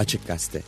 Açık Gazete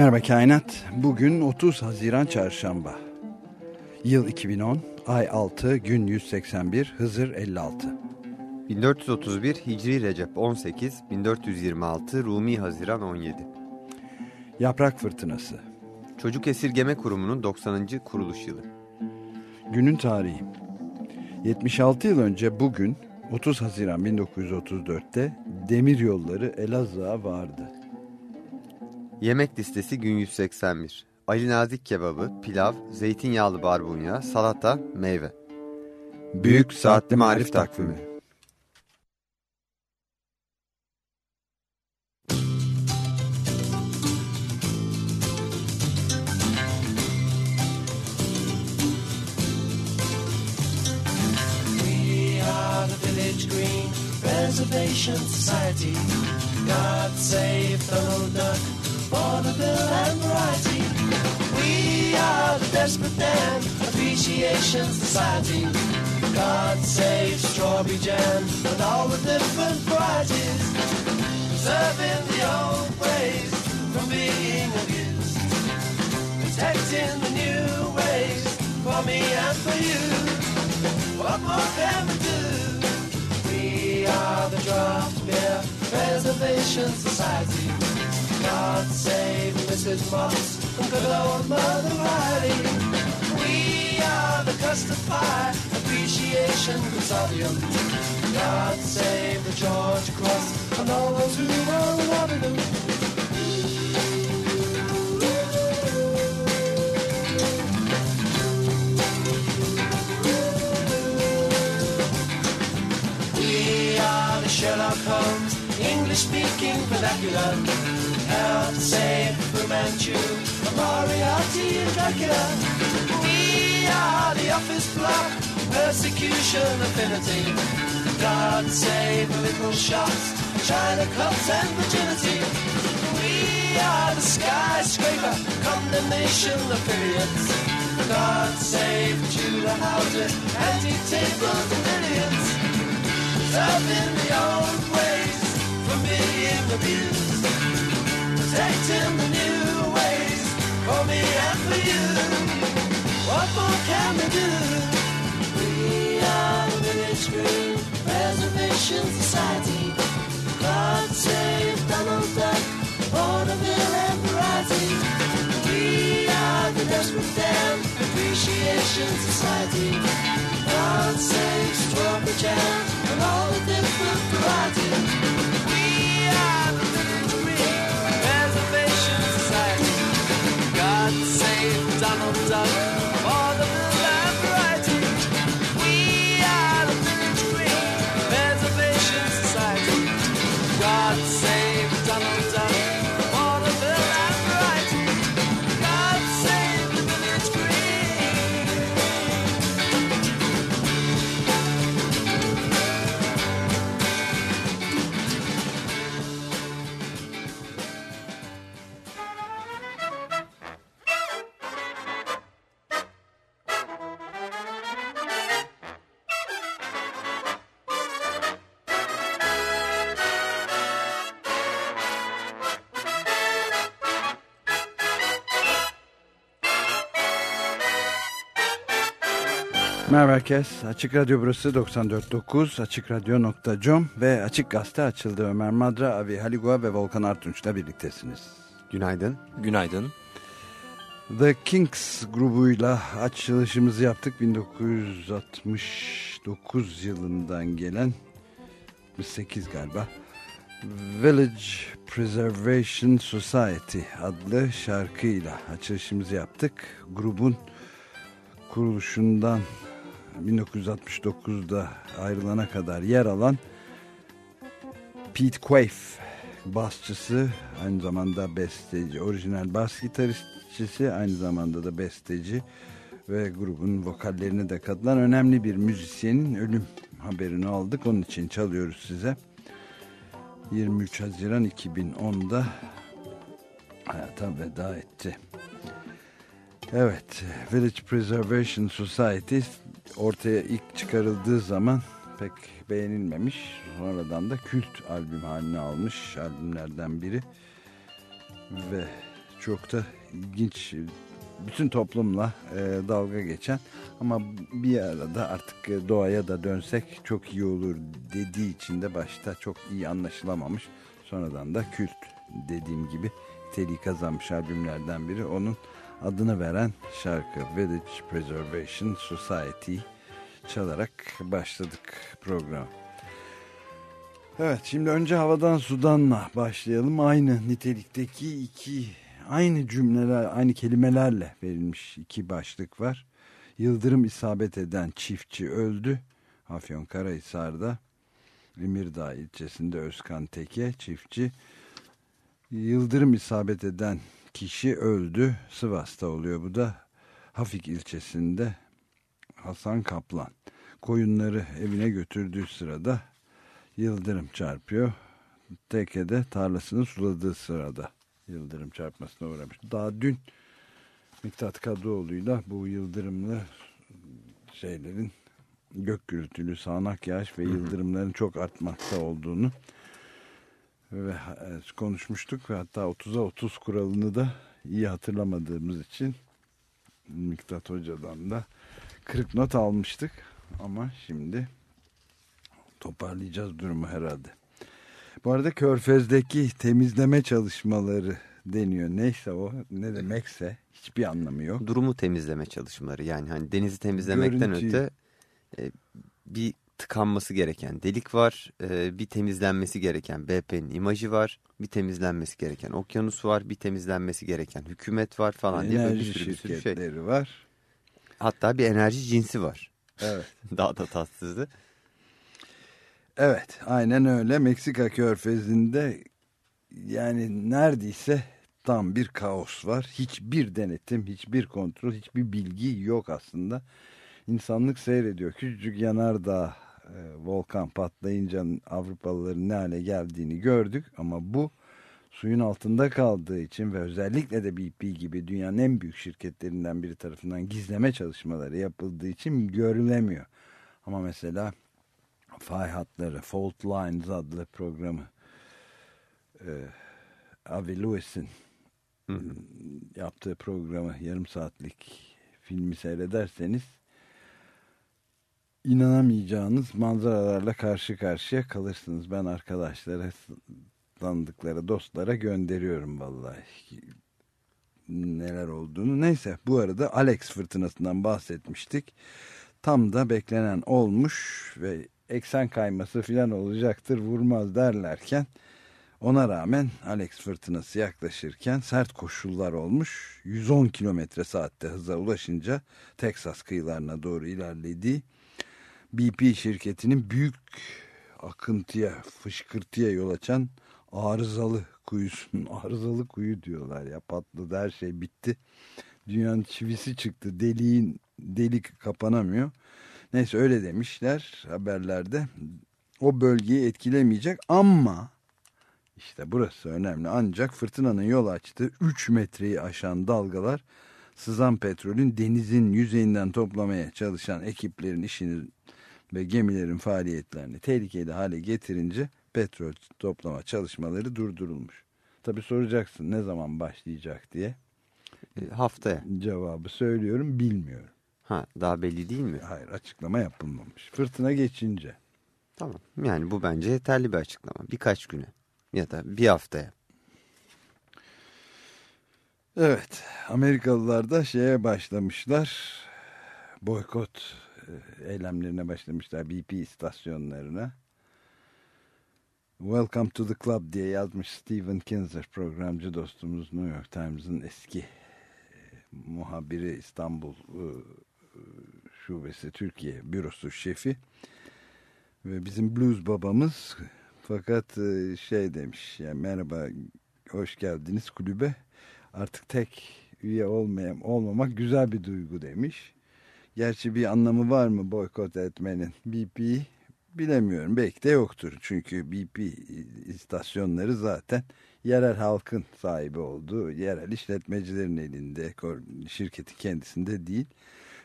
Merhaba Kainat. Bugün 30 Haziran Çarşamba. Yıl 2010, ay 6, gün 181, Hızır 56. 1431 Hicri Recep 18, 1426 Rumi Haziran 17. Yaprak Fırtınası. Çocuk Esirgeme Kurumu'nun 90. kuruluş yılı. Günün tarihi. 76 yıl önce bugün 30 Haziran 1934'te demir yolları Elazığ'a vardı. Yemek listesi gün 181. Ali Nazik kebabı, pilav, zeytinyağlı barbunya, salata, meyve. Büyük Saatli Marif Takvimi the Preservation Society. God save Donald Duck, vaudeville and variety. We are the Desperate Dan Appreciation Society. God save Strawberry Jam and all the different varieties. Preserving the old ways from being abused. Protecting the new ways for me and for you. What more can we do? We are the Draft Beer Preservation Society. God save Mrs. Moss and good old Mother Riley. We are the Custard Pie Appreciation Consortium. God save the George Cross and all those who are Waterloo. We are the Sherlock Holmes, English speaking vernacular. Help save Fu Manchu, Moriarty and Dracula. We are the office block, persecution affinity. God save little shots, China cups and virginity. We are the skyscraper, condemnation affiliates. God save Tudor houses, antique tables and. Preserving the old ways from being abused. Protecting the new ways for me and for you. What more can we do? We are the Village Green Preservation Society. God save Donald Duck, Vaudeville and variety. We are the Desperate Dan Appreciation Society. God save Strawberry Jam and all the Herkes. Açık Radyo burası 94.9 AçıkRadyo.com ve Açık Gazete açıldı. Ömer Madra, Avi Haligua ve Volkan Artunç'la birliktesiniz. Günaydın. Günaydın. The Kings grubuyla açılışımızı yaptık. 1969 yılından gelen 68 galiba. Village Preservation Society adlı şarkıyla açılışımızı yaptık. Grubun kuruluşundan 1969'da ayrılana kadar yer alan Pete Quaife basçısı aynı zamanda besteci, orijinal bas gitaristçisi aynı zamanda da besteci ve grubun vokallerine de katılan önemli bir müzisyenin ölüm haberini aldık. Onun için çalıyoruz size. 23 Haziran 2010'da hayata veda etti. Evet, Village Preservation Society ortaya ilk çıkarıldığı zaman pek beğenilmemiş. Sonradan da kült albüm haline almış albümlerden biri. Ve çok da ilginç, bütün toplumla e, dalga geçen ama bir arada artık doğaya da dönsek çok iyi olur dediği için de başta çok iyi anlaşılamamış. Sonradan da kült dediğim gibi niteliği kazanmış albümlerden biri. Onun adını veren şarkı Village Preservation Society çalarak başladık program. Evet şimdi önce havadan sudanla başlayalım. Aynı nitelikteki iki aynı cümleler aynı kelimelerle verilmiş iki başlık var. Yıldırım isabet eden çiftçi öldü. Afyonkarahisar'da Emirdağ ilçesinde Özkan Teke çiftçi yıldırım isabet eden kişi öldü. Sivas'ta oluyor bu da. Hafik ilçesinde Hasan Kaplan koyunları evine götürdüğü sırada yıldırım çarpıyor. Teke'de tarlasını suladığı sırada yıldırım çarpmasına uğramış. Daha dün Miktat Kadıoğlu'yla bu yıldırımlı şeylerin gök gürültülü sağanak yağış ve yıldırımların çok artmakta olduğunu ve e, konuşmuştuk ve hatta 30'a 30 kuralını da iyi hatırlamadığımız için Miktat Hoca'dan da kırık not almıştık ama şimdi toparlayacağız durumu herhalde. Bu arada Körfez'deki temizleme çalışmaları deniyor. Neyse o ne demekse hiçbir anlamı yok. Durumu temizleme çalışmaları yani hani denizi temizlemekten Görüntüyü- öte e, bir tıkanması gereken delik var, e, bir temizlenmesi gereken BP'nin imajı var, bir temizlenmesi gereken okyanus var, bir temizlenmesi gereken hükümet var falan diye böyle bir Enerji sürü bir sürü şey. var. Hatta bir enerji cinsi var. Evet. Daha da tatsızı. Evet aynen öyle Meksika körfezinde yani neredeyse tam bir kaos var. Hiçbir denetim, hiçbir kontrol, hiçbir bilgi yok aslında. İnsanlık seyrediyor. Küçücük yanardağ volkan patlayınca Avrupalıların ne hale geldiğini gördük. Ama bu suyun altında kaldığı için ve özellikle de BP gibi dünyanın en büyük şirketlerinden biri tarafından gizleme çalışmaları yapıldığı için görülemiyor. Ama mesela fay hatları Fault Lines adlı programı e, Avi Lewis'in yaptığı programı yarım saatlik filmi seyrederseniz inanamayacağınız manzaralarla karşı karşıya kalırsınız. Ben arkadaşlara tanıdıklara dostlara gönderiyorum vallahi neler olduğunu. Neyse bu arada Alex fırtınasından bahsetmiştik. Tam da beklenen olmuş ve eksen kayması filan olacaktır vurmaz derlerken ona rağmen Alex fırtınası yaklaşırken sert koşullar olmuş. 110 kilometre saatte hıza ulaşınca Teksas kıyılarına doğru ilerlediği BP şirketinin büyük akıntıya, fışkırtıya yol açan arızalı kuyusun, arızalı kuyu diyorlar ya patladı her şey bitti. Dünyanın çivisi çıktı deliğin delik kapanamıyor. Neyse öyle demişler haberlerde. O bölgeyi etkilemeyecek ama işte burası önemli. Ancak fırtınanın yol açtığı 3 metreyi aşan dalgalar sızan petrolün denizin yüzeyinden toplamaya çalışan ekiplerin işini ve gemilerin faaliyetlerini tehlikeli hale getirince petrol toplama çalışmaları durdurulmuş. Tabi soracaksın ne zaman başlayacak diye. E, haftaya. Cevabı söylüyorum bilmiyorum. Ha daha belli değil mi? Hayır açıklama yapılmamış. Fırtına geçince. Tamam. Yani bu bence yeterli bir açıklama. Birkaç güne ya da bir haftaya. Evet Amerikalılar da şeye başlamışlar. Boykot eylemlerine başlamışlar BP istasyonlarına. Welcome to the club diye yazmış Steven Kinzer programcı dostumuz New York Times'ın eski e, muhabiri İstanbul e, şubesi Türkiye bürosu şefi ve bizim blues babamız fakat e, şey demiş yani merhaba hoş geldiniz kulübe artık tek üye olmayam olmamak güzel bir duygu demiş. Gerçi bir anlamı var mı boykot etmenin BP'yi bilemiyorum. Belki de yoktur. Çünkü BP istasyonları zaten yerel halkın sahibi olduğu yerel işletmecilerin elinde şirketi kendisinde değil.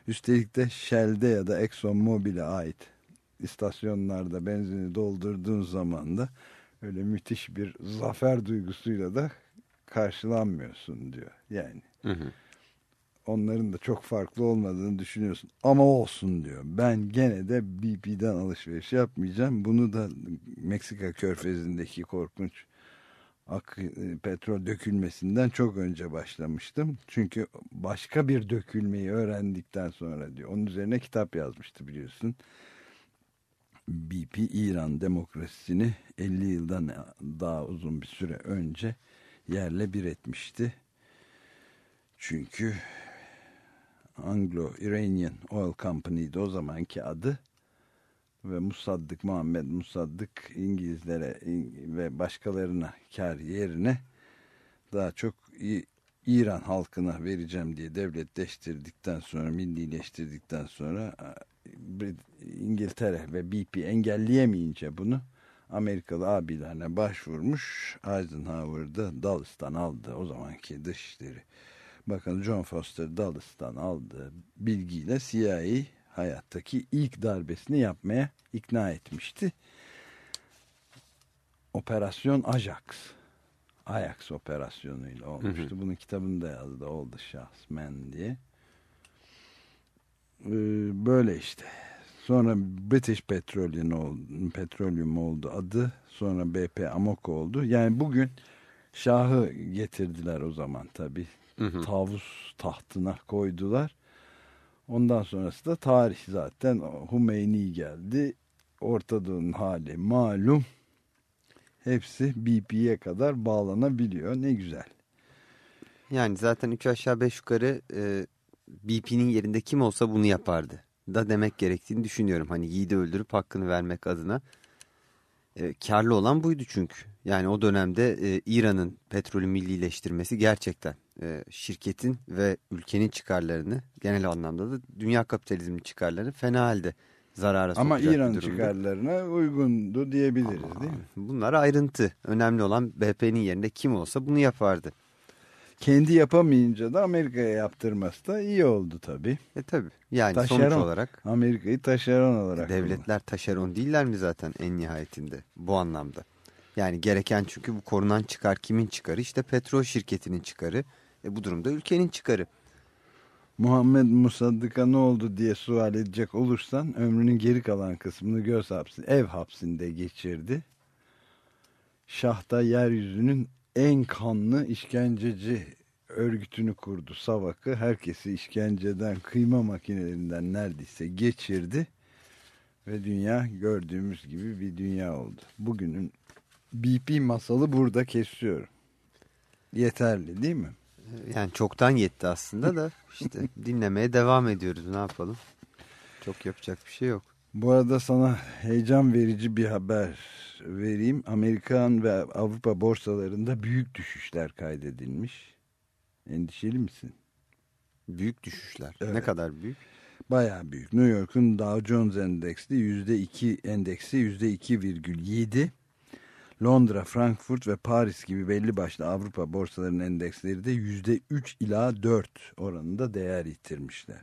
Üstelik de Shell'de ya da Exxon Mobil'e ait istasyonlarda benzini doldurduğun zaman da öyle müthiş bir zafer duygusuyla da karşılanmıyorsun diyor. Yani Hı hı. Onların da çok farklı olmadığını düşünüyorsun. Ama olsun diyor. Ben gene de BP'den alışveriş yapmayacağım. Bunu da Meksika körfezindeki korkunç ak, e, petrol dökülmesinden çok önce başlamıştım. Çünkü başka bir dökülmeyi öğrendikten sonra diyor. Onun üzerine kitap yazmıştı biliyorsun. BP İran demokrasisini 50 yıldan daha uzun bir süre önce yerle bir etmişti. Çünkü Anglo-Iranian Oil Company'di o zamanki adı ve Musaddık Muhammed Musaddık İngilizlere ve başkalarına kar yerine daha çok İran halkına vereceğim diye devletleştirdikten sonra millileştirdikten sonra İngiltere ve BP engelleyemeyince bunu Amerikalı abilerine başvurmuş. Eisenhower'da Dulles aldı o zamanki dışişleri. Bakın John Foster Dulles'tan aldığı bilgiyle CIA hayattaki ilk darbesini yapmaya ikna etmişti. Operasyon Ajax. Ajax operasyonuyla olmuştu. Hı hı. Bunun kitabını da yazdı. Oldu Şahsmen diye. Ee, böyle işte. Sonra British Petroleum oldu, Petroleum oldu adı. Sonra BP Amoco oldu. Yani bugün Şah'ı getirdiler o zaman tabii. Hı hı. Tavus tahtına koydular. Ondan sonrası da tarih zaten. Hümeyni geldi. Orta Doğu'nun hali malum. Hepsi BP'ye kadar bağlanabiliyor. Ne güzel. Yani zaten üç aşağı beş yukarı e, BP'nin yerinde kim olsa bunu yapardı. Da demek gerektiğini düşünüyorum. Hani yiğidi öldürüp hakkını vermek adına. E, karlı olan buydu çünkü. Yani o dönemde e, İran'ın petrolü millileştirmesi gerçekten e, şirketin ve ülkenin çıkarlarını genel anlamda da dünya kapitalizminin çıkarlarını fena halde zarara Ama İran çıkarlarına uygundu diyebiliriz Aa, değil mi? Bunlar ayrıntı. Önemli olan BP'nin yerinde kim olsa bunu yapardı. Kendi yapamayınca da Amerika'ya yaptırması da iyi oldu tabii. E tabii. Yani taşeron, sonuç olarak. Amerika'yı taşeron olarak. Devletler kullan. taşeron değiller mi zaten en nihayetinde bu anlamda? Yani gereken çünkü bu korunan çıkar kimin çıkarı? İşte petrol şirketinin çıkarı. E bu durumda ülkenin çıkarı. Muhammed Musaddık'a ne oldu diye sual edecek olursan ömrünün geri kalan kısmını göz hapsinde, ev hapsinde geçirdi. Şah da yeryüzünün en kanlı işkenceci örgütünü kurdu Savak'ı. Herkesi işkenceden, kıyma makinelerinden neredeyse geçirdi. Ve dünya gördüğümüz gibi bir dünya oldu. Bugünün BP masalı burada kesiyorum. Yeterli değil mi? Yani çoktan yetti aslında da işte dinlemeye devam ediyoruz ne yapalım. Çok yapacak bir şey yok. Bu arada sana heyecan verici bir haber vereyim. Amerikan ve Avrupa borsalarında büyük düşüşler kaydedilmiş. Endişeli misin? Büyük düşüşler. Evet. Ne kadar büyük? Bayağı büyük. New York'un Dow Jones endeksi %2 endeksi %2,7 Londra, Frankfurt ve Paris gibi belli başlı Avrupa borsalarının endeksleri de yüzde üç ila dört oranında değer yitirmişler.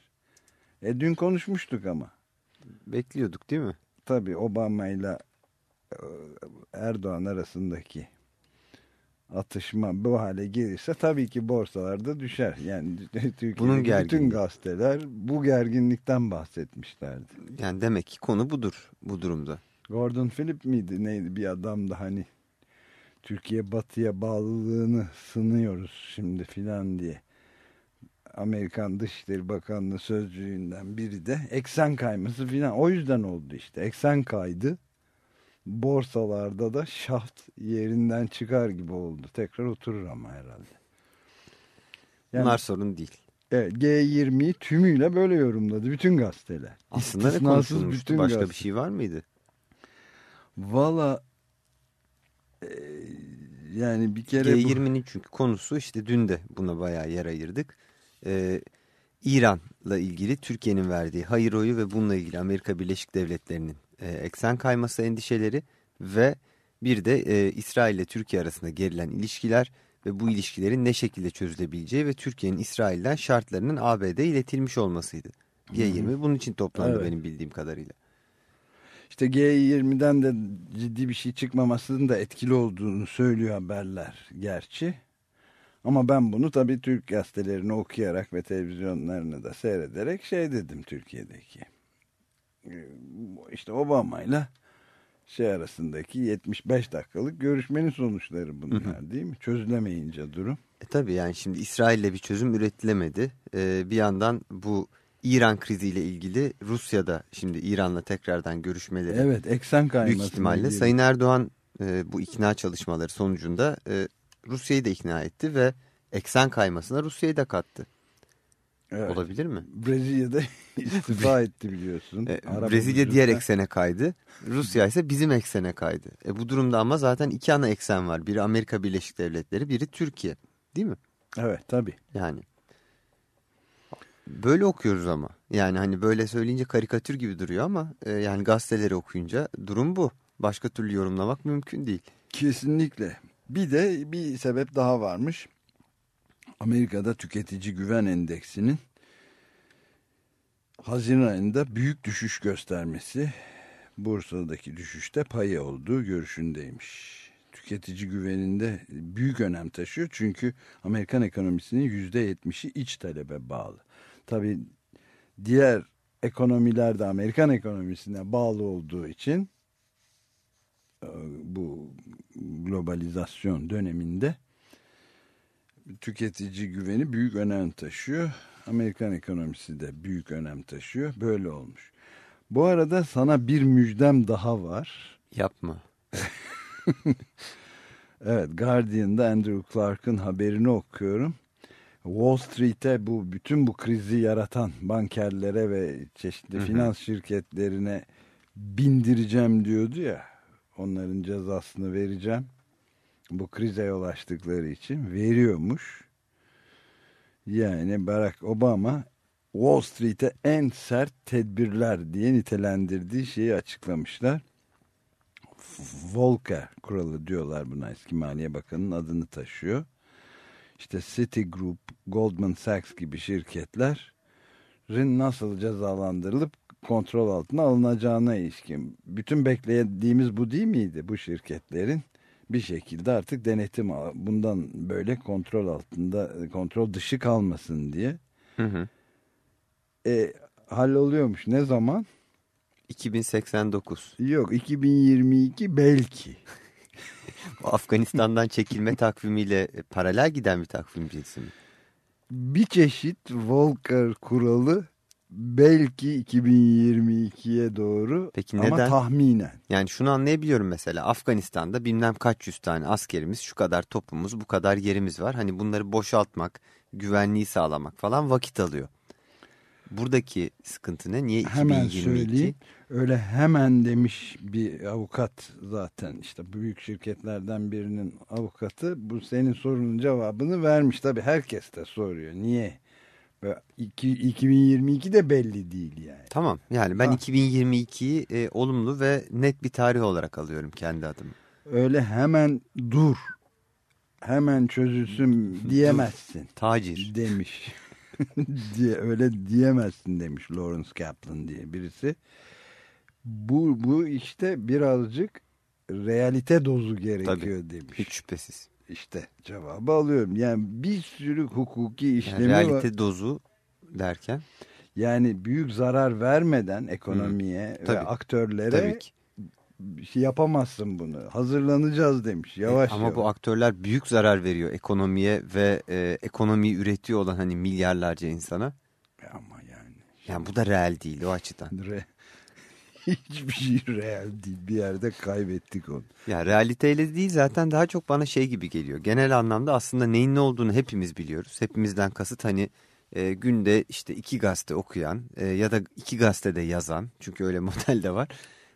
E dün konuşmuştuk ama. Bekliyorduk değil mi? Tabii Obama ile e, Erdoğan arasındaki atışma bu hale gelirse tabii ki borsalarda düşer. Yani Bunun bütün gazeteler bu gerginlikten bahsetmişlerdi. Yani demek ki konu budur bu durumda. Gordon Phillip miydi neydi bir adam da hani Türkiye batıya bağlılığını sınıyoruz şimdi filan diye. Amerikan Dışişleri Bakanlığı sözcüğünden biri de eksen kayması filan o yüzden oldu işte eksen kaydı borsalarda da şaft yerinden çıkar gibi oldu tekrar oturur ama herhalde. Yani, Bunlar sorun değil. evet, G20'yi tümüyle böyle yorumladı bütün gazeteler. Aslında ne konuşulmuştu? bütün Başka gazete- bir şey var mıydı? Valla e, yani bir kere bu- G20'nin çünkü konusu işte dün de buna bayağı yer ayırdık. Ee, İran'la ilgili Türkiye'nin verdiği hayır oyu ve bununla ilgili Amerika Birleşik Devletleri'nin e, eksen kayması endişeleri ve bir de e, İsrail ile Türkiye arasında gerilen ilişkiler ve bu ilişkilerin ne şekilde çözülebileceği ve Türkiye'nin İsrail'den şartlarının ABD'ye iletilmiş olmasıydı. G20 bunun için toplandı Evet. benim bildiğim kadarıyla. İşte G20'den de ciddi bir şey çıkmamasının da etkili olduğunu söylüyor haberler gerçi. Ama ben bunu tabii Türk gazetelerini okuyarak ve televizyonlarını da seyrederek şey dedim Türkiye'deki. Ee, işte Obama'yla şey arasındaki 75 dakikalık görüşmenin sonuçları bunlar değil mi? Çözülemeyince durum. E tabii yani şimdi İsrail'le bir çözüm üretilemedi. E, bir yandan bu İran kriziyle ilgili Rusya'da şimdi İran'la tekrardan görüşmeleri Evet eksen kayması. büyük ihtimalle Sayın Erdoğan e, bu ikna çalışmaları sonucunda e, Rusya'yı da ikna etti ve eksen kaymasına Rusya'yı da kattı. Evet. Olabilir mi? Brezilya'da istifa etti biliyorsun. E, Arap Brezilya diğer eksene kaydı. Rusya ise bizim eksene kaydı. E, bu durumda ama zaten iki ana eksen var. Biri Amerika Birleşik Devletleri, biri Türkiye. Değil mi? Evet tabii. Yani böyle okuyoruz ama. Yani hani böyle söyleyince karikatür gibi duruyor ama e, yani gazeteleri okuyunca durum bu. Başka türlü yorumlamak mümkün değil. Kesinlikle. Bir de bir sebep daha varmış. Amerika'da tüketici güven endeksinin Haziran ayında büyük düşüş göstermesi borsadaki düşüşte payı olduğu görüşündeymiş. Tüketici güveninde büyük önem taşıyor çünkü Amerikan ekonomisinin %70'i iç talebe bağlı. Tabii diğer ekonomiler de Amerikan ekonomisine bağlı olduğu için e, bu globalizasyon döneminde tüketici güveni büyük önem taşıyor. Amerikan ekonomisi de büyük önem taşıyor. Böyle olmuş. Bu arada sana bir müjdem daha var. Yapma. Evet Guardian'da Andrew Clark'ın haberini okuyorum. Wall Street'e bu bütün bu krizi yaratan bankerlere ve çeşitli Hı hı. finans şirketlerine bindireceğim diyordu ya. Onların cezasını vereceğim. Bu krize yol açtıkları için veriyormuş. Yani Barack Obama Wall Street'e en sert tedbirler diye nitelendirdiği şeyi açıklamışlar. Volcker kuralı diyorlar buna eski Maliye Bakanı'nın adını taşıyor. İşte Citigroup, Goldman Sachs gibi şirketlerin nasıl cezalandırılıp kontrol altına alınacağına ilişkin. Bütün beklediğimiz bu değil miydi bu şirketlerin? Bir şekilde artık denetim bundan böyle kontrol altında kontrol dışı kalmasın diye. Hı hı. E, halloluyormuş ne zaman? 2089. Yok 2022 belki. Afganistan'dan çekilme takvimiyle e, paralel giden bir takvim cinsi mi? bir çeşit Volcker kuralı belki 2022'ye doğru Peki ama neden? tahminen. Yani şunu anlayabiliyorum mesela Afganistan'da bilmem kaç yüz tane askerimiz, şu kadar topumuz, bu kadar yerimiz var. Hani bunları boşaltmak, güvenliği sağlamak falan vakit alıyor. Buradaki sıkıntı ne? Niye Hemen 2022? söyleyeyim. Öyle hemen demiş bir avukat zaten işte büyük şirketlerden birinin avukatı bu senin sorunun cevabını vermiş. Tabii herkes de soruyor. Niye? Ve iki- 2022 de belli değil yani. Tamam yani ben Ha. 2022'yi e, olumlu ve net bir tarih olarak alıyorum kendi adıma. Öyle hemen dur. Hemen çözülsün diyemezsin. Tacir. demiş. diye öyle diyemezsin demiş Lawrence Kaplan diye birisi. Bu bu işte birazcık realite dozu gerekiyor demiş. Hiç şüphesiz. işte cevabı alıyorum. Yani bir sürü hukuki Yani işlemi realite var. dozu derken Yani büyük zarar vermeden ekonomiye ve Tabii. aktörlere tabii ki. şey yapamazsın bunu. Hazırlanacağız demiş. Yavaş Ama yavaş. bu aktörler büyük zarar veriyor ekonomiye ve e, ekonomiyi üretiyor olan hani milyarlarca insana. Ama yani Yani bu da reel değil o açıdan. re... hiçbir şey real değil. Bir yerde kaybettik onu. Ya realiteyle değil zaten daha çok bana şey gibi geliyor. Genel anlamda aslında neyin ne olduğunu hepimiz biliyoruz. Hepimizden kasıt hani e, günde işte iki gazete okuyan e, ya da iki gazetede yazan çünkü öyle model de var.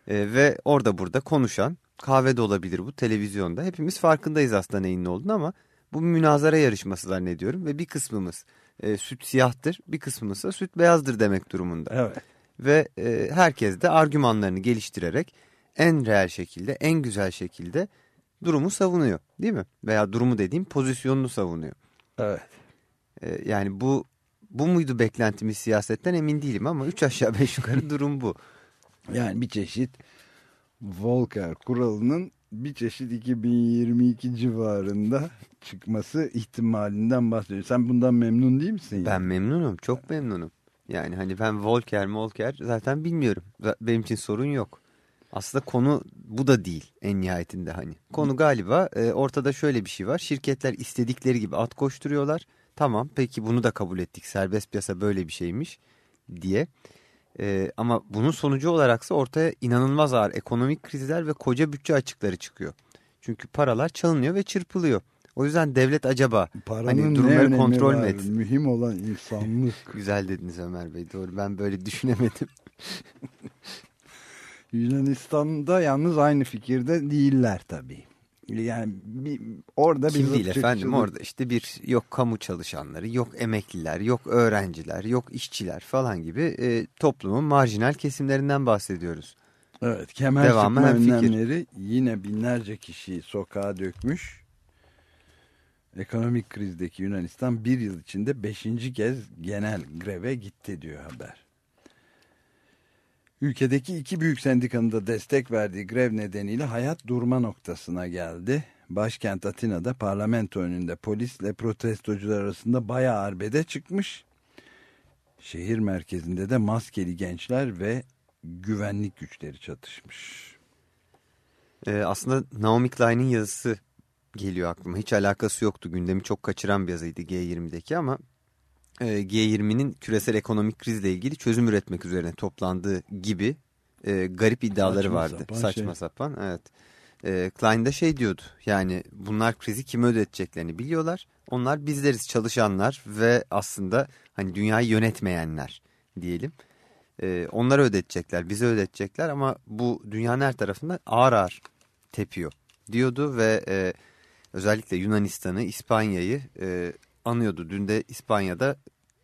E, ve orada burada konuşan kahvede olabilir bu televizyonda. Hepimiz farkındayız aslında neyin ne olduğunu ama bu münazara yarışması zannediyorum ve bir kısmımız e, süt siyahtır bir kısmımız da süt beyazdır demek durumunda Evet. Ve e, herkes de argümanlarını geliştirerek en reel şekilde, en güzel şekilde durumu savunuyor değil mi? Veya durumu dediğim pozisyonunu savunuyor. Evet. E, yani bu bu muydu beklentimiz siyasetten emin değilim ama üç aşağı beş yukarı durum bu. Yani bir çeşit Volcker kuralının bir çeşit 2022 civarında çıkması ihtimalinden bahsediyor. Sen bundan memnun değil misin? Ben yani? memnunum, çok memnunum. Yani hani ben Volker Molker zaten bilmiyorum. Benim için sorun yok. Aslında konu bu da değil en nihayetinde hani. Konu galiba e, ortada şöyle bir şey var. Şirketler istedikleri gibi at koşturuyorlar. Tamam peki bunu da kabul ettik. Serbest piyasa böyle bir şeymiş diye. E, ama bunun sonucu olaraksa ortaya inanılmaz ağır ekonomik krizler ve koca bütçe açıkları çıkıyor. Çünkü paralar çalınıyor ve çırpılıyor. O yüzden devlet acaba Paranın hani durumları kontrol mü etsin? Mühim olan insanlık. Güzel dediniz Ömer Bey doğru ben böyle düşünemedim. Yunanistan'da yalnız aynı fikirde değiller tabii. Yani bir, orada bir Kim değil zıtçılık- efendim orada işte bir yok kamu çalışanları yok emekliler yok öğrenciler yok işçiler falan gibi e, toplumun marjinal kesimlerinden bahsediyoruz. Evet kemer Devamı sıkma önlemleri yine binlerce kişiyi sokağa dökmüş. Ekonomik krizdeki Yunanistan bir yıl içinde beşinci kez genel greve gitti diyor haber. Ülkedeki iki büyük sendikanın da destek verdiği grev nedeniyle hayat durma noktasına geldi. Başkent Atina'da parlamento önünde polisle protestocular arasında bayağı arbede çıkmış. Şehir merkezinde de maskeli gençler ve güvenlik güçleri çatışmış. E, aslında Naomi Klein'in yazısı geliyor aklıma hiç alakası yoktu gündemi çok kaçıran bir yazıydı G20'deki ama e, G20'nin küresel ekonomik krizle ilgili çözüm üretmek üzerine toplandığı gibi e, garip iddiaları Saçma vardı. sapan Saçma şey. sapan evet. E, Klein de şey diyordu yani bunlar krizi kime ödeteceklerini biliyorlar. Onlar bizleriz çalışanlar ve aslında hani dünyayı yönetmeyenler diyelim. E, onları ödetecekler bize ödetecekler ama bu dünyanın her tarafında ağır ağır tepiyor diyordu ve e, özellikle Yunanistan'ı İspanya'yı e, anıyordu. Dün de İspanya'da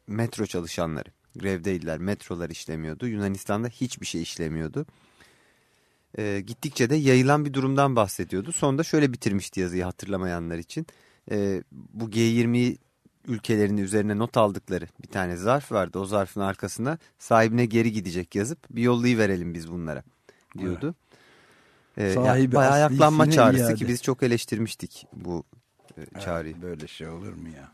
metro çalışanları grevdeydiler. Metrolar işlemiyordu. Yunanistan'da hiçbir şey işlemiyordu. E, gittikçe de yayılan bir durumdan bahsediyordu. Sonunda şöyle bitirmişti yazıyı hatırlamayanlar için. E, bu G20 ülkelerinin üzerine not aldıkları bir tane zarf vardı. O zarfın arkasına sahibine geri gidecek yazıp bir yollayı verelim biz bunlara diyordu. E, Sahibi bayağı ayaklanma çağrısı iade. ki biz çok eleştirmiştik bu e, çağrıyı. Evet, böyle şey olur mu ya?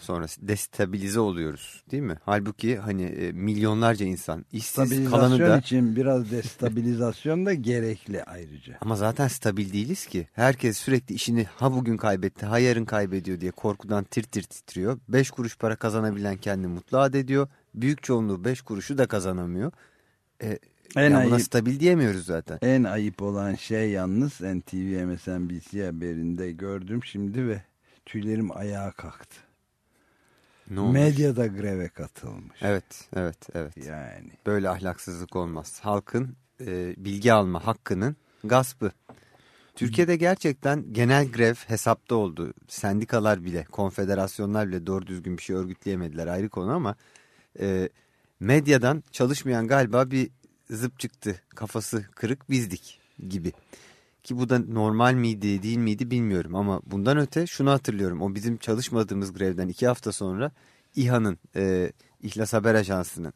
Sonra destabilize oluyoruz değil mi? Halbuki hani e, milyonlarca insan işsiz kalanı Stabilizasyon da için biraz destabilizasyon da gerekli ayrıca. ama zaten stabil değiliz ki. Herkes sürekli işini ha bugün kaybetti ha yarın kaybediyor diye korkudan tir tir titriyor. Beş kuruş para kazanabilen kendini mutlu ad ediyor. Büyük çoğunluğu beş kuruşu da kazanamıyor. E, En yani buna ayıp- stabil diyemiyoruz zaten. En ayıp olan şey yalnız NTV MSNBC haberinde gördüm şimdi ve tüylerim ayağa kalktı. Ne olmuş? Medyada greve katılmış. Evet, evet, evet. Yani Böyle ahlaksızlık olmaz. Halkın e, bilgi alma hakkının gaspı. Türkiye'de gerçekten genel grev hesapta oldu. Sendikalar bile, konfederasyonlar bile doğru düzgün bir şey örgütleyemediler ayrı konu ama e, medyadan çalışmayan galiba bir zıp çıktı. Kafası kırık bizdik gibi. Ki bu da normal miydi değil miydi bilmiyorum ama bundan öte şunu hatırlıyorum. O bizim çalışmadığımız grevden iki hafta sonra İHA'nın, e, İhlas Haber Ajansı'nın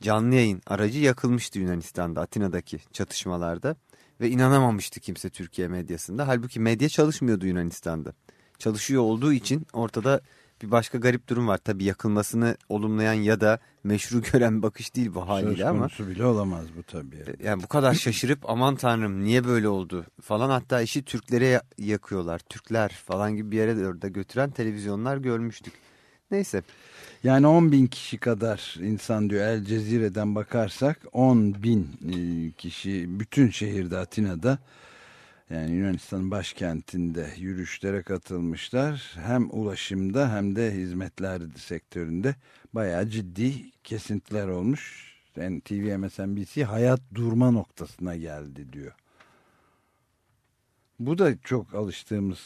canlı yayın aracı yakılmıştı Yunanistan'da Atina'daki çatışmalarda. ve inanamamıştı kimse Türkiye medyasında. Halbuki medya çalışmıyordu Yunanistan'da. Çalışıyor olduğu için ortada bir başka garip durum var. Tabii yakılmasını olumlayan ya da meşru gören bakış değil bu Söz haliyle ama. konusu bile olamaz bu tabii. Yani bu kadar şaşırıp aman tanrım niye böyle oldu falan hatta işi Türklere ya- yakıyorlar. Türkler falan gibi bir yere de orada götüren televizyonlar görmüştük. Neyse Yani 10 bin kişi kadar insan diyor El Cezire'den bakarsak 10 bin e, kişi bütün şehirde Atina'da yani Yunanistan'ın başkentinde yürüyüşlere katılmışlar. Hem ulaşımda hem de hizmetler sektöründe bayağı ciddi kesintiler olmuş. Yani TV MSNBC hayat durma noktasına geldi diyor. Bu da çok alıştığımız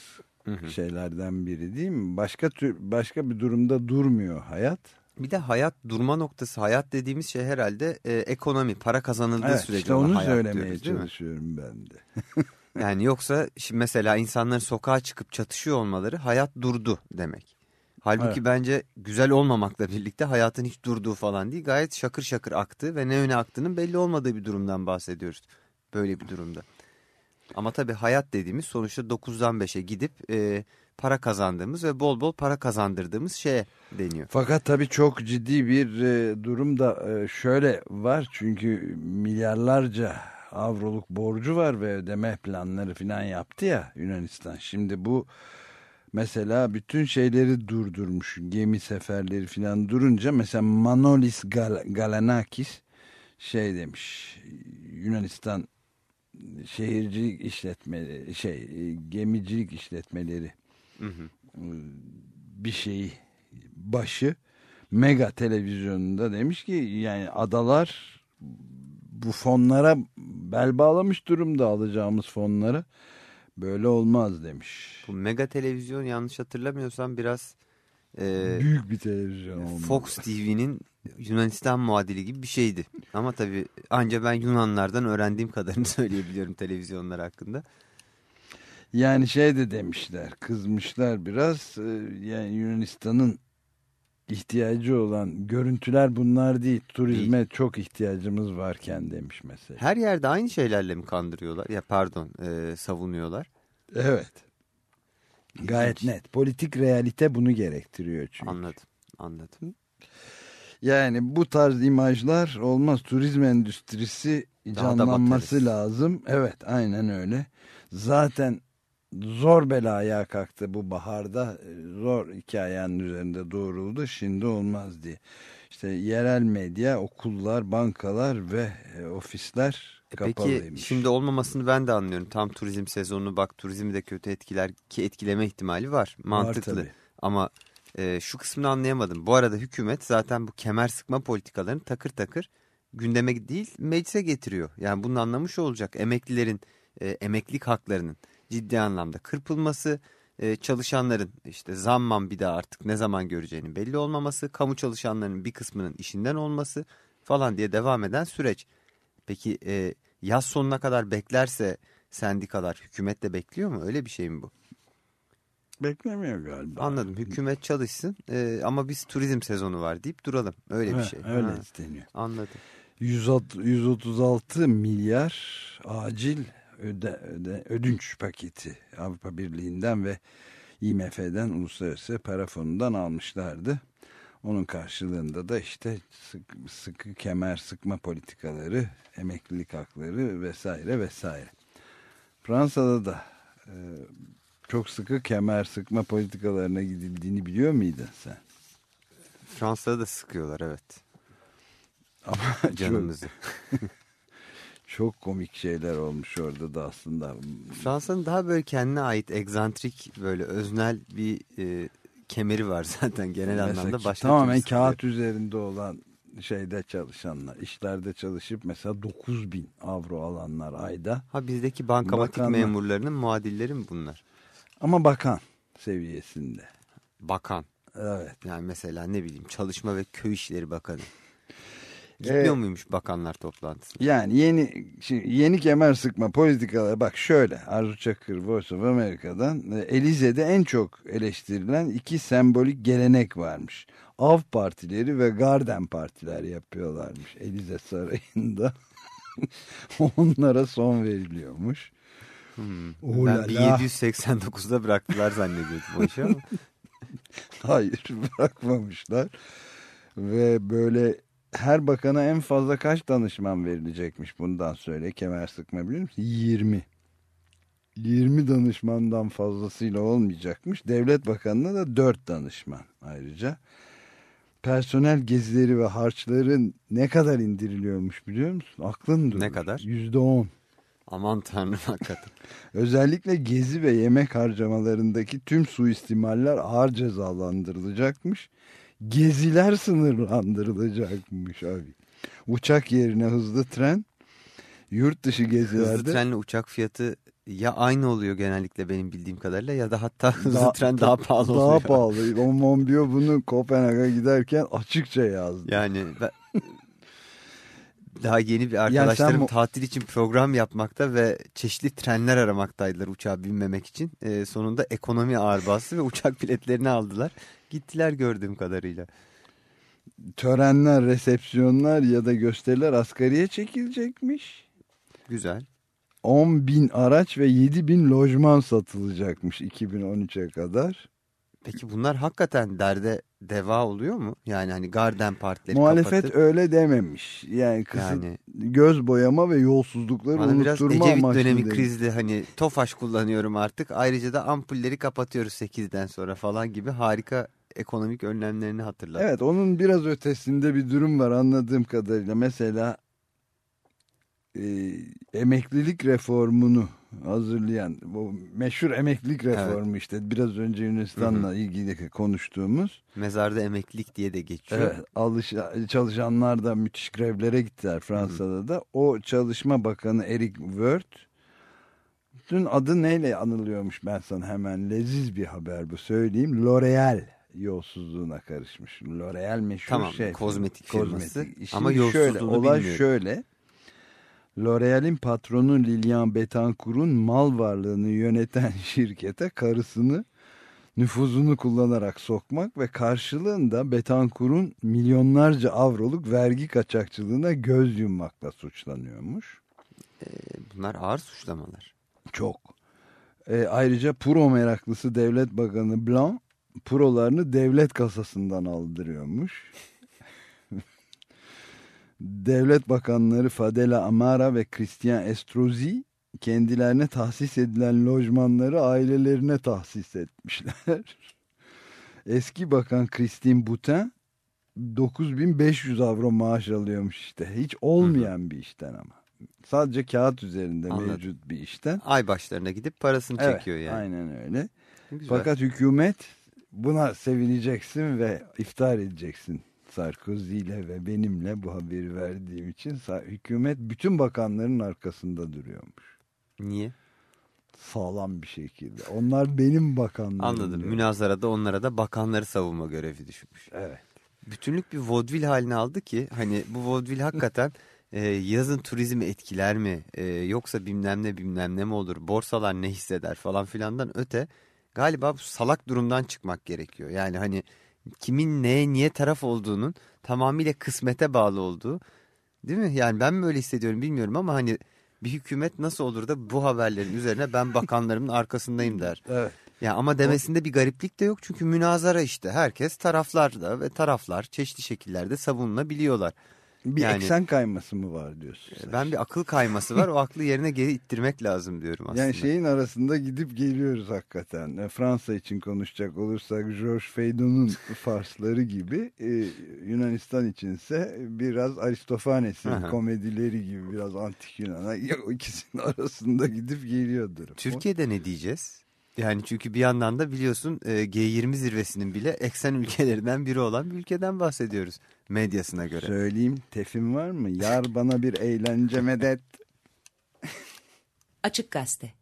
şeylerden biri değil mi? Başka tür başka bir durumda durmuyor hayat. bir de hayat durma noktası hayat dediğimiz şey herhalde e, ekonomi para kazanıldığı Evet, sürece işte onu hayat söylemeye diyoruz, çalışıyorum ben de. Yani yoksa şimdi mesela insanların sokağa çıkıp çatışıyor olmaları hayat durdu demek. Halbuki Evet. bence güzel olmamakla birlikte hayatın hiç durduğu falan değil. Gayet şakır şakır aktığı ve ne yöne aktığının belli olmadığı bir durumdan bahsediyoruz. Böyle bir durumda. Ama tabii hayat dediğimiz sonuçta 9'dan 5'e gidip e, para kazandığımız ve bol bol para kazandırdığımız şeye deniyor. Fakat tabii çok ciddi bir e, durum da e, şöyle var. Çünkü milyarlarca avroluk borcu var ve ödeme planları falan yaptı ya Yunanistan. Şimdi bu mesela bütün şeyleri durdurmuş. Gemi seferleri falan durunca mesela Manolis Gal Galanakis şey demiş. Yunanistan şehircilik işletmeleri şey gemicilik işletmeleri Hı hı. bir şeyi başı mega televizyonunda demiş ki yani adalar bu fonlara bel bağlamış durumda alacağımız fonlara böyle olmaz demiş. Bu mega televizyon yanlış hatırlamıyorsam biraz e, Büyük bir televizyon olmalı. Fox TV'nin Yunanistan muadili gibi bir şeydi. Ama tabii anca ben Yunanlardan öğrendiğim kadarını söyleyebiliyorum televizyonlar hakkında. Yani şey de demişler kızmışlar biraz e, yani Yunanistan'ın ihtiyacı olan görüntüler bunlar değil turizme çok ihtiyacımız varken demiş mesela. Her yerde aynı şeylerle mi kandırıyorlar? Ya pardon e, savunuyorlar. Evet. Gayet İlginç. net. Politik realite bunu gerektiriyor çünkü. Anladım. Anladım. Yani bu tarz imajlar olmaz. Turizm endüstrisi Daha da canlanması lazım. Evet aynen öyle. Zaten zor bela ayağa kalktı bu baharda. Zor iki ayağının üzerinde doğruldu. Şimdi olmaz diye. İşte yerel medya, okullar, bankalar ve e, ofisler E peki kapalıymış. şimdi olmamasını ben de anlıyorum. Tam turizm sezonu bak turizmi de kötü etkiler ki etkileme ihtimali var. Mantıklı. tabii. Ama e, şu kısmını anlayamadım. Bu arada hükümet zaten bu kemer sıkma politikalarını takır takır gündeme değil meclise getiriyor. Yani bunu anlamış olacak. Emeklilerin e, emeklilik haklarının ciddi anlamda kırpılması, e, çalışanların işte zamman bir daha artık ne zaman göreceğini belli olmaması, kamu çalışanlarının bir kısmının işinden olması falan diye devam eden süreç. Peki e, yaz sonuna kadar beklerse sendikalar hükümet de bekliyor mu? Öyle bir şey mi bu? Beklemiyor galiba. Anladım. Hükümet çalışsın e, ama biz turizm sezonu var deyip duralım. Öyle bir şey. Öyle Ha, isteniyor. anladım. 106 136 milyar acil öde, öde, ödünç paketi Avrupa Birliği'nden ve IMF'den Uluslararası Para Fonu'ndan almışlardı. Onun karşılığında da işte sık, sıkı kemer sıkma politikaları, emeklilik hakları vesaire vesaire. Fransa'da da e, çok sıkı kemer sıkma politikalarına gidildiğini biliyor muydun sen? Fransa'da da sıkıyorlar evet. Ama Canımızı. Çok komik şeyler olmuş orada da aslında. Fransa'nın daha böyle kendine ait egzantrik böyle öznel bir e, kemeri var zaten genel Mesela anlamda. Başka tamamen kağıt üzerinde olan şeyde çalışanlar, işlerde çalışıp mesela 9 bin avro alanlar ayda. Ha bizdeki bankamatik Bakanlar. memurlarının muadilleri mi bunlar? Ama bakan seviyesinde. Bakan. Evet. Yani mesela ne bileyim Çalışma ve Köy İşleri Bakanı. Gitmiyor Ee, muymuş bakanlar toplantısına? Yani yeni şimdi yeni kemer sıkma politikaları bak şöyle Arzu Çakır Voice of America'dan e, Elize'de en çok eleştirilen iki sembolik gelenek varmış. Av partileri ve Garden partiler yapıyorlarmış Elize Sarayı'nda. Onlara son veriliyormuş. Hmm. Oh ben la bir la. 789'da bıraktılar zannediyordum o işi ama. Hayır bırakmamışlar. Ve böyle her bakana en fazla kaç danışman verilecekmiş bundan söyle kemer sıkma biliyor musun? 20. 20 danışmandan fazlasıyla olmayacakmış. Devlet Bakanı'na da 4 danışman ayrıca. Personel gezileri ve harçların ne kadar indiriliyormuş biliyor musun? Aklın durur. Ne kadar? %10. Aman tanrım hakikaten. Özellikle gezi ve yemek harcamalarındaki tüm suistimaller ağır cezalandırılacakmış. Geziler sınırlandırılacakmış abi. Uçak yerine hızlı tren, yurt dışı gezilerde Hızlı trenle uçak fiyatı ya aynı oluyor genellikle benim bildiğim kadarıyla ya da hatta hızlı Daha- tren daha pahalı daha oluyor. pahalı. O Monbiot bunu Kopenhag'a giderken açıkça yazdı. Yani ben, daha yeni bir arkadaşlarım sen bu- tatil için program yapmakta ve çeşitli trenler aramaktaydılar uçağa binmemek için. Ee, sonunda ekonomi ağır bastı ve uçak biletlerini aldılar. Gittiler gördüğüm kadarıyla. Törenler, resepsiyonlar ya da gösteriler asgariye çekilecekmiş. Güzel. 10 bin araç ve 7 bin lojman satılacakmış 2013'e kadar. Peki bunlar hakikaten derde deva oluyor mu? Yani hani garden partileri Muhalefet kapatıp öyle dememiş. Yani kısıt yani göz boyama ve yolsuzlukları bana biraz unutturma Ecevit amaçlı dönemi demiş. krizli hani tofaş kullanıyorum artık. Ayrıca da ampulleri kapatıyoruz 8'den sonra falan gibi harika ekonomik önlemlerini hatırlat. Evet onun biraz ötesinde bir durum var anladığım kadarıyla. Mesela e, emeklilik reformunu hazırlayan bu meşhur emeklilik reformu işte biraz önce Yunanistan'la ilgili konuştuğumuz. Mezarda emeklilik diye de geçiyor. Evet, alış, çalışanlar da müthiş grevlere gittiler Fransa'da da. O çalışma bakanı Eric Woerth dün adı neyle anılıyormuş ben sana hemen leziz bir haber bu söyleyeyim. L'Oreal yolsuzluğuna karışmış. L'Oreal meşhur Tamam, şey. kozmetik firması. Şimdi Ama şöyle, yolsuzluğunu olay bilmiyorum. şöyle. L'Oreal'in patronu Lilian Betancourt'un mal varlığını yöneten şirkete karısını nüfuzunu kullanarak sokmak ve karşılığında Betancourt'un milyonlarca avroluk vergi kaçakçılığına göz yummakla suçlanıyormuş. Bunlar ağır suçlamalar. Çok. E, ayrıca pro meraklısı devlet bakanı Blanc prolarını devlet kasasından aldırıyormuş. devlet bakanları Fadela Amara ve Christian Estrosi kendilerine tahsis edilen lojmanları ailelerine tahsis etmişler. Eski bakan Christine Boutin 9500 avro maaş alıyormuş işte. Hiç olmayan bir işten ama. Sadece kağıt üzerinde Anladım. mevcut bir işten. Ay başlarına gidip parasını Evet, çekiyor yani. Aynen öyle. Güzel. Fakat hükümet buna sevineceksin ve iftar edeceksin. Sarkozy ile ve benimle bu haberi verdiğim için hükümet bütün bakanların arkasında duruyormuş. Niye? Sağlam bir şekilde. Onlar benim bakanlarım. Anladım. diyor. Münazarada onlara da bakanları savunma görevi düşmüş. Evet. Bütünlük bir vodvil haline aldı ki hani bu vodvil hakikaten e, yazın turizmi etkiler mi E, yoksa bilmem ne bilmem ne mi olur borsalar ne hisseder falan filandan öte galiba bu salak durumdan çıkmak gerekiyor. Yani hani kimin neye niye taraf olduğunun tamamıyla kısmete bağlı olduğu değil mi? Yani ben mi öyle hissediyorum bilmiyorum ama hani bir hükümet nasıl olur da bu haberlerin üzerine ben bakanlarımın arkasındayım der. Evet. Ya ama demesinde bir gariplik de yok çünkü münazara işte herkes taraflarda ve taraflar çeşitli şekillerde savunulabiliyorlar. Bir Yani- eksen kayması mı var diyorsun sen? Ben bir akıl kayması var o aklı yerine geri ittirmek lazım diyorum aslında. Yani şeyin arasında gidip geliyoruz hakikaten. E, Fransa için konuşacak olursak Georges Feydon'un farsları gibi e, Yunanistan içinse biraz Aristofanes'in komedileri gibi biraz antik Yunan'a ikisinin arasında gidip geliyor durum. Türkiye'de ne diyeceğiz? Yani çünkü bir yandan da biliyorsun e, G20 zirvesinin bile eksen ülkelerinden biri olan bir ülkeden bahsediyoruz medyasına göre. Söyleyeyim tefim var mı? Yar bana bir eğlence medet. Açık Gazete.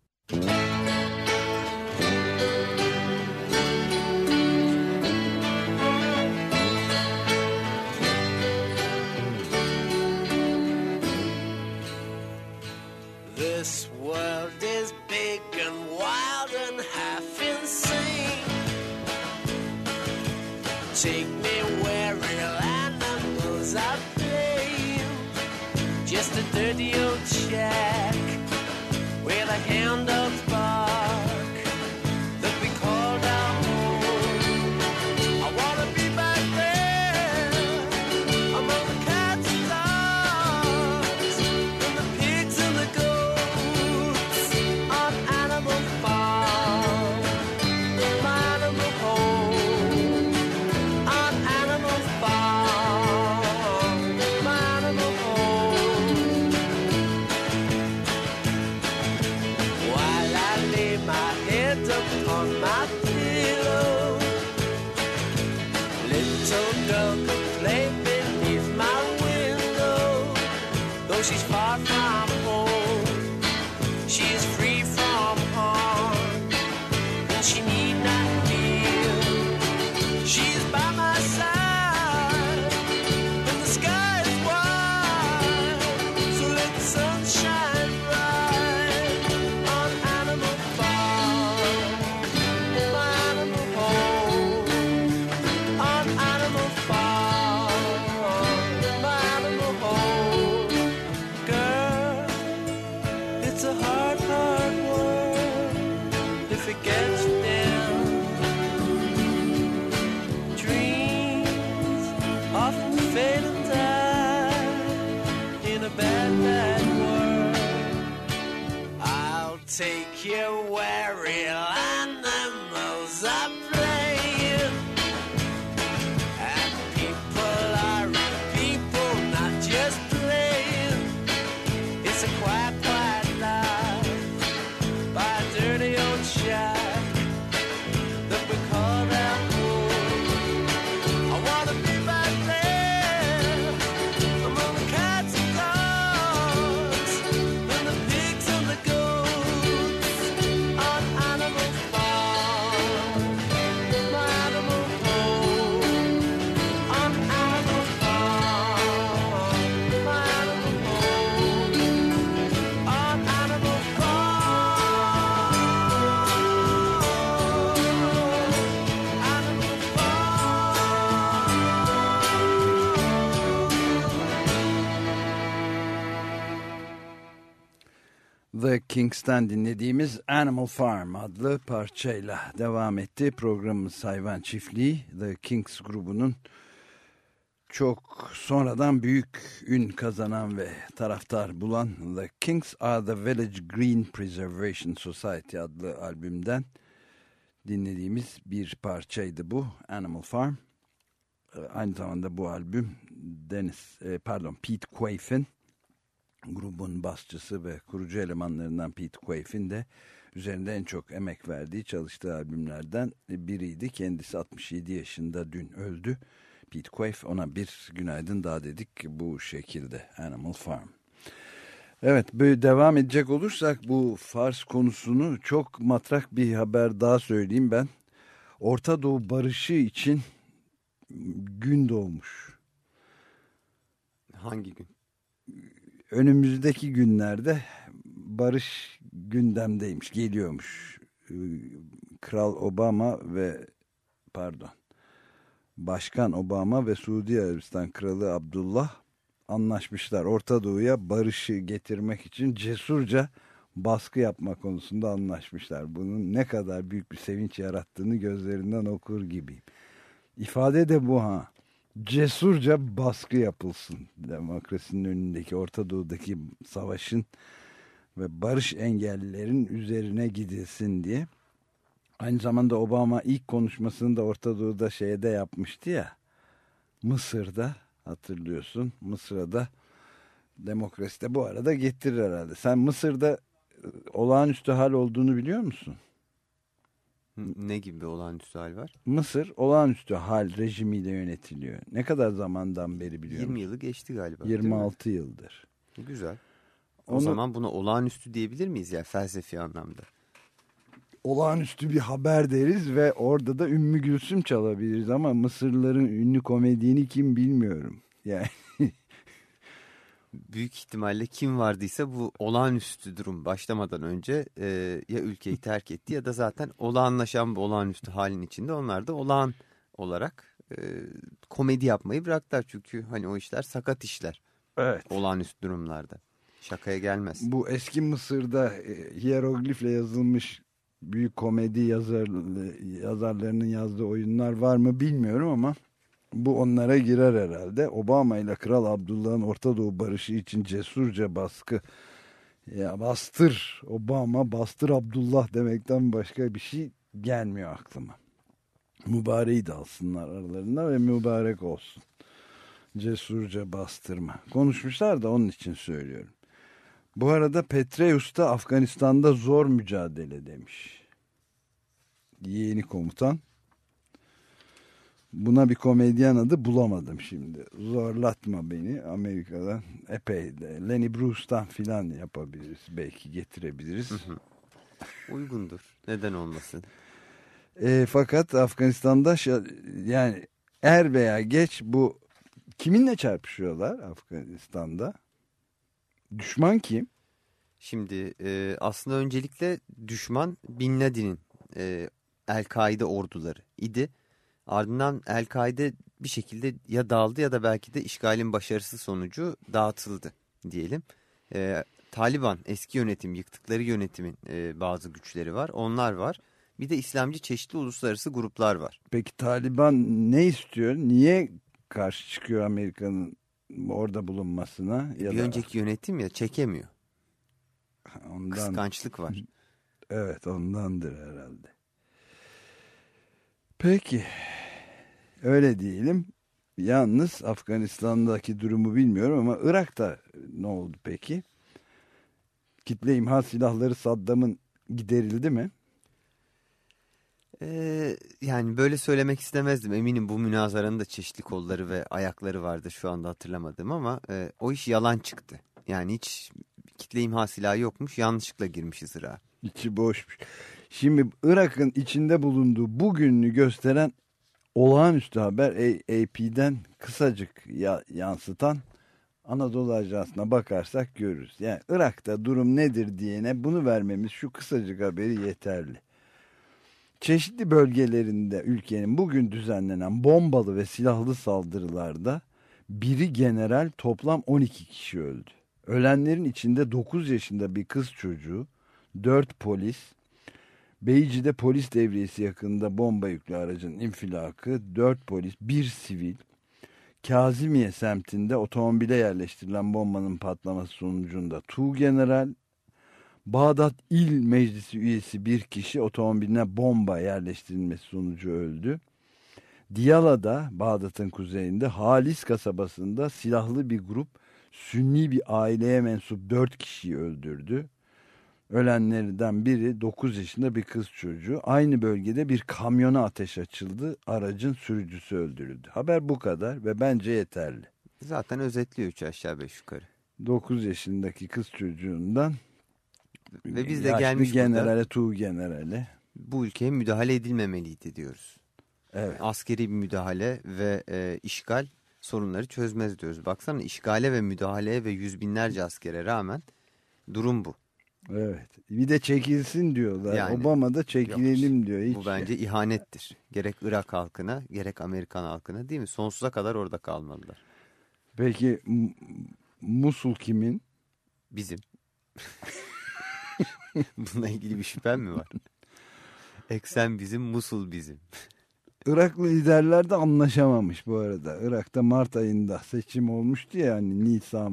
Kings'ten dinlediğimiz Animal Farm adlı parçayla devam etti. Programımız Hayvan Çiftliği. The Kings grubunun çok sonradan büyük ün kazanan ve taraftar bulan The Kings are the Village Green Preservation Society adlı albümden dinlediğimiz bir parçaydı bu. Animal Farm. Aynı zamanda bu albüm Dennis, e, pardon Pete Quaife'in grubun basçısı ve kurucu elemanlarından Pete Quaife'in de üzerinde en çok emek verdiği çalıştığı albümlerden biriydi. Kendisi 67 yaşında dün öldü. Pete Quaife ona bir günaydın daha dedik bu şekilde Animal Farm. Evet böyle devam edecek olursak bu Fars konusunu çok matrak bir haber daha söyleyeyim ben. Orta Doğu barışı için gün doğmuş. Hangi gün? Önümüzdeki günlerde barış gündemdeymiş, geliyormuş. Ee, Kral Obama ve pardon Başkan Obama ve Suudi Arabistan Kralı Abdullah anlaşmışlar. Orta Doğu'ya barışı getirmek için cesurca baskı yapma konusunda anlaşmışlar. Bunun ne kadar büyük bir sevinç yarattığını gözlerinden okur gibiyim. İfade de bu ha cesurca baskı yapılsın. Demokrasinin önündeki Orta Doğu'daki savaşın ve barış engellilerin üzerine gidilsin diye. Aynı zamanda Obama ilk konuşmasını da Orta Doğu'da şeyde yapmıştı ya. Mısır'da hatırlıyorsun. Mısır'a da demokrasi de bu arada getirir herhalde. Sen Mısır'da e, olağanüstü hal olduğunu biliyor musun? Ne gibi olağanüstü hal var? Mısır olağanüstü hal rejimiyle yönetiliyor. Ne kadar zamandan beri biliyor 20 musun? yılı geçti galiba. değil mi? 26 yıldır. Güzel. O Onu- zaman buna olağanüstü diyebilir miyiz ya felsefi anlamda? olağanüstü bir haber deriz ve orada da Ümmü Gülsüm çalabiliriz ama Mısırlıların ünlü komediğini kim bilmiyorum. Yani Büyük ihtimalle kim vardıysa bu olağanüstü durum başlamadan önce e, ya ülkeyi terk etti ya da zaten olağanlaşan bu olağanüstü halin içinde onlar da olağan olarak e, komedi yapmayı bıraktılar. Çünkü hani o işler sakat işler evet. olağanüstü durumlarda. Şakaya gelmez. Bu eski Mısır'da e, hieroglifle yazılmış büyük komedi yazar, yazarlarının yazdığı oyunlar var mı bilmiyorum ama bu onlara girer herhalde. Obama ile Kral Abdullah'ın Orta Doğu barışı için cesurca baskı ya bastır Obama bastır Abdullah demekten başka bir şey gelmiyor aklıma. Mübareği de alsınlar aralarında ve mübarek olsun. Cesurca bastırma. Konuşmuşlar da onun için söylüyorum. Bu arada Petreus da Afganistan'da zor mücadele demiş. Yeni komutan. Buna bir komedyen adı bulamadım şimdi. Zorlatma beni Amerika'dan. Epey de. Lenny Bruce'tan filan yapabiliriz. Belki getirebiliriz. Uygundur. Neden olmasın? E, fakat Afganistan'da yani er veya geç bu kiminle çarpışıyorlar Afganistan'da? Düşman kim? Şimdi e, aslında öncelikle düşman Bin Laden'in e, El-Kaide orduları idi. Ardından El-Kaide bir şekilde ya dağıldı ya da belki de işgalin başarısı sonucu dağıtıldı diyelim. E, Taliban eski yönetim yıktıkları yönetimin e, bazı güçleri var onlar var. Bir de İslamcı çeşitli uluslararası gruplar var. Peki Taliban ne istiyor? Niye karşı çıkıyor Amerika'nın orada bulunmasına? Ya bir da önceki yönetim ya çekemiyor. ondan, Kıskançlık var. Evet ondandır herhalde. Peki öyle diyelim. Yalnız Afganistan'daki durumu bilmiyorum ama Irak'ta ne oldu peki? Kitle imha silahları Saddam'ın giderildi mi? Ee, yani böyle söylemek istemezdim. Eminim bu münazaranın da çeşitli kolları ve ayakları vardı şu anda hatırlamadım ama e, o iş yalan çıktı. Yani hiç kitle imha silahı yokmuş yanlışlıkla girmişiz Irak'a. İçi boşmuş. Şimdi Irak'ın içinde bulunduğu bugününü gösteren olağanüstü haber AP'den kısacık ya- yansıtan Anadolu Ajansı'na bakarsak görürüz. Yani Irak'ta durum nedir diyene bunu vermemiz şu kısacık haberi yeterli. Çeşitli bölgelerinde ülkenin bugün düzenlenen bombalı ve silahlı saldırılarda biri general toplam 12 kişi öldü. Ölenlerin içinde 9 yaşında bir kız çocuğu, 4 polis, Beyci'de polis devriyesi yakınında bomba yüklü aracın infilakı, 4 polis, 1 sivil, Kazimiye semtinde otomobile yerleştirilen bombanın patlaması sonucunda Tu General, Bağdat İl Meclisi üyesi bir kişi otomobiline bomba yerleştirilmesi sonucu öldü. Diyala'da Bağdat'ın kuzeyinde Halis kasabasında silahlı bir grup Sünni bir aileye mensup 4 kişiyi öldürdü. Ölenlerden biri 9 yaşında bir kız çocuğu. Aynı bölgede bir kamyona ateş açıldı. Aracın sürücüsü öldürüldü. Haber bu kadar ve bence yeterli. Zaten özetliyor üç aşağı beş yukarı. 9 yaşındaki kız çocuğundan Ve biz de gelmiş generale, tuğ generale. bu ülkeye müdahale edilmemeliydi diyoruz. Evet. Askeri bir müdahale ve e, işgal sorunları çözmez diyoruz. Baksana işgale ve müdahaleye ve yüz binlerce askere rağmen durum bu. Evet. Bir de çekilsin diyorlar. Yani, Obama da çekilelim diyor. Hiç Bu bence ihanettir. Gerek Irak halkına gerek Amerikan halkına değil mi? Sonsuza kadar orada kalmalılar. Peki Musul kimin? Bizim. Bununla ilgili bir şüphem mi var? Eksen bizim, Musul bizim. Iraklı liderler de anlaşamamış bu arada. Irak'ta Mart ayında seçim olmuştu ya hani Nisan,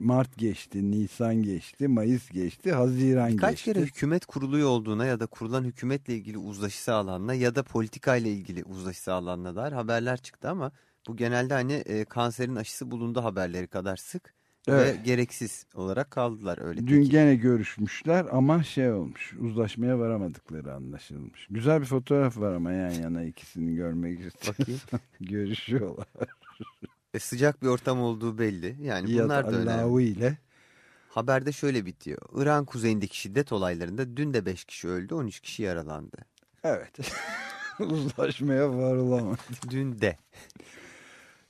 Mart geçti, Nisan geçti, Mayıs geçti, Haziran Kaç geçti. kere hükümet kuruluyor olduğuna ya da kurulan hükümetle ilgili uzlaşı sağlanana ya da politikayla ilgili uzlaşı sağlanana dair haberler çıktı ama bu genelde hani e, kanserin aşısı bulundu haberleri kadar sık Evet. ve gereksiz olarak kaldılar öyle. Dün Peki, gene görüşmüşler ama şey olmuş, uzlaşmaya varamadıkları anlaşılmış. Güzel bir fotoğraf var ama yan yana ikisini görmek istiyorsan. Görüşüyorlar. E, sıcak bir ortam olduğu belli. Yani bunlar da önemli. İle. Haberde şöyle bitiyor. İran kuzeyindeki şiddet olaylarında dün de 5 kişi öldü 13 kişi yaralandı. Evet. Uzlaşmaya varılamadı. Dün de.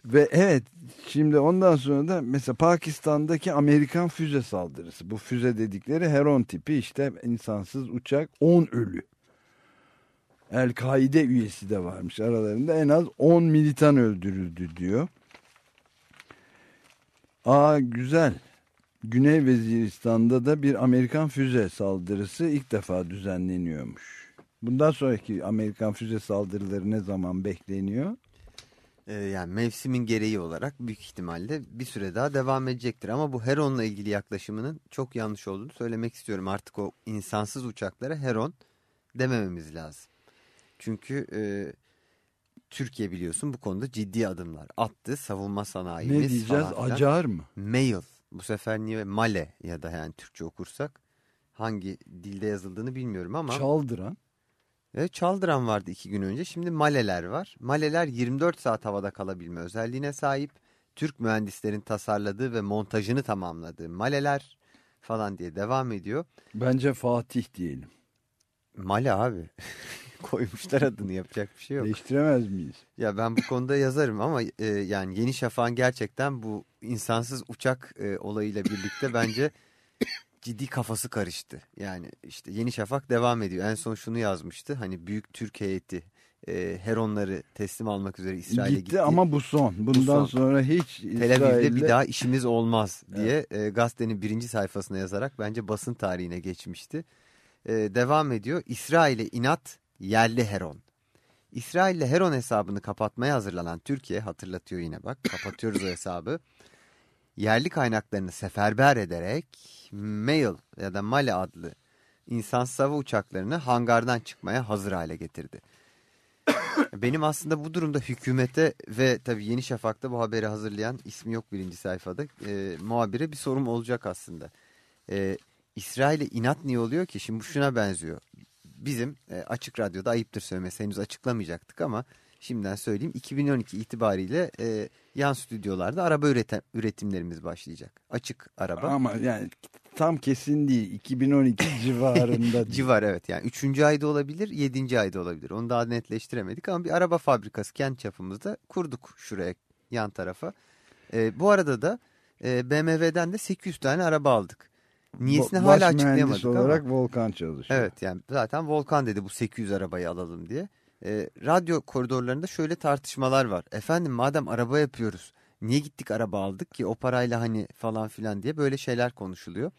Ve evet şimdi ondan sonra da mesela Pakistan'daki Amerikan füze saldırısı. Bu füze dedikleri Heron tipi işte insansız uçak 10 ölü. El-Kaide üyesi de varmış aralarında en az 10 militan öldürüldü diyor. Aa güzel. Güney Veziristan'da da bir Amerikan füze saldırısı ilk defa düzenleniyormuş. Bundan sonraki Amerikan füze saldırıları ne zaman bekleniyor? Ee, yani mevsimin gereği olarak büyük ihtimalle bir süre daha devam edecektir. Ama bu Heron'la ilgili yaklaşımının çok yanlış olduğunu söylemek istiyorum. Artık o insansız uçaklara Heron demememiz lazım. Çünkü e, Türkiye biliyorsun bu konuda ciddi adımlar attı. Savunma sanayimiz ne diyeceğiz? falan. Acar mı? Mail. Bu sefer niye Male ya da yani Türkçe okursak hangi dilde yazıldığını bilmiyorum ama. Çaldıran. Evet, Çaldıran vardı iki gün önce. Şimdi Maleler var. Maleler 24 saat havada kalabilme özelliğine sahip. Türk mühendislerin tasarladığı ve montajını tamamladığı Maleler falan diye devam ediyor. Bence Fatih diyelim. Male abi. Koymuşlar adını yapacak bir şey yok. Değiştiremez miyiz? Ya ben bu konuda yazarım ama e, yani Yeni Şafak'ın gerçekten bu insansız uçak e, olayıyla birlikte bence ciddi kafası karıştı. Yani işte Yeni Şafak devam ediyor. En son şunu yazmıştı. Hani büyük Türk heyeti e, Heronları teslim almak üzere İsrail'e gitti, gitti. ama bu son. Bundan son. sonra hiç Tel Aviv'de bir daha işimiz olmaz diye e, gazetenin birinci sayfasına yazarak bence basın tarihine geçmişti. E, devam ediyor. İsrail'e inat yerli Heron. İsrail'le Heron hesabını kapatmaya hazırlanan Türkiye hatırlatıyor yine bak kapatıyoruz o hesabı. Yerli kaynaklarını seferber ederek Mail ya da Male adlı insan hava uçaklarını hangardan çıkmaya hazır hale getirdi. Benim aslında bu durumda hükümete ve tabii Yeni Şafak'ta bu haberi hazırlayan ismi yok birinci sayfada e, muhabire bir sorum olacak aslında. E, İsrail'e inat niye oluyor ki? Şimdi bu şuna benziyor. Bizim e, açık radyoda ayıptır söylemesi henüz açıklamayacaktık ama şimdiden söyleyeyim 2012 itibariyle e, yan stüdyolarda araba üretim, üretimlerimiz başlayacak. Açık araba. Ama yani tam kesin değil. 2012 civarında değil. Civar evet yani 3. ayda olabilir 7. ayda olabilir onu daha netleştiremedik ama bir araba fabrikası kent çapımızda kurduk şuraya yan tarafa. E, bu arada da e, BMW'den de 800 tane araba aldık. Niyesini Baş hala açıklayamadık olarak ama. Volkan çalışıyor. Evet yani zaten Volkan dedi bu 800 arabayı alalım diye. E, radyo koridorlarında şöyle tartışmalar var. Efendim madem araba yapıyoruz niye gittik araba aldık ki o parayla hani falan filan diye böyle şeyler konuşuluyor.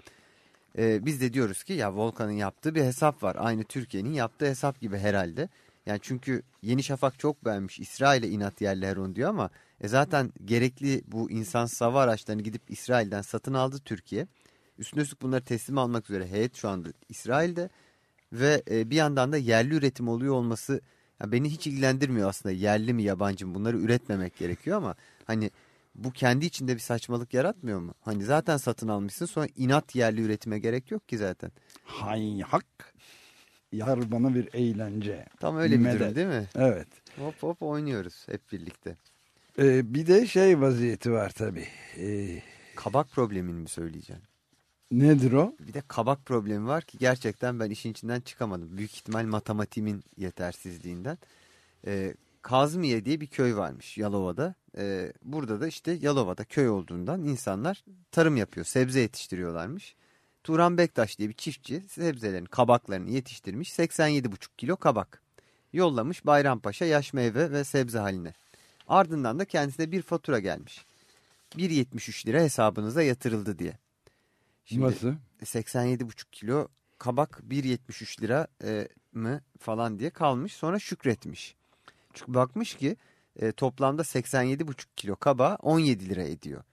E, biz de diyoruz ki ya Volkan'ın yaptığı bir hesap var. Aynı Türkiye'nin yaptığı hesap gibi herhalde. Yani çünkü Yeni Şafak çok beğenmiş İsrail'e inat yerli Heron diyor ama e zaten gerekli bu insan hava araçlarını gidip İsrail'den satın aldı Türkiye. Üstüne üstlük bunları teslim almak üzere heyet şu anda İsrail'de ve e, bir yandan da yerli üretim oluyor olması ya beni hiç ilgilendirmiyor aslında yerli mi yabancı mı bunları üretmemek gerekiyor ama hani bu kendi içinde bir saçmalık yaratmıyor mu? Hani zaten satın almışsın sonra inat yerli üretime gerek yok ki zaten. Hay hak. Yar bana bir eğlence. Tam öyle bir Medet. durum değil mi? Evet. Hop hop oynuyoruz hep birlikte. Ee, bir de şey vaziyeti var tabii. Ee, Kabak problemini mi söyleyeceğim? Nedir o? Bir de kabak problemi var ki gerçekten ben işin içinden çıkamadım. Büyük ihtimal matematiğimin yetersizliğinden. Ee, Kazmiye diye bir köy varmış Yalova'da. Ee, burada da işte Yalova'da köy olduğundan insanlar tarım yapıyor. Sebze yetiştiriyorlarmış. Turan Bektaş diye bir çiftçi sebzelerin kabaklarını yetiştirmiş. 87,5 kilo kabak. Yollamış Bayrampaşa yaş meyve ve sebze haline. Ardından da kendisine bir fatura gelmiş. 1.73 lira hesabınıza yatırıldı diye. Şimdi Nasıl? 87,5 kilo kabak 1.73 lira e, mı falan diye kalmış. Sonra şükretmiş. Çünkü bakmış ki e, toplamda 87,5 kilo kaba 17 lira ediyor.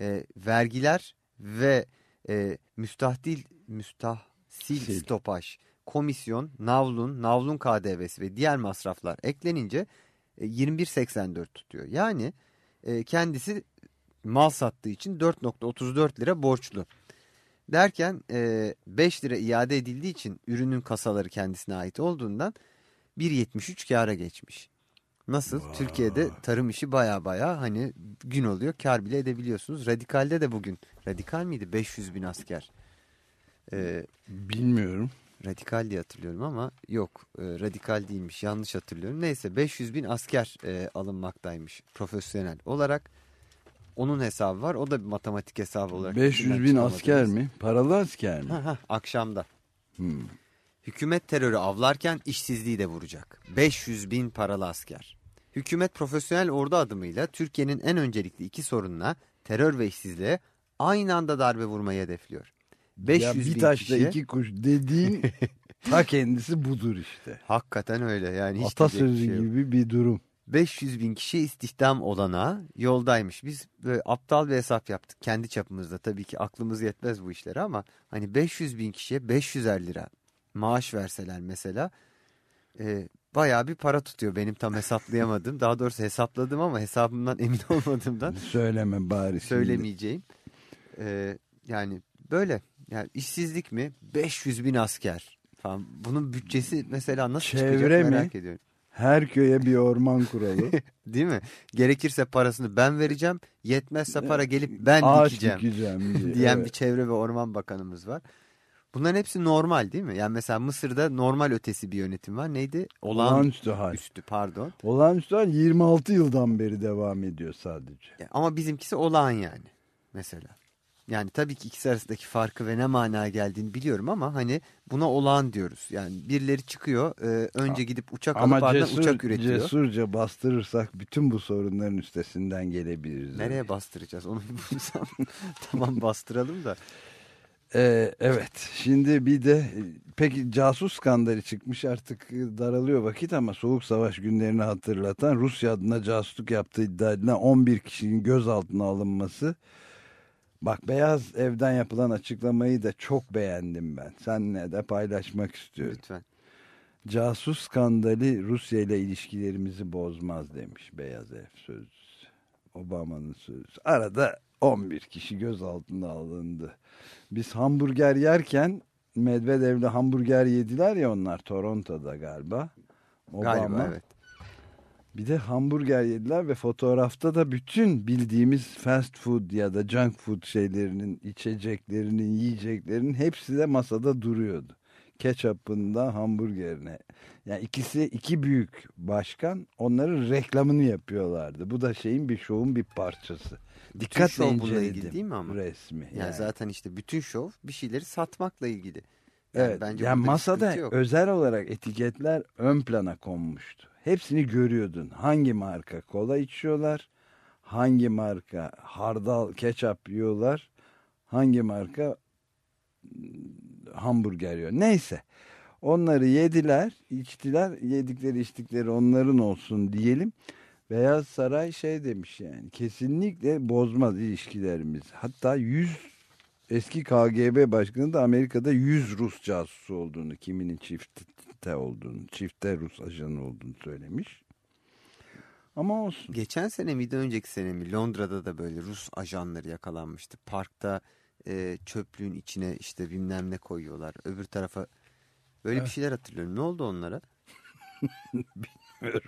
E, vergiler ve e, müstahdil müstahsil Sil. stopaj, komisyon, navlun, navlun KDV'si ve diğer masraflar eklenince e, 21.84 tutuyor. Yani e, kendisi mal sattığı için 4.34 lira borçlu. Derken e, 5 lira iade edildiği için ürünün kasaları kendisine ait olduğundan 1.73 kâra geçmiş. Nasıl? Türkiye'de tarım işi baya baya hani gün oluyor kar bile edebiliyorsunuz. Radikal'de de bugün. Radikal miydi? 500 bin asker. E, Bilmiyorum. radikal diye hatırlıyorum ama yok e, radikal değilmiş yanlış hatırlıyorum. Neyse 500 bin asker e, alınmaktaymış profesyonel olarak. Onun hesabı var o da bir matematik hesabı olarak. 500 içinden bin asker mi? Paralı asker mi? Ha, ha, akşamda. Hmm. Hükümet terörü avlarken işsizliği de vuracak. 500 bin paralı asker. Hükümet profesyonel ordu adımıyla Türkiye'nin en öncelikli iki sorununa terör ve işsizliğe aynı anda darbe vurmayı hedefliyor. 500 ya bir taşla kişiye, iki kuş dediğin ta kendisi budur işte. Hakikaten öyle yani. hiç Atasözü şey yok. gibi bir durum. 500 bin kişi istihdam olana yoldaymış. Biz böyle aptal bir hesap yaptık kendi çapımızda. Tabii ki aklımız yetmez bu işlere ama hani 500 bin kişiye 500'er lira maaş verseler mesela e, bayağı bir para tutuyor. Benim tam hesaplayamadım. Daha doğrusu hesapladım ama hesabımdan emin olmadığımdan Söyleme bari söylemeyeceğim. E, yani böyle yani işsizlik mi? 500 bin asker falan. Bunun bütçesi mesela nasıl Çevre çıkacak mi? merak ediyorum. Her köye bir orman kuralı. Değil mi? Gerekirse parasını ben vereceğim. Yetmezse para gelip ben Ağaç dikeceğim. dikeceğim diye. Diyen Evet. bir çevre ve orman bakanımız var. Bunların hepsi normal değil mi? Yani mesela Mısır'da normal ötesi bir yönetim var. Neydi? Olağan Olağanüstü hal. üstü pardon. Olağanüstü hal 26 yıldan beri devam ediyor sadece. Ama bizimkisi olağan yani. Mesela. Yani tabii ki ikisi arasındaki farkı ve ne manaya geldiğini biliyorum ama hani buna olağan diyoruz. Yani birileri çıkıyor e, önce gidip uçak alıp Ama ardından cesur, uçak üretiyor. cesurca bastırırsak bütün bu sorunların üstesinden gelebiliriz. Nereye bastıracağız onu bulsam. tamam bastıralım da. Ee, evet şimdi bir de e, peki casus skandali çıkmış artık e, daralıyor vakit ama soğuk savaş günlerini hatırlatan Rusya adına casusluk yaptığı iddia edilen 11 kişinin gözaltına alınması. Bak Beyaz Ev'den yapılan açıklamayı da çok beğendim ben. Seninle de paylaşmak istiyorum. Lütfen. Casus skandali Rusya ile ilişkilerimizi bozmaz demiş Beyaz Ev sözcüsü. Obama'nın sözcüsü. Arada 11 kişi gözaltına alındı. Biz hamburger yerken Medvedev'le hamburger yediler ya onlar Toronto'da galiba. Obama. Galiba evet. Bir de hamburger yediler ve fotoğrafta da bütün bildiğimiz fast food ya da junk food şeylerinin, içeceklerinin, yiyeceklerinin hepsi de masada duruyordu. Ketçapında hamburgerine. Yani ikisi iki büyük başkan onların reklamını yapıyorlardı. Bu da şeyin bir şovun bir parçası. Dikkatle şov bununla ilgili değil mi ama? resmi. Yani, Yani, zaten işte bütün şov bir şeyleri satmakla ilgili. Yani evet, bence yani masada özel olarak etiketler ön plana konmuştu. Hepsini görüyordun. Hangi marka kola içiyorlar, hangi marka hardal ketçap yiyorlar, hangi marka hmm, hamburger yiyor. Neyse. Onları yediler, içtiler, yedikleri içtikleri onların olsun diyelim. Beyaz Saray şey demiş yani kesinlikle bozmaz ilişkilerimiz. Hatta 100 eski KGB başkanı da Amerika'da 100 Rus casusu olduğunu, kiminin çifte olduğunu, çifte Rus ajanı olduğunu söylemiş. Ama olsun. Geçen sene miydi önceki sene mi Londra'da da böyle Rus ajanları yakalanmıştı. Parkta e, çöplüğün içine işte bilmem ne koyuyorlar. Öbür tarafa böyle bir şeyler hatırlıyorum. Ne oldu onlara?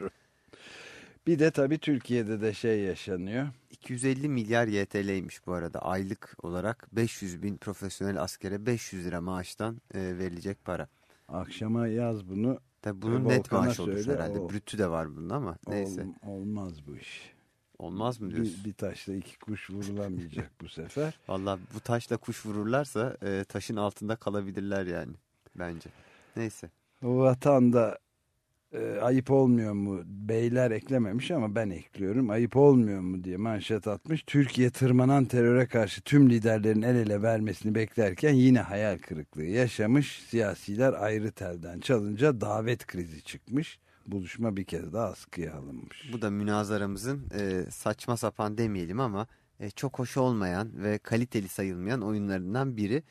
Bir de tabii Türkiye'de de şey yaşanıyor. 250 milyar YTL'ymiş bu arada aylık olarak 500 bin profesyonel askere 500 lira maaştan e, verilecek para. Akşama yaz bunu. Tabii bunun E, net Volkan'a maaş olur herhalde. o- Brütü de var bunun ama neyse. Ol- olmaz bu iş. Olmaz mı diyorsun? Bir, bir taşla iki kuş vurulamayacak bu sefer. Valla bu taşla kuş vururlarsa e, taşın altında kalabilirler yani bence. Neyse. Vatanda e, ayıp olmuyor mu? Beyler eklememiş ama ben ekliyorum. Ayıp olmuyor mu diye manşet atmış. Türkiye tırmanan teröre karşı tüm liderlerin el ele vermesini beklerken yine hayal kırıklığı yaşamış. Siyasiler ayrı telden çalınca davet krizi çıkmış. Buluşma bir kez daha askıya alınmış. Bu da münazaramızın e, saçma sapan demeyelim ama e, çok hoş olmayan ve kaliteli sayılmayan oyunlarından biri.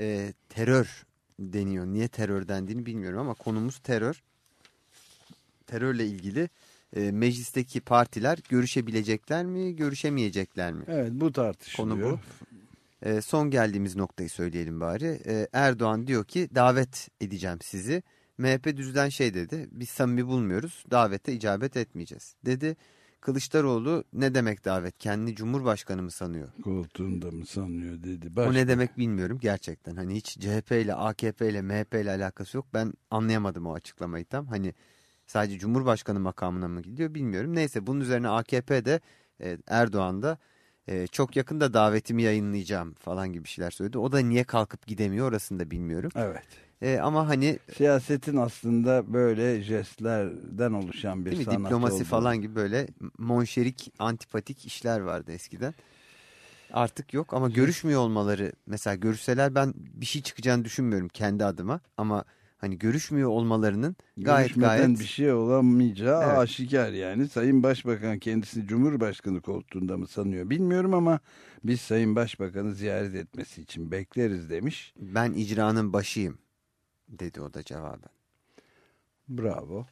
E, terör deniyor. Niye terör dendiğini bilmiyorum ama konumuz terör. Terörle ilgili e, meclisteki partiler görüşebilecekler mi, görüşemeyecekler mi? Evet bu tartışılıyor. Konu bu. E, son geldiğimiz noktayı söyleyelim bari. E, Erdoğan diyor ki davet edeceğim sizi. MHP düzden şey dedi. Biz samimi bulmuyoruz. Davete icabet etmeyeceğiz. Dedi. Kılıçdaroğlu ne demek davet? Kendini Cumhurbaşkanı mı sanıyor? Koltuğunda mı sanıyor dedi. O Başka- ne demek bilmiyorum gerçekten. Hani hiç CHP ile AKP ile MHP ile alakası yok. Ben anlayamadım o açıklamayı tam. Hani sadece Cumhurbaşkanı makamına mı gidiyor bilmiyorum. Neyse bunun üzerine AKP de e, Erdoğan da e, çok yakında davetimi yayınlayacağım falan gibi şeyler söyledi. O da niye kalkıp gidemiyor orasını da bilmiyorum. Evet. E, ama hani Siyasetin aslında böyle jestlerden oluşan bir sanat diplomasi olduğunu- falan gibi böyle monşerik antipatik işler vardı eskiden. Artık yok ama görüşmüyor olmaları mesela görüşseler ben bir şey çıkacağını düşünmüyorum kendi adıma ama hani görüşmüyor olmalarının gayet gayet bir şey olamayacağı Evet. aşikar yani. Sayın Başbakan kendisi Cumhurbaşkanı koltuğunda mı sanıyor bilmiyorum ama biz Sayın Başbakan'ı ziyaret etmesi için bekleriz demiş. ben icranın başıyım dedi o da cevaben. Bravo.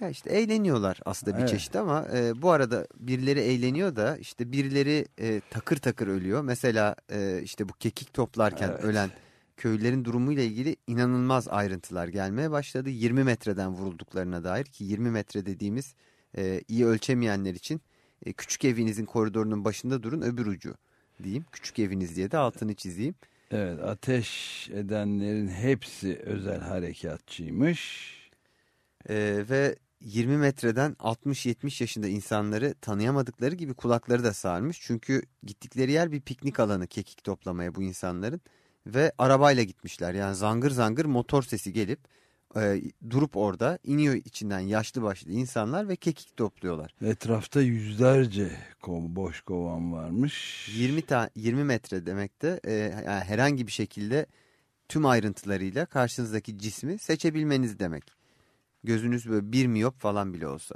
Ya işte eğleniyorlar aslında bir Evet. çeşit ama e, bu arada birileri eğleniyor da işte birileri e, takır takır ölüyor. Mesela e, işte bu kekik toplarken Evet. ölen köylerin durumuyla ilgili inanılmaz ayrıntılar gelmeye başladı. 20 metreden vurulduklarına dair ki 20 metre dediğimiz e, iyi ölçemeyenler için e, küçük evinizin koridorunun başında durun öbür ucu diyeyim. Küçük eviniz diye de altını çizeyim. Evet ateş edenlerin hepsi özel harekatçıymış. Ee, ve 20 metreden 60-70 yaşında insanları tanıyamadıkları gibi kulakları da sarmış. Çünkü gittikleri yer bir piknik alanı kekik toplamaya bu insanların. Ve arabayla gitmişler yani zangır zangır motor sesi gelip e, durup orada iniyor içinden yaşlı başlı insanlar ve kekik topluyorlar. Etrafta yüzlerce boş kovan varmış. 20 ta 20 metre demek de e, yani herhangi bir şekilde tüm ayrıntılarıyla karşınızdaki cismi seçebilmeniz demek. Gözünüz böyle bir miyop falan bile olsa.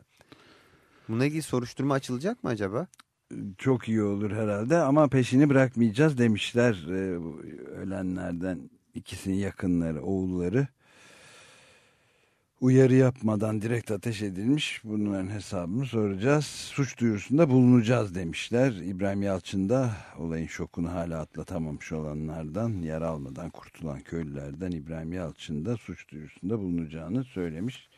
Buna ilgili soruşturma açılacak mı acaba? Çok iyi olur herhalde ama peşini bırakmayacağız demişler e, ölenlerden ikisinin yakınları, oğulları. Uyarı yapmadan direkt ateş edilmiş. Bunların hesabını soracağız. Suç duyurusunda bulunacağız demişler. İbrahim Yalçın da olayın şokunu hala atlatamamış olanlardan, yer almadan kurtulan köylülerden İbrahim Yalçın da suç duyurusunda bulunacağını söylemiş.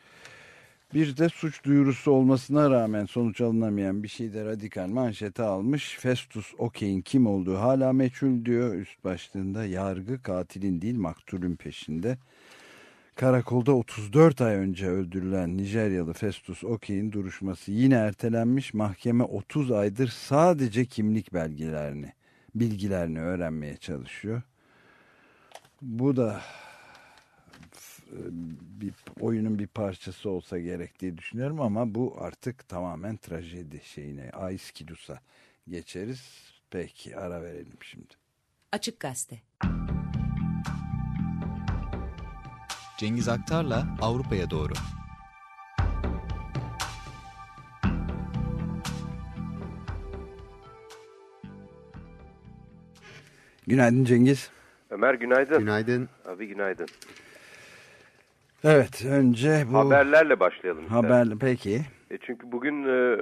Bir de suç duyurusu olmasına rağmen sonuç alınamayan bir şey de radikal manşete almış. Festus Okey'in kim olduğu hala meçhul diyor üst başlığında. Yargı katilin değil maktulün peşinde. Karakolda 34 ay önce öldürülen Nijeryalı Festus Okey'in duruşması yine ertelenmiş. Mahkeme 30 aydır sadece kimlik belgelerini, bilgilerini öğrenmeye çalışıyor. Bu da bir oyunun bir parçası olsa gerek diye düşünüyorum ama bu artık tamamen trajedi şeyine Aiskidus'a geçeriz. Peki ara verelim şimdi. Açık Gazete. Cengiz Aktar'la Avrupa'ya doğru. Günaydın Cengiz. Ömer günaydın. Günaydın. Abi günaydın. Evet önce bu Haberlerle başlayalım. haber peki. E çünkü bugün e,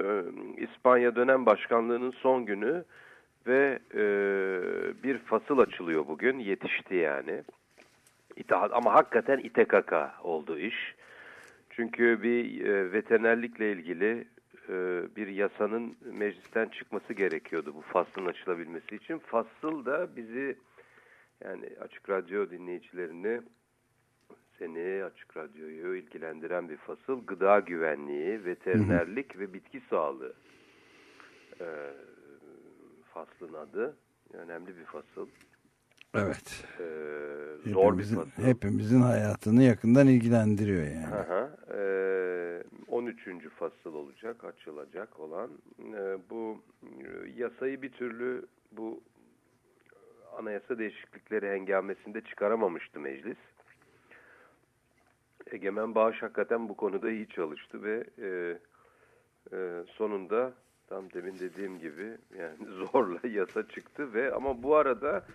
İspanya dönem başkanlığının son günü ve e, bir fasıl açılıyor bugün. Yetişti yani. İtahat, ama hakikaten İTKK oldu iş. Çünkü bir e, veterinerlikle ilgili e, bir yasanın meclisten çıkması gerekiyordu bu faslın açılabilmesi için. Fasıl da bizi yani Açık Radyo dinleyicilerini seni Açık Radyo'yu ilgilendiren bir fasıl gıda güvenliği, veterinerlik ve bitki sağlığı ee, faslın adı. Önemli bir fasıl. Evet. Ee, zor bir Hepimizin, fasıl. hepimizin hayatını yakından ilgilendiriyor yani. Hı hı. Ee, 13. fasıl olacak, açılacak olan. Ee, bu e, yasayı bir türlü bu anayasa değişiklikleri hengamesinde çıkaramamıştı meclis. Egemen Bağış hakikaten bu konuda iyi çalıştı ve e, e, sonunda tam demin dediğim gibi yani zorla yasa çıktı ve ama bu arada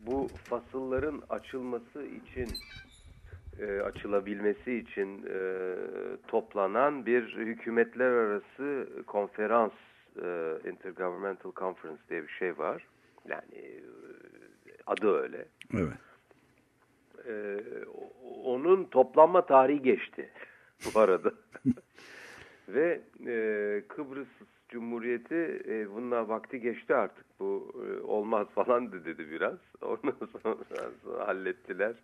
bu fasılların açılması için e, açılabilmesi için e, toplanan bir hükümetler arası konferans e, Intergovernmental Conference diye bir şey var. Yani e, adı öyle. Evet. E, onun toplanma tarihi geçti bu arada. Ve e, Kıbrıs Cumhuriyeti e, bununla vakti geçti artık bu e, olmaz falan dedi biraz. Ondan sonra hallettiler.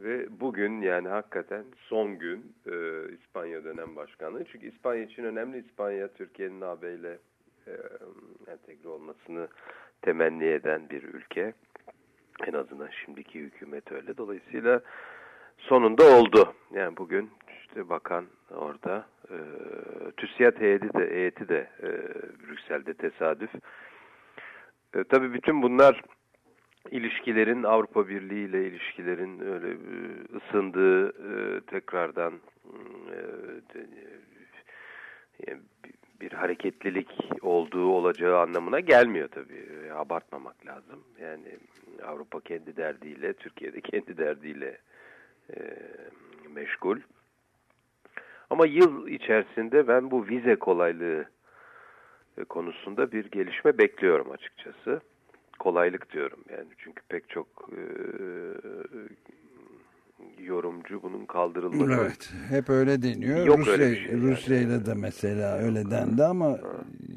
Ve bugün yani hakikaten son gün e, İspanya dönem başkanlığı. Çünkü İspanya için önemli. İspanya Türkiye'nin AB ile e, entegre olmasını temenni eden bir ülke. En azından şimdiki hükümet öyle. Dolayısıyla sonunda oldu. Yani bugün işte bakan orada e, TÜSİAD heyeti de, heyeti de e, Brüksel'de tesadüf. E, tabii bütün bunlar ilişkilerin Avrupa Birliği ile ilişkilerin öyle e, ısındığı e, tekrardan e, e, bir hareketlilik olduğu olacağı anlamına gelmiyor tabii. E, Abartmamak lazım. Yani Avrupa kendi derdiyle, Türkiye'de kendi derdiyle e, meşgul. Ama yıl içerisinde ben bu vize kolaylığı e, konusunda bir gelişme bekliyorum açıkçası. Kolaylık diyorum yani çünkü pek çok e, yorumcu bunun kaldırılması. Evet, hep öyle deniyor. Yok Rusya, öyle bir şey yani. Rusya'yla da mesela öyle dendi ama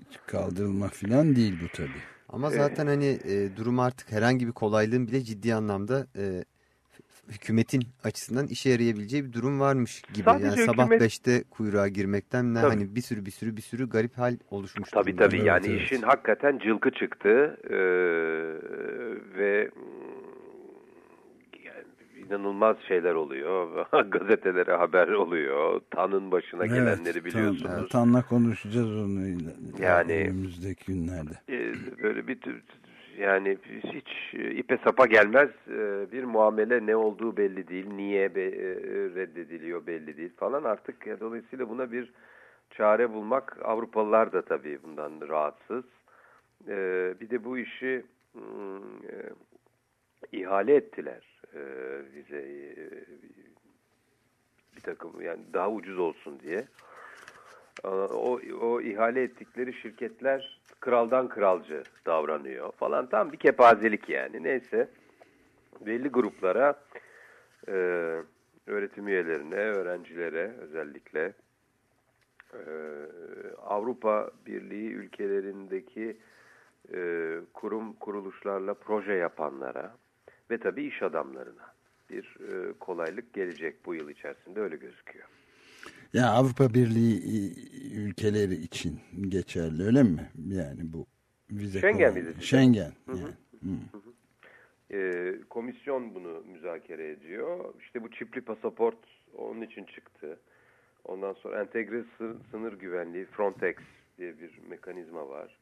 hiç kaldırılma falan değil bu tabii. Ama zaten hani e, durum artık herhangi bir kolaylığın bile ciddi anlamda e, hükümetin açısından işe yarayabileceği bir durum varmış gibi. Sadece yani sabah hükümet- 5'te kuyruğa girmekten ne Tabii. hani bir sürü bir sürü bir sürü garip hal oluşmuş. Tabii tabii yani evet. işin hakikaten cılkı çıktı Ee, ve yani inanılmaz şeyler oluyor. Gazetelere haber oluyor. Tanın başına gelenleri biliyorsunuz. Tan, Tan'la konuşacağız onu Yani- önümüzdeki günlerde. Ee, böyle bir tür- yani hiç ipe sapa gelmez Ee, bir muamele ne olduğu belli değil, niye e, reddediliyor belli değil falan artık dolayısıyla buna bir çare bulmak Avrupalılar da tabii bundan rahatsız. Bir de bu işi hmm, e, ihale ettiler e, e, bir takım yani daha ucuz olsun diye. Aa, O, o ihale ettikleri şirketler kraldan kralcı davranıyor falan. Tam bir kepazelik yani. Neyse belli gruplara e, öğretim üyelerine, öğrencilere özellikle e, Avrupa Birliği ülkelerindeki e, kurum kuruluşlarla proje yapanlara ve tabii iş adamlarına bir e, kolaylık gelecek bu yıl içerisinde öyle gözüküyor. Ya Avrupa Birliği ülkeleri için geçerli öyle mi? Yani bu vize Schengen vizesi. Schengen. Yani. E, komisyon bunu müzakere ediyor. İşte bu çipli pasaport onun için çıktı. Ondan sonra entegre sı- sınır güvenliği Frontex diye bir mekanizma var.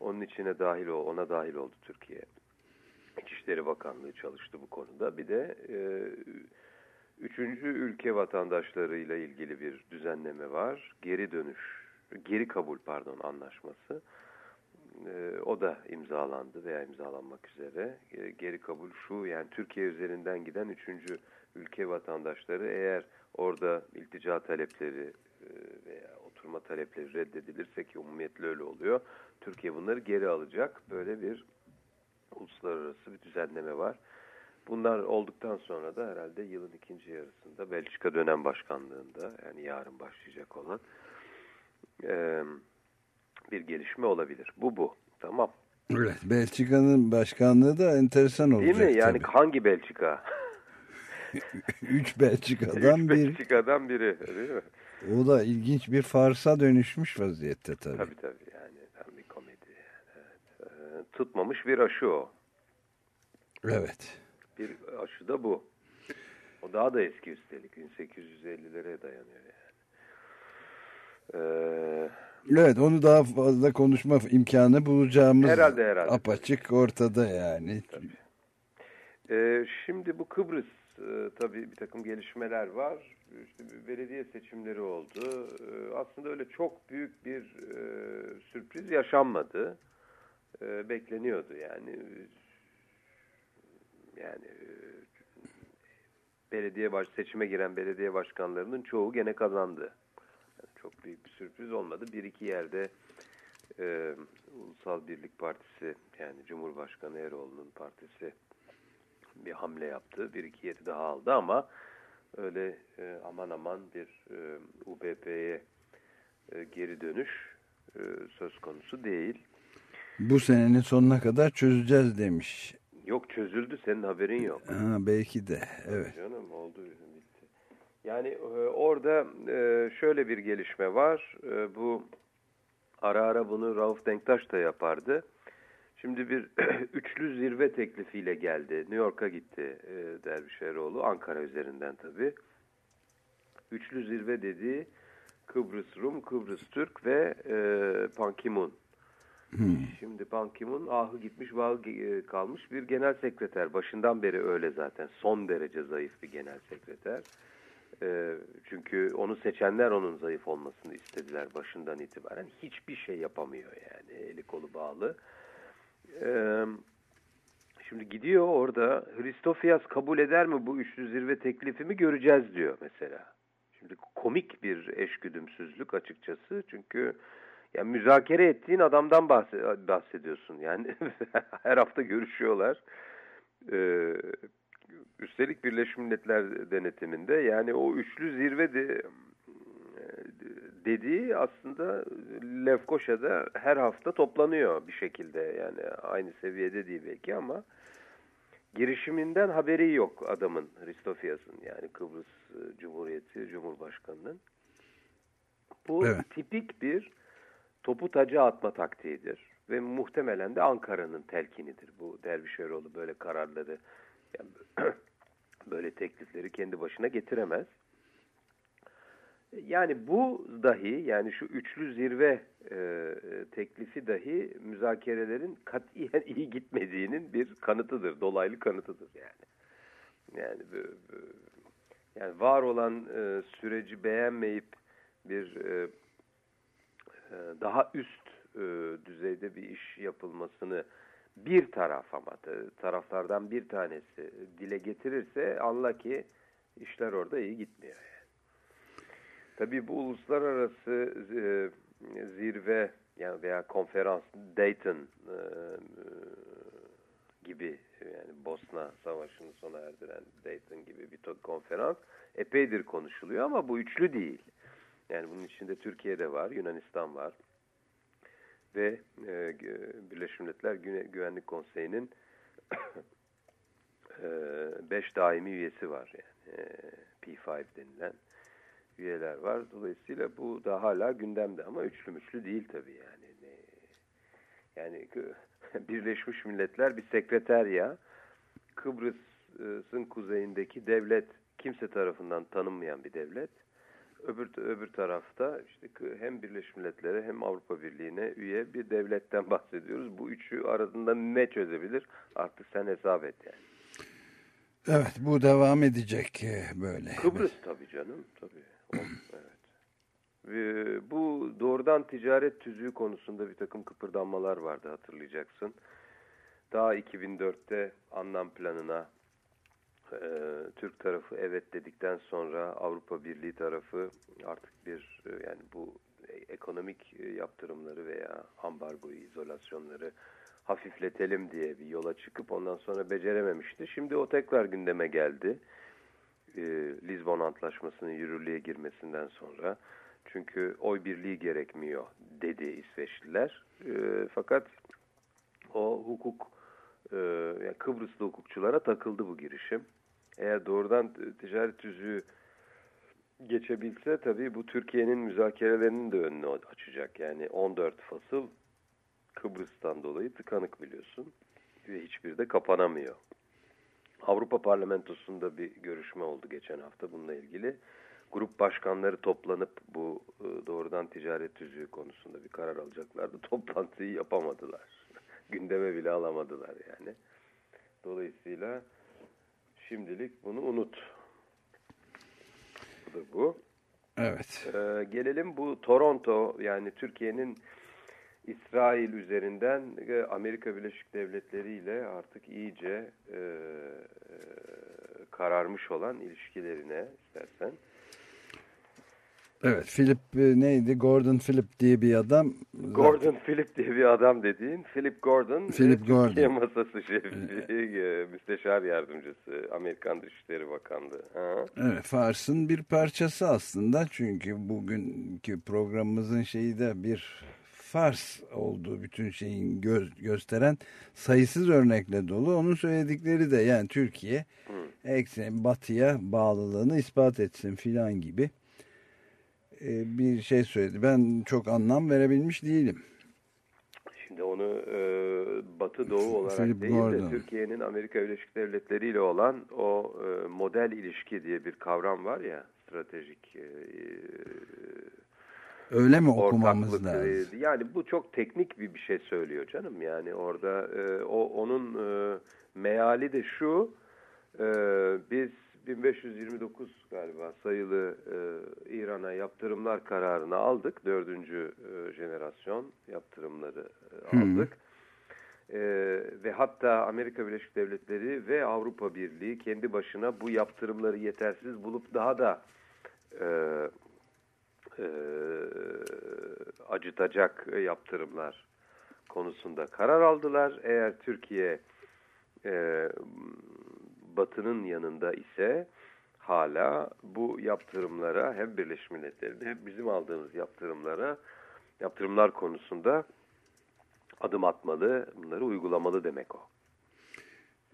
Onun içine dahil o, ona dahil oldu Türkiye. İçişleri Bakanlığı çalıştı bu konuda. Bir de e, üçüncü ülke vatandaşlarıyla ilgili bir düzenleme var. Geri dönüş, geri kabul pardon anlaşması. E, o da imzalandı veya imzalanmak üzere. E, geri kabul şu yani Türkiye üzerinden giden üçüncü ülke vatandaşları eğer orada iltica talepleri e, veya oturma talepleri reddedilirse ki umumiyetle öyle oluyor. Türkiye bunları geri alacak. Böyle bir uluslararası bir düzenleme var. Bunlar olduktan sonra da herhalde yılın ikinci yarısında Belçika dönem başkanlığında yani yarın başlayacak olan e, bir gelişme olabilir. Bu bu. Tamam. Evet, Belçika'nın başkanlığı da enteresan olacak Değil mi? Yani tabii. hangi Belçika? Üç Belçika'dan Üç bir. Belçika'dan biri. Değil mi? O da ilginç bir farsa dönüşmüş vaziyette tabii. Tabii tabii yani tam bir komedi. Yani, evet. Ee, tutmamış bir aşı o. Evet. Bir aşı da bu. O daha da eski üstelik. 1850'lere dayanıyor yani. Ee, Evet onu daha fazla konuşma imkanı bulacağımız Herhalde, herhalde. apaçık ortada yani. Ee, şimdi bu Kıbrıs e, tabii bir takım gelişmeler var. İşte belediye seçimleri oldu. Ee, aslında öyle çok büyük bir e, sürpriz yaşanmadı. Ee, bekleniyordu yani. Yani e, belediye baş seçime giren belediye başkanlarının çoğu gene kazandı. Yani çok büyük bir sürpriz olmadı. Bir iki yerde e, Ulusal Birlik Partisi yani Cumhurbaşkanı Eroğlu'nun partisi bir hamle yaptı. Bir iki yeri daha aldı ama öyle e, aman aman bir e, UBP'ye e, geri dönüş e, söz konusu değil. Bu senenin sonuna kadar çözeceğiz demiş. Yok çözüldü senin haberin yok. Ha, belki de evet. Canım oldu bitti. Yani e, orada e, şöyle bir gelişme var. E, bu ara ara bunu Rauf Denktaş da yapardı. Şimdi bir üçlü zirve teklifiyle geldi. New York'a gitti e, Dervişeroğlu. Ankara üzerinden tabii. Üçlü zirve dediği Kıbrıs Rum, Kıbrıs Türk ve e, Pan Ki-moon Şimdi Ban Ki-moon ahı gitmiş vahı e, kalmış bir genel sekreter. Başından beri öyle zaten. Son derece zayıf bir genel sekreter. E, çünkü onu seçenler onun zayıf olmasını istediler başından itibaren. Hiçbir şey yapamıyor yani. Eli kolu bağlı. E, şimdi gidiyor orada Hristofias kabul eder mi bu üçlü zirve teklifimi göreceğiz diyor mesela. Şimdi komik bir eşgüdümsüzlük açıkçası. Çünkü yani müzakere ettiğin adamdan bahse- bahsediyorsun. Yani her hafta görüşüyorlar. Ee, üstelik Birleşmiş Milletler denetiminde yani o üçlü zirve de, dediği aslında Lefkoşa'da her hafta toplanıyor bir şekilde. Yani aynı seviyede değil belki ama girişiminden haberi yok adamın Hristofias'ın yani Kıbrıs Cumhuriyeti Cumhurbaşkanı'nın. Bu Evet. tipik bir topu taca atma taktiğidir. Ve muhtemelen de Ankara'nın telkinidir. Bu Dervişeroğlu böyle kararları, yani böyle teklifleri kendi başına getiremez. Yani bu dahi, yani şu üçlü zirve e, teklifi dahi müzakerelerin katiyen iyi gitmediğinin bir kanıtıdır, dolaylı kanıtıdır yani. Yani yani var olan e, süreci beğenmeyip bir e, daha üst e, düzeyde bir iş yapılmasını bir taraf ama ta- taraflardan bir tanesi dile getirirse anla ki işler orada iyi gitmiyor. Tabii bu uluslararası e, zirve yani veya konferans Dayton e, e, gibi yani Bosna Savaşı'nı sona erdiren Dayton gibi bir konferans epeydir konuşuluyor ama bu üçlü değil. Yani bunun içinde Türkiye'de var, Yunanistan var ve e, Birleşmiş Milletler Güne- Güvenlik Konseyi'nin e, beş daimi üyesi var yani e, P5 denilen üyeler var. Dolayısıyla bu da hala gündemde ama üçlü müçlü değil tabii yani. Ne- Yani Birleşmiş Milletler bir sekreterya Kıbrıs'ın kuzeyindeki devlet kimse tarafından tanınmayan bir devlet. Öbür öbür tarafta işte hem Birleşmiş Milletler'e hem Avrupa Birliği'ne üye bir devletten bahsediyoruz. Bu üçü arasında ne çözebilir? Artık sen hesap et yani. Evet bu devam edecek e, böyle. Kıbrıs tabii canım tabii. Evet. Ve bu doğrudan ticaret tüzüğü konusunda bir takım kıpırdanmalar vardı hatırlayacaksın. Daha 2004'te anlam planına e, Türk tarafı evet dedikten sonra Avrupa Birliği tarafı artık bir e, yani bu ekonomik e, yaptırımları veya ambargoyu, izolasyonları hafifletelim diye bir yola çıkıp ondan sonra becerememişti. Şimdi o tekrar gündeme geldi. E, Lizbon Antlaşması'nın yürürlüğe girmesinden sonra. Çünkü oy birliği gerekmiyor dedi İsveçliler. E, fakat o hukuk e, yani Kıbrıslı hukukçulara takıldı bu girişim. Eğer doğrudan ticaret tüzüğü geçebilse tabii bu Türkiye'nin müzakerelerinin de önünü açacak. Yani 14 fasıl Kıbrıs'tan dolayı tıkanık biliyorsun. Ve hiçbiri de kapanamıyor. Avrupa Parlamentosu'nda bir görüşme oldu geçen hafta bununla ilgili. Grup başkanları toplanıp bu e, doğrudan ticaret tüzüğü konusunda bir karar alacaklardı. Toplantıyı yapamadılar. Gündeme bile alamadılar yani. Dolayısıyla şimdilik bunu unut. Bu da bu. Evet. Ee, gelelim bu Toronto yani Türkiye'nin İsrail üzerinden e, Amerika Birleşik Devletleri ile artık iyice e, e, kararmış olan ilişkilerine istersen. Evet Philip e, neydi Gordon Philip diye bir adam. Gordon Philip diye bir adam dediğin Philip Gordon, Philip e, Gordon. Türkiye Masası şefi, e, müsteşar yardımcısı, Amerikan Dışişleri Bakanlığı. Ha? Evet Fars'ın bir parçası aslında çünkü bugünkü programımızın şeyi de bir Fars olduğu bütün şeyin göz, gösteren sayısız örnekle dolu. Onun söyledikleri de yani Türkiye eksen batıya bağlılığını ispat etsin filan gibi bir şey söyledi. Ben çok anlam verebilmiş değilim. Şimdi onu e, Batı Doğu olarak Philip değil de Gordon. Türkiye'nin Amerika Birleşik Devletleri ile olan o e, model ilişki diye bir kavram var ya stratejik e, Öyle mi okumamız lazım? e, Yani bu çok teknik bir bir şey söylüyor canım. Yani orada e, o onun e, meali de şu. e, biz 1529 galiba sayılı e, İran'a yaptırımlar kararını aldık. Dördüncü e, jenerasyon yaptırımları e, aldık. E, ve hatta Amerika Birleşik Devletleri ve Avrupa Birliği kendi başına bu yaptırımları yetersiz bulup daha da e, e, acıtacak yaptırımlar konusunda karar aldılar. Eğer Türkiye e, Batı'nın yanında ise hala bu yaptırımlara hem Birleşmiş Milletler'de hem bizim aldığımız yaptırımlara yaptırımlar konusunda adım atmalı, bunları uygulamalı demek o.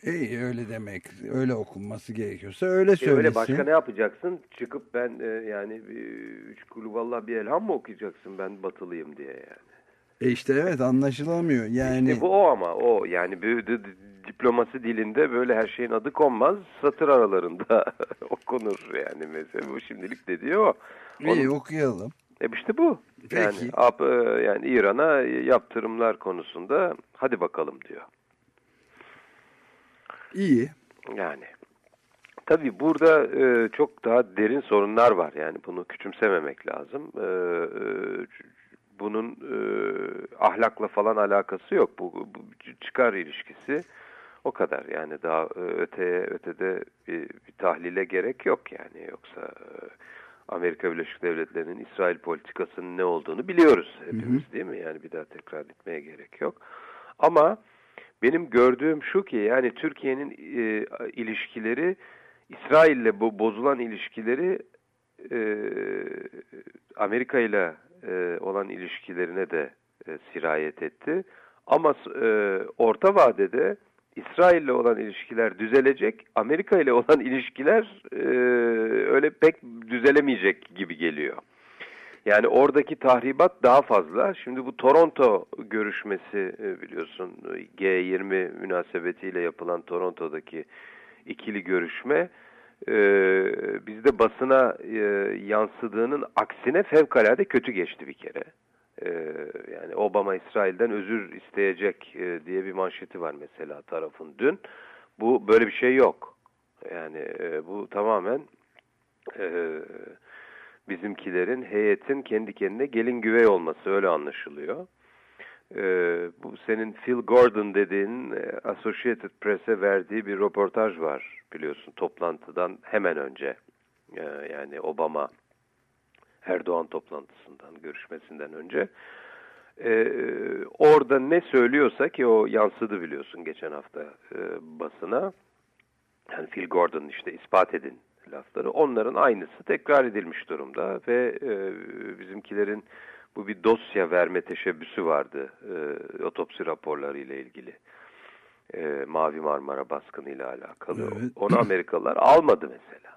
İyi öyle demek. Öyle okunması gerekiyorsa öyle E söylesin. öyle başka ne yapacaksın? Çıkıp ben e, yani bir, üç kulüvallah bir elham mı okuyacaksın ben batılıyım diye yani. E işte evet anlaşılamıyor. Yani İşte bu o ama o yani bir diplomasi dilinde böyle her şeyin adı konmaz satır aralarında okunur yani mesela bu şimdilik de diyor o. iyi Onun- okuyalım. E işte bu. Peki. Yani, ap- e, yani İran'a yaptırımlar konusunda hadi bakalım diyor. İyi. Yani tabii burada e, çok daha derin sorunlar var. Yani bunu küçümsememek lazım. E, e, bunun e, ahlakla falan alakası yok. Bu, bu çıkar ilişkisi o kadar. Yani daha e, öteye ötede bir, bir tahlile gerek yok yani. Yoksa e, Amerika Birleşik Devletleri'nin İsrail politikasının ne olduğunu biliyoruz hepimiz değil mi? Yani bir daha tekrar etmeye gerek yok. Ama benim gördüğüm şu ki yani Türkiye'nin e, ilişkileri İsrail'le bu bozulan ilişkileri e, Amerika ile olan ilişkilerine de e, sirayet etti. Ama e, orta vadede İsrail'le olan ilişkiler düzelecek, Amerika ile olan ilişkiler e, öyle pek düzelemeyecek gibi geliyor. Yani oradaki tahribat daha fazla. Şimdi bu Toronto görüşmesi e, biliyorsun G20 münasebetiyle yapılan Toronto'daki ikili görüşme e, bizde basına e, yansıdığının aksine fevkalade kötü geçti bir kere. E, yani Obama İsrail'den özür isteyecek e, diye bir manşeti var mesela tarafın dün. Bu böyle bir şey yok. Yani e, bu tamamen e, bizimkilerin heyetin kendi kendine gelin güvey olması öyle anlaşılıyor. Ee, bu senin Phil Gordon dediğin e, Associated Press'e verdiği bir röportaj var biliyorsun toplantıdan hemen önce. Ee, yani Obama Erdoğan toplantısından görüşmesinden önce. Ee, orada ne söylüyorsa ki o yansıdı biliyorsun geçen hafta e, basına. Yani Phil Gordon işte ispat edin lafları onların aynısı tekrar edilmiş durumda ve e, bizimkilerin bu bir dosya verme teşebbüsü vardı e, otopsi raporları ile ilgili. E, Mavi Marmara baskını ile alakalı. Evet. Onu Amerikalılar almadı mesela.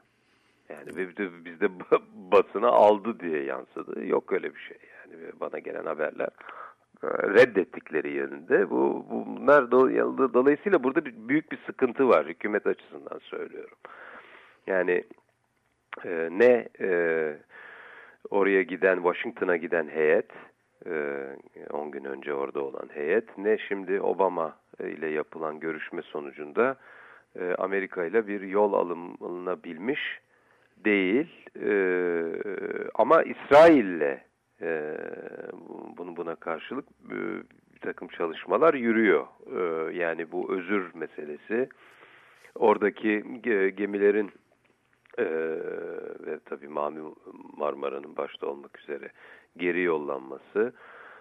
Yani bizde, basına aldı diye yansıdı. Yok öyle bir şey yani bana gelen haberler e, reddettikleri yönünde. Bu bunlar do- dolayısıyla burada bir, büyük bir sıkıntı var hükümet açısından söylüyorum. Yani e, ne e, oraya giden Washington'a giden heyet e, 10 gün önce orada olan heyet ne şimdi Obama ile yapılan görüşme sonucunda e, Amerika ile bir yol alınabilmiş değil e, ama İsrail'le e, bunu buna karşılık e, bir takım çalışmalar yürüyor. E, yani bu özür meselesi oradaki ge- gemilerin ee, ve tabii Mavi Marmara'nın başta olmak üzere geri yollanması.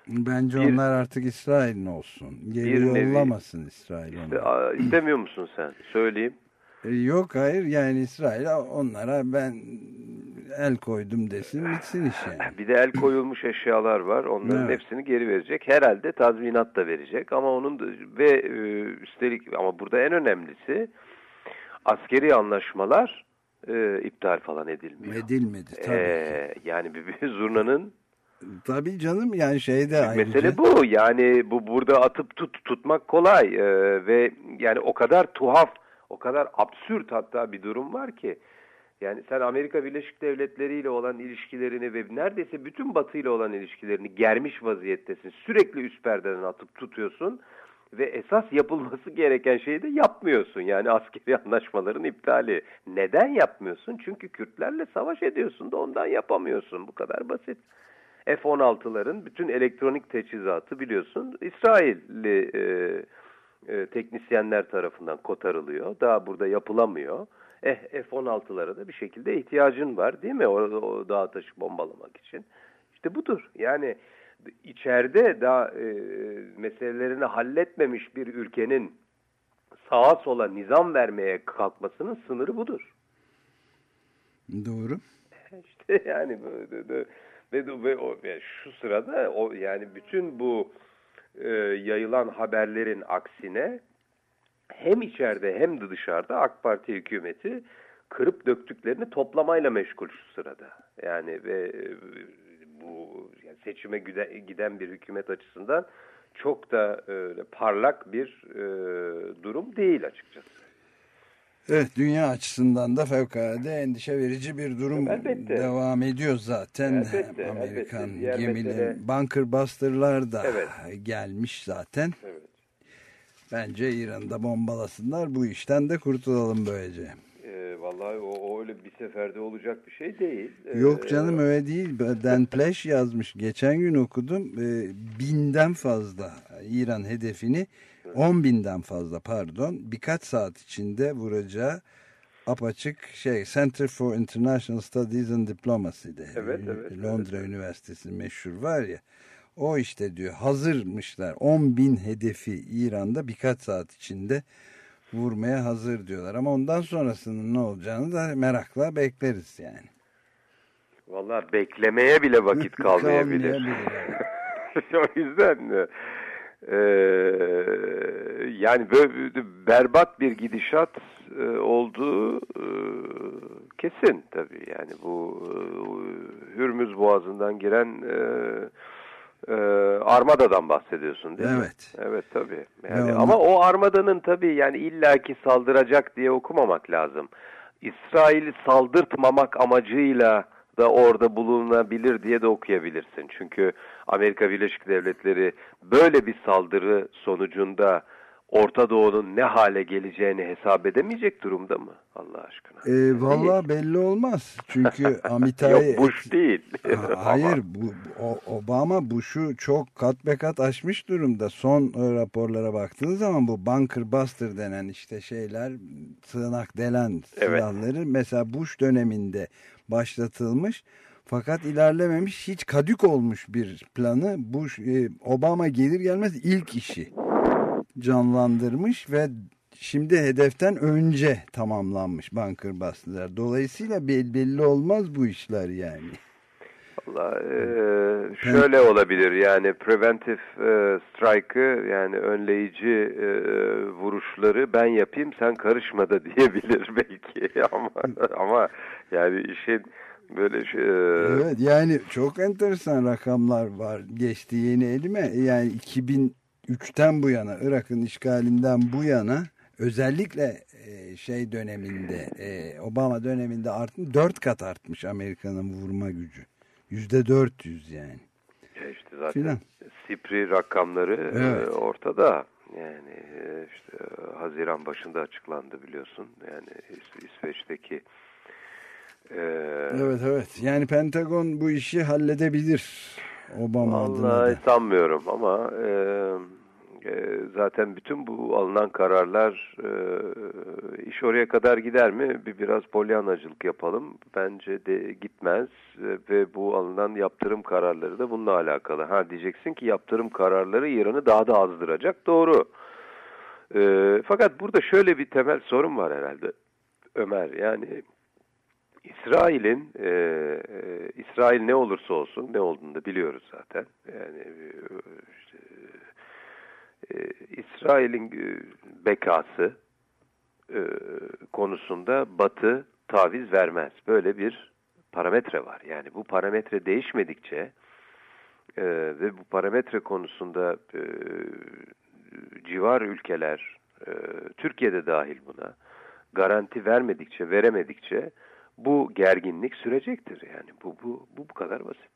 Bence Bir- onlar artık İsrail'in olsun. Geri Bir nevi- yollamasın İsrail İşte, a- istemiyor musun sen? Söyleyeyim. E, Yok hayır yani İsrail onlara ben el koydum desin bitsin iş yani. Bir de el koyulmuş eşyalar var. Onların Evet. hepsini geri verecek. Herhalde tazminat da verecek. Ama onun da, ve e, üstelik ama burada en önemlisi askeri anlaşmalar e, iptal falan edilmiyor. Edilmedi tabii Ee, yani bir, bir zurnanın Tabii canım yani şeyde ayrıca. Mesele bu. Yani bu burada atıp tut, tutmak kolay Ee, ve yani o kadar tuhaf, o kadar absürt hatta bir durum var ki Yani sen Amerika Birleşik Devletleri ile olan ilişkilerini ve neredeyse bütün Batı ile olan ilişkilerini germiş vaziyettesin. Sürekli üst perdeden atıp tutuyorsun ve esas yapılması gereken şeyi de yapmıyorsun. Yani askeri anlaşmaların iptali. Neden yapmıyorsun? Çünkü Kürtlerle savaş ediyorsun da ondan yapamıyorsun. Bu kadar basit. F-16'ların bütün elektronik teçhizatı biliyorsun İsrailli e, e, teknisyenler tarafından kotarılıyor. Daha burada yapılamıyor. Eh F-16'lara da bir şekilde ihtiyacın var değil mi? O, o dağa taşı bombalamak için. İşte budur. Yani içeride daha e, meselelerini halletmemiş bir ülkenin sağa sola nizam vermeye kalkmasının sınırı budur. Doğru. İşte yani ve, ve, ve, o, ve şu sırada o yani bütün bu e, yayılan haberlerin aksine hem içeride hem de dışarıda AK Parti hükümeti kırıp döktüklerini toplamayla meşgul şu sırada. Yani ve bu yani seçime giden bir hükümet açısından çok da e, parlak bir e, durum değil açıkçası. Evet dünya açısından da fevkalade endişe verici bir durum elbette. devam ediyor zaten. Elbette, Amerikan elbette. gemileri, mesele... bunker buster'lar da evet. gelmiş zaten. Evet. Bence İran'da bombalasınlar bu işten de kurtulalım böylece. Vallahi o, o öyle bir seferde olacak bir şey değil. Yok canım ee, öyle değil. Dan Pleş yazmış. Geçen gün okudum. E, binden fazla İran hedefini 10 binden fazla pardon birkaç saat içinde vuracağı apaçık şey Center for International Studies and Diplomacy'de. Evet, evet, Londra evet. Üniversitesi meşhur var ya. O işte diyor hazırmışlar 10 bin hedefi İran'da birkaç saat içinde vurmaya hazır diyorlar. Ama ondan sonrasının ne olacağını da merakla bekleriz yani. Vallahi beklemeye bile vakit kalmayabilir. o yüzden e, yani böyle berbat bir gidişat e, olduğu e, kesin tabii. Yani bu e, Hürmüz Boğazı'ndan giren e, e, Armada'dan bahsediyorsun değil evet. mi? Evet. tabii. Yani ya ama o Armada'nın tabii yani illaki saldıracak diye okumamak lazım. İsrail'i saldırtmamak amacıyla da orada bulunabilir diye de okuyabilirsin. Çünkü Amerika Birleşik Devletleri böyle bir saldırı sonucunda Orta Doğu'nun ne hale geleceğini hesap edemeyecek durumda mı Allah aşkına? E, Valla belli olmaz. Çünkü Amitai... Yok Bush değil. Hayır bu, Obama Bush'u çok kat be kat aşmış durumda. Son raporlara baktığınız zaman bu bunker buster denen işte şeyler sığınak delen silahları evet. mesela Bush döneminde başlatılmış. Fakat ilerlememiş hiç kadük olmuş bir planı Bush, e, Obama gelir gelmez ilk işi canlandırmış ve şimdi hedeften önce tamamlanmış bunker bastılar. Dolayısıyla belli olmaz bu işler yani. Valla e, şöyle olabilir yani preventive e, strike'ı yani önleyici e, vuruşları ben yapayım sen karışma da diyebilir belki ama ama yani işin böyle şey. Evet yani çok enteresan rakamlar var geçti yeni elime yani 2000 2003'ten bu yana Irak'ın işgalinden bu yana özellikle e, şey döneminde e, Obama döneminde artmış dört kat artmış Amerika'nın vurma gücü. Yüzde dört yüz yani. Ya işte zaten Filan. Sipri rakamları e, evet. ortada. Yani işte Haziran başında açıklandı biliyorsun. Yani İs İsveç'teki e... Evet evet. Yani Pentagon bu işi halledebilir. Obama Vallahi sanmıyorum ama e, e, zaten bütün bu alınan kararlar e, iş oraya kadar gider mi? Bir biraz polyanacılık yapalım. Bence de gitmez e, ve bu alınan yaptırım kararları da bununla alakalı. Ha diyeceksin ki yaptırım kararları İran'ı daha da azdıracak. Doğru. E, fakat burada şöyle bir temel sorun var herhalde Ömer. Yani İsrail'in e, e, İsrail ne olursa olsun ne olduğunu da biliyoruz zaten. Yani e, işte, e, İsrail'in e, bekası e, konusunda Batı taviz vermez. Böyle bir parametre var. Yani bu parametre değişmedikçe e, ve bu parametre konusunda e, civar ülkeler, e, Türkiye'de dahil buna garanti vermedikçe, veremedikçe bu gerginlik sürecektir. Yani bu bu bu bu kadar basit.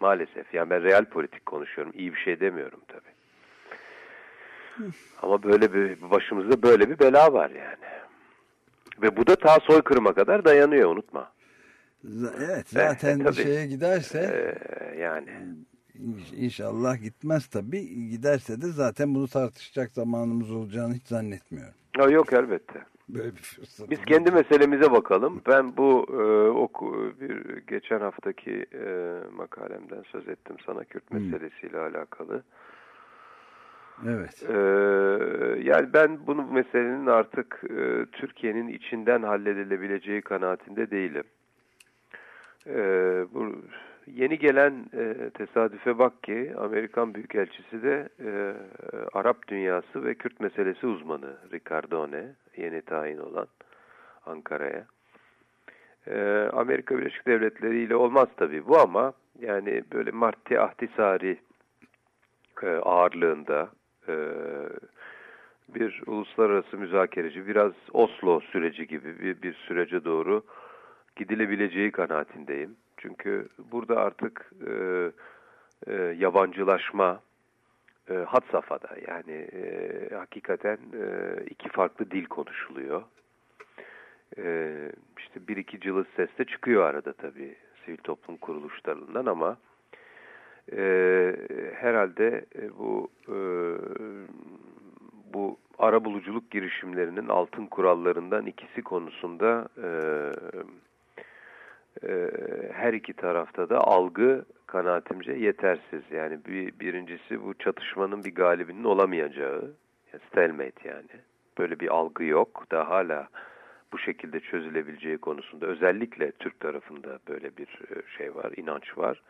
Maalesef. Yani ben real politik konuşuyorum. İyi bir şey demiyorum tabii. Ama böyle bir başımızda böyle bir bela var yani. Ve bu da ta soykırıma kadar dayanıyor unutma. Evet zaten tabii. şeye giderse Ee, yani İnş- İnşallah gitmez tabii. Giderse de zaten bunu tartışacak zamanımız olacağını hiç zannetmiyorum. Yok elbette. Böyle bir fırsat. Biz kendi meselemize bakalım. Ben bu e, oku, bir geçen haftaki e, makalemden söz ettim sana Kürt Hmm. meselesiyle alakalı. Evet. Ee, yani ben bunu meselenin artık e, Türkiye'nin içinden halledilebileceği kanaatinde değilim. Ee, bu yeni gelen e, tesadüfe bak ki Amerikan Büyükelçisi de e, Arap dünyası ve Kürt meselesi uzmanı Ricardone yeni tayin olan Ankara'ya. Ee, Amerika Birleşik Devletleri ile olmaz tabii bu ama yani böyle Marti Ahtisari e, ağırlığında e, bir uluslararası müzakereci, biraz Oslo süreci gibi bir, bir sürece doğru gidilebileceği kanaatindeyim. Çünkü burada artık e, e, yabancılaşma e, had safhada. Yani e, hakikaten e, iki farklı dil konuşuluyor. E, işte bir iki cılız ses de çıkıyor arada tabii sivil toplum kuruluşlarından ama e, herhalde e, bu e, bu ara buluculuk girişimlerinin altın kurallarından ikisi konusunda e, e, her iki tarafta da algı kanaatimce yetersiz. Yani bir, birincisi bu çatışmanın bir galibinin olamayacağı, yani stalemate yani. Böyle bir algı yok. Daha hala bu şekilde çözülebileceği konusunda özellikle Türk tarafında böyle bir e, şey var, inanç var.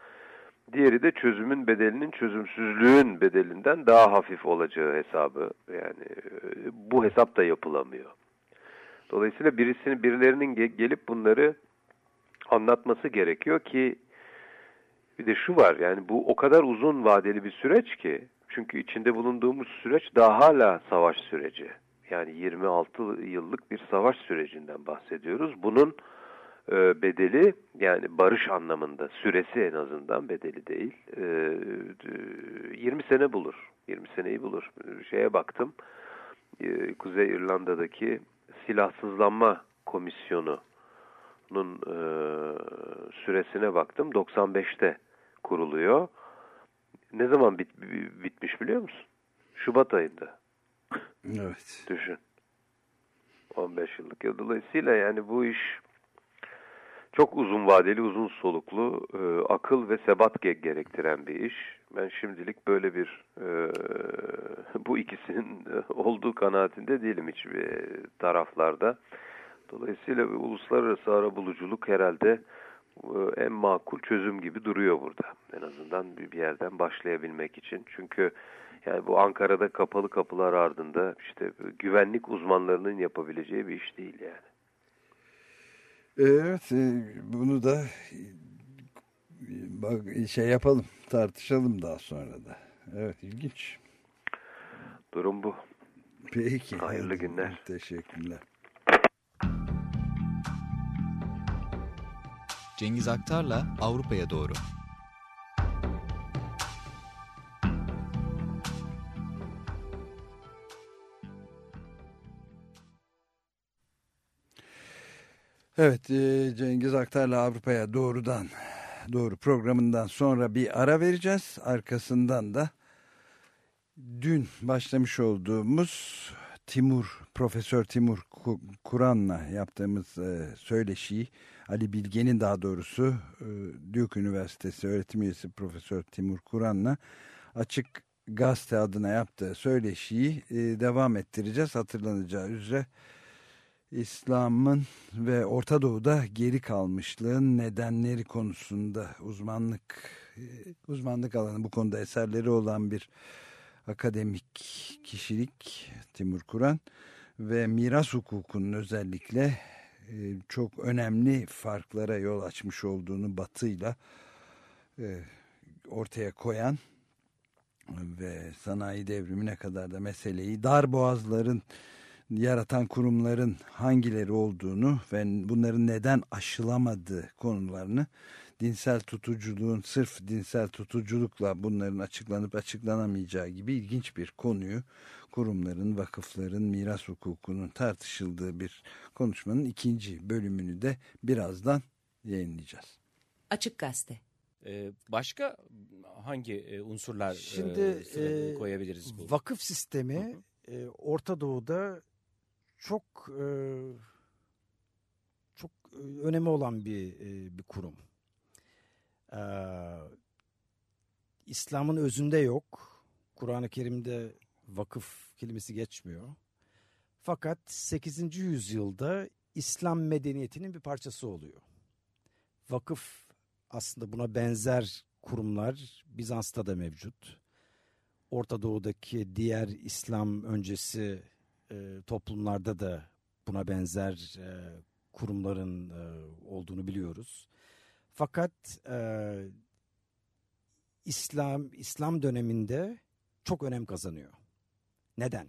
Diğeri de çözümün bedelinin çözümsüzlüğün bedelinden daha hafif olacağı hesabı. Yani e, bu hesap da yapılamıyor. Dolayısıyla birisinin birilerinin ge- gelip bunları anlatması gerekiyor ki bir de şu var yani bu o kadar uzun vadeli bir süreç ki çünkü içinde bulunduğumuz süreç daha hala savaş süreci. Yani 26 yıllık bir savaş sürecinden bahsediyoruz. Bunun e, bedeli yani barış anlamında süresi en azından bedeli değil. E, 20 sene bulur. 20 seneyi bulur. Şeye baktım. E, Kuzey İrlanda'daki silahsızlanma komisyonu bunun e, süresine baktım. 95'te kuruluyor. Ne zaman bit, bitmiş biliyor musun? Şubat ayında. Evet. Düşün. 15 yıllık. Ya Dolayısıyla yani bu iş çok uzun vadeli, uzun soluklu, e, akıl ve sebat ge- gerektiren bir iş. Ben şimdilik böyle bir e, bu ikisinin olduğu kanaatinde değilim hiçbir taraflarda. Dolayısıyla bir uluslararası arabuluculuk herhalde e, en makul çözüm gibi duruyor burada. En azından bir yerden başlayabilmek için. Çünkü yani bu Ankara'da kapalı kapılar ardında işte güvenlik uzmanlarının yapabileceği bir iş değil yani. Evet e, bunu da e, bak şey yapalım tartışalım daha sonra da. Evet ilginç. Durum bu. Peki. Hayırlı günler. Teşekkürler. Cengiz Aktar'la Avrupa'ya doğru. Evet e, Cengiz Aktar'la Avrupa'ya doğrudan doğru programından sonra bir ara vereceğiz. Arkasından da dün başlamış olduğumuz Timur, Profesör Timur Ku- Kur'an'la yaptığımız e, söyleşiyi Ali Bilge'nin daha doğrusu e, Duke Üniversitesi öğretim üyesi Profesör Timur Kur'an'la Açık Gazete adına yaptığı söyleşiyi e, devam ettireceğiz. Hatırlanacağı üzere İslam'ın ve Orta Doğu'da geri kalmışlığın nedenleri konusunda uzmanlık e, uzmanlık alanı bu konuda eserleri olan bir akademik kişilik Timur Kur'an ve miras hukukunun özellikle çok önemli farklara yol açmış olduğunu batıyla e, ortaya koyan ve sanayi devrimine kadar da meseleyi dar boğazların yaratan kurumların hangileri olduğunu ve bunların neden aşılamadığı konularını dinsel tutuculuğun sırf dinsel tutuculukla bunların açıklanıp açıklanamayacağı gibi ilginç bir konuyu kurumların, vakıfların, miras hukukunun tartışıldığı bir konuşmanın ikinci bölümünü de birazdan yayınlayacağız. Açık Gazete. Ee, başka hangi e, unsurlar Şimdi e, sıraya e, koyabiliriz bu? vakıf sistemi e, Orta Doğu'da çok e, çok önemi olan bir e, bir kurum. E, İslam'ın özünde yok. Kur'an-ı Kerim'de vakıf kelimesi geçmiyor. Fakat 8. yüzyılda İslam medeniyetinin bir parçası oluyor. Vakıf aslında buna benzer kurumlar Bizans'ta da mevcut. Orta Doğu'daki diğer İslam öncesi e, toplumlarda da buna benzer e, kurumların e, olduğunu biliyoruz. Fakat e, İslam İslam döneminde çok önem kazanıyor. Neden?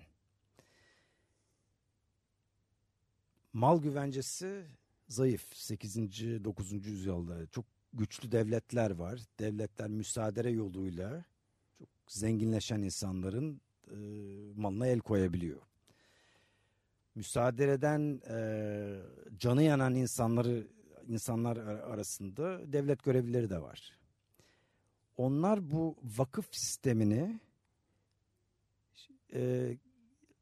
Mal güvencesi zayıf. 8. 9. yüzyılda çok güçlü devletler var. Devletler müsaade yoluyla çok zenginleşen insanların e, malına el koyabiliyor. Müsaade eden e, canı yanan insanları insanlar arasında devlet görevlileri de var. Onlar bu vakıf sistemini e,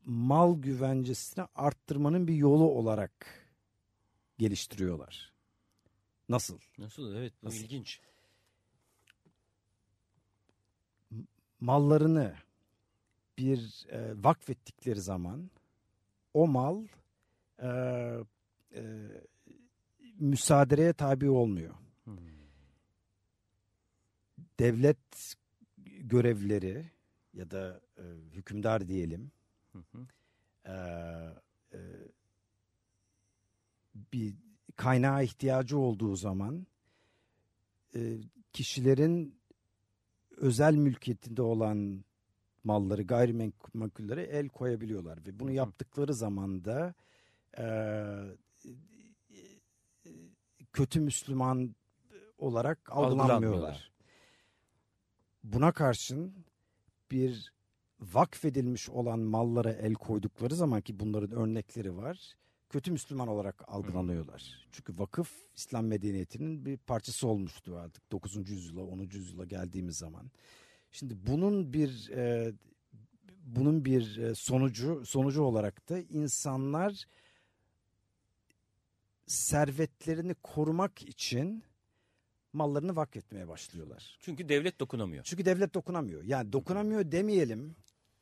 mal güvencesini arttırmanın bir yolu olarak geliştiriyorlar. Nasıl? Nasıl? Evet bu Nasıl? ilginç. mallarını bir e, vakfettikleri zaman o mal e, e, müsaadeye tabi olmuyor. Devlet görevlileri ya da e, hükümdar diyelim e, e, bir kaynağa ihtiyacı olduğu zaman e, kişilerin özel mülkiyetinde olan malları, gayrimenkullere el koyabiliyorlar ve bunu yaptıkları zaman da e, kötü Müslüman olarak algılanmıyorlar. Buna karşın bir vakfedilmiş olan mallara el koydukları zaman ki bunların örnekleri var. Kötü Müslüman olarak algılanıyorlar. Çünkü vakıf İslam medeniyetinin bir parçası olmuştu artık 9. yüzyıla 10. yüzyıla geldiğimiz zaman. Şimdi bunun bir e, bunun bir e, sonucu sonucu olarak da insanlar servetlerini korumak için mallarını vakfetmeye başlıyorlar. Çünkü devlet dokunamıyor. Çünkü devlet dokunamıyor. Yani dokunamıyor demeyelim.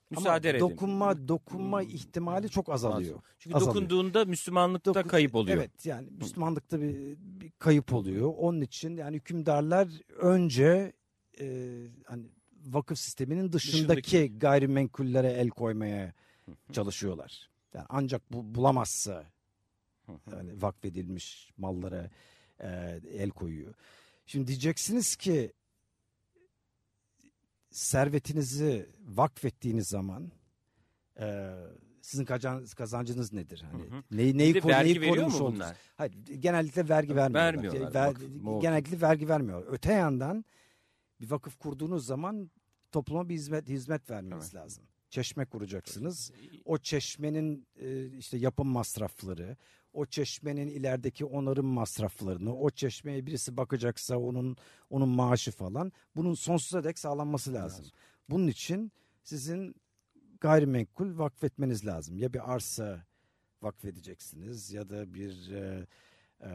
Müsaade ama edin. dokunma dokunma ihtimali çok azalıyor. Çünkü Azalıyor. dokunduğunda Müslümanlıkta Dokun- kayıp oluyor. Evet yani Müslümanlıkta bir, bir kayıp oluyor. Onun için yani hükümdarlar önce e, hani vakıf sisteminin dışındaki, Dışındaki. gayrimenkullere el koymaya çalışıyorlar. Yani ancak bu bulamazsa yani vakfedilmiş mallara e, el koyuyor. Şimdi diyeceksiniz ki servetinizi vakfettiğiniz zaman e, sizin kazan- kazancınız nedir? Hani neyi neyi, Bir de ko- vergi neyi korumuş mu oldunuz? Hayır, genellikle vergi vermiyorlar. Vermiyorlar, Ver- vakıf, genellikle vergi vermiyor. Öte yandan bir vakıf kurduğunuz zaman topluma bir hizmet hizmet vermeniz lazım. Çeşme kuracaksınız. O çeşmenin e, işte yapım masrafları, o çeşmenin ilerideki onarım masraflarını, o çeşmeye birisi bakacaksa onun onun maaşı falan bunun sonsuza dek sağlanması lazım. Bunun için sizin gayrimenkul vakfetmeniz lazım. Ya bir arsa vakfedeceksiniz ya da bir e, e,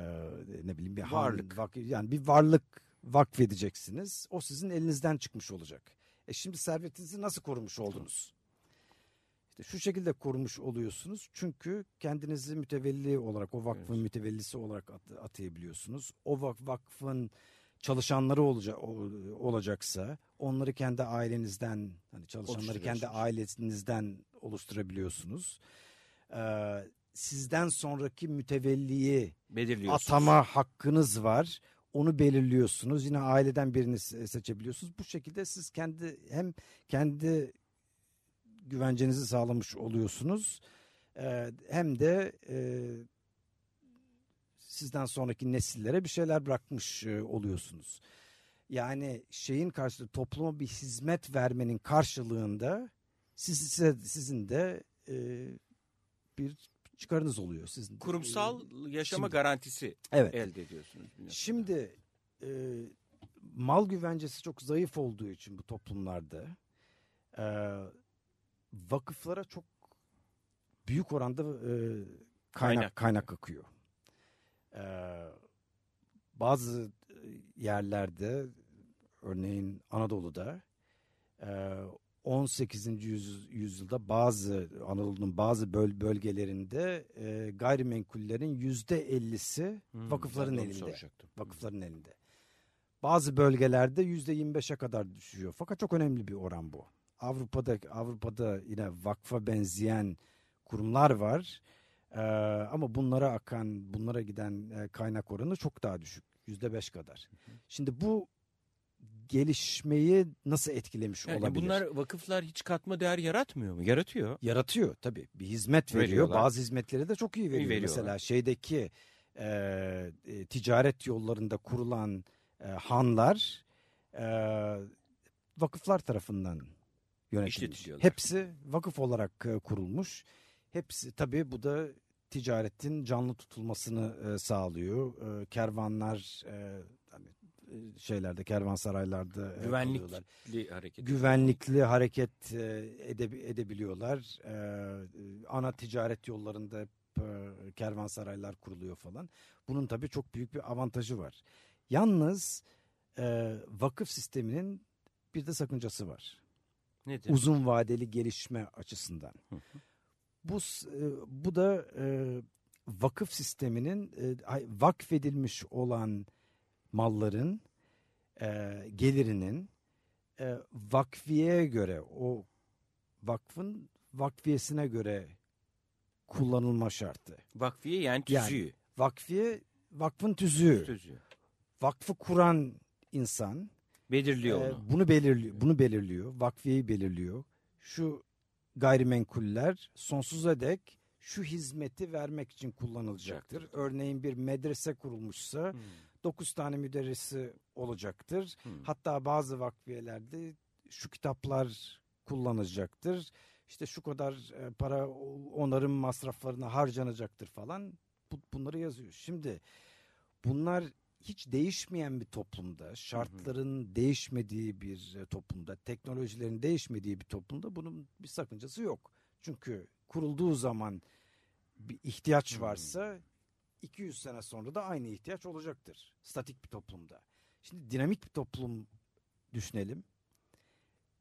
ne bileyim bir Varlık. vak- yani bir varlık vakfedeceksiniz. O sizin elinizden çıkmış olacak. E şimdi servetinizi nasıl korumuş oldunuz? İşte şu şekilde korumuş oluyorsunuz. Çünkü kendinizi mütevelli olarak o vakfın mütevellisi olarak at- atayabiliyorsunuz. O vak- vakfın çalışanları olacak olacaksa onları kendi ailenizden hani çalışanları kendi ailenizden oluşturabiliyorsunuz. Ee, sizden sonraki mütevelliyi atama hakkınız var. Onu belirliyorsunuz. Yine aileden birini se- seçebiliyorsunuz. Bu şekilde siz kendi hem kendi güvencenizi sağlamış oluyorsunuz. e, hem de e, sizden sonraki nesillere bir şeyler bırakmış e, oluyorsunuz. Yani şeyin karşılığı topluma bir hizmet vermenin karşılığında siz, size, sizin de e, bir çıkarınız oluyor. Sizin de- Kurumsal yaşama Şimdi- garantisi Evet. elde ediyorsunuz. Şimdi e, mal güvencesi çok zayıf olduğu için bu toplumlarda e, vakıflara çok büyük oranda e, kaynak Kaynak. kaynak akıyor. E, bazı yerlerde örneğin Anadolu'da e, 18. yüz- yüzyılda bazı Anadolu'nun bazı böl- bölgelerinde e, gayrimenkullerin yüzde ellisi Hmm, vakıfların elinde. Vakıfların elinde. Bazı bölgelerde yüzde 25'e kadar düşüyor. Fakat çok önemli bir oran bu. Avrupa'da Avrupa'da yine vakfa benzeyen kurumlar var. Ee, ama bunlara akan, bunlara giden e, kaynak oranı çok daha düşük. Yüzde beş kadar. Şimdi bu gelişmeyi nasıl etkilemiş Yani olabilir? bunlar vakıflar hiç katma değer yaratmıyor mu? Yaratıyor. Yaratıyor tabii. Bir hizmet veriyor. Veriyorlar. Bazı hizmetleri de çok iyi veriyor. veriyorlar. Mesela şeydeki e, e, ticaret yollarında kurulan e, hanlar e, vakıflar tarafından yönetilmiş. Hepsi vakıf olarak e, kurulmuş. Hepsi tabii bu da ticaretin canlı tutulmasını e, sağlıyor. E, kervanlar e, hani şeylerde kervansaraylarda e, kalıyorlar Güvenlikli hareket. güvenlikli hareket e, ede- edebiliyorlar. E, ana ticaret yollarında hep e, kervansaraylar kuruluyor falan. Bunun tabii çok büyük bir avantajı var. Yalnız e, vakıf sisteminin bir de sakıncası var. Nedir? Uzun vadeli gelişme açısından. Bu e, bu da e, vakıf sisteminin e, vakfedilmiş olan malların e, gelirinin e, vakfiyeye göre o vakfın vakfiyesine göre kullanılma şartı. Vakfiye yani Yani tüzüğü. Vakfiye vakfın tüzüğü. Tüzüğü. Vakfı kuran insan Belirliyor e, onu. bunu belirliyor. Bunu belirliyor. Vakfiyeyi belirliyor. Şu gayrimenkuller sonsuza dek şu hizmeti vermek için kullanılacaktır. Örneğin bir medrese kurulmuşsa Hmm. 9 tane müderrisi olacaktır. Hmm. Hatta bazı vakfiyelerde şu kitaplar kullanacaktır. İşte şu kadar e, para onarım masraflarına harcanacaktır falan. Bu- bunları yazıyor. Şimdi bunlar hiç değişmeyen bir toplumda, şartların değişmediği bir e, toplumda, teknolojilerin değişmediği bir toplumda bunun bir sakıncası yok. Çünkü kurulduğu zaman bir ihtiyaç varsa 200 sene sonra da aynı ihtiyaç olacaktır. Statik bir toplumda. Şimdi dinamik bir toplum düşünelim.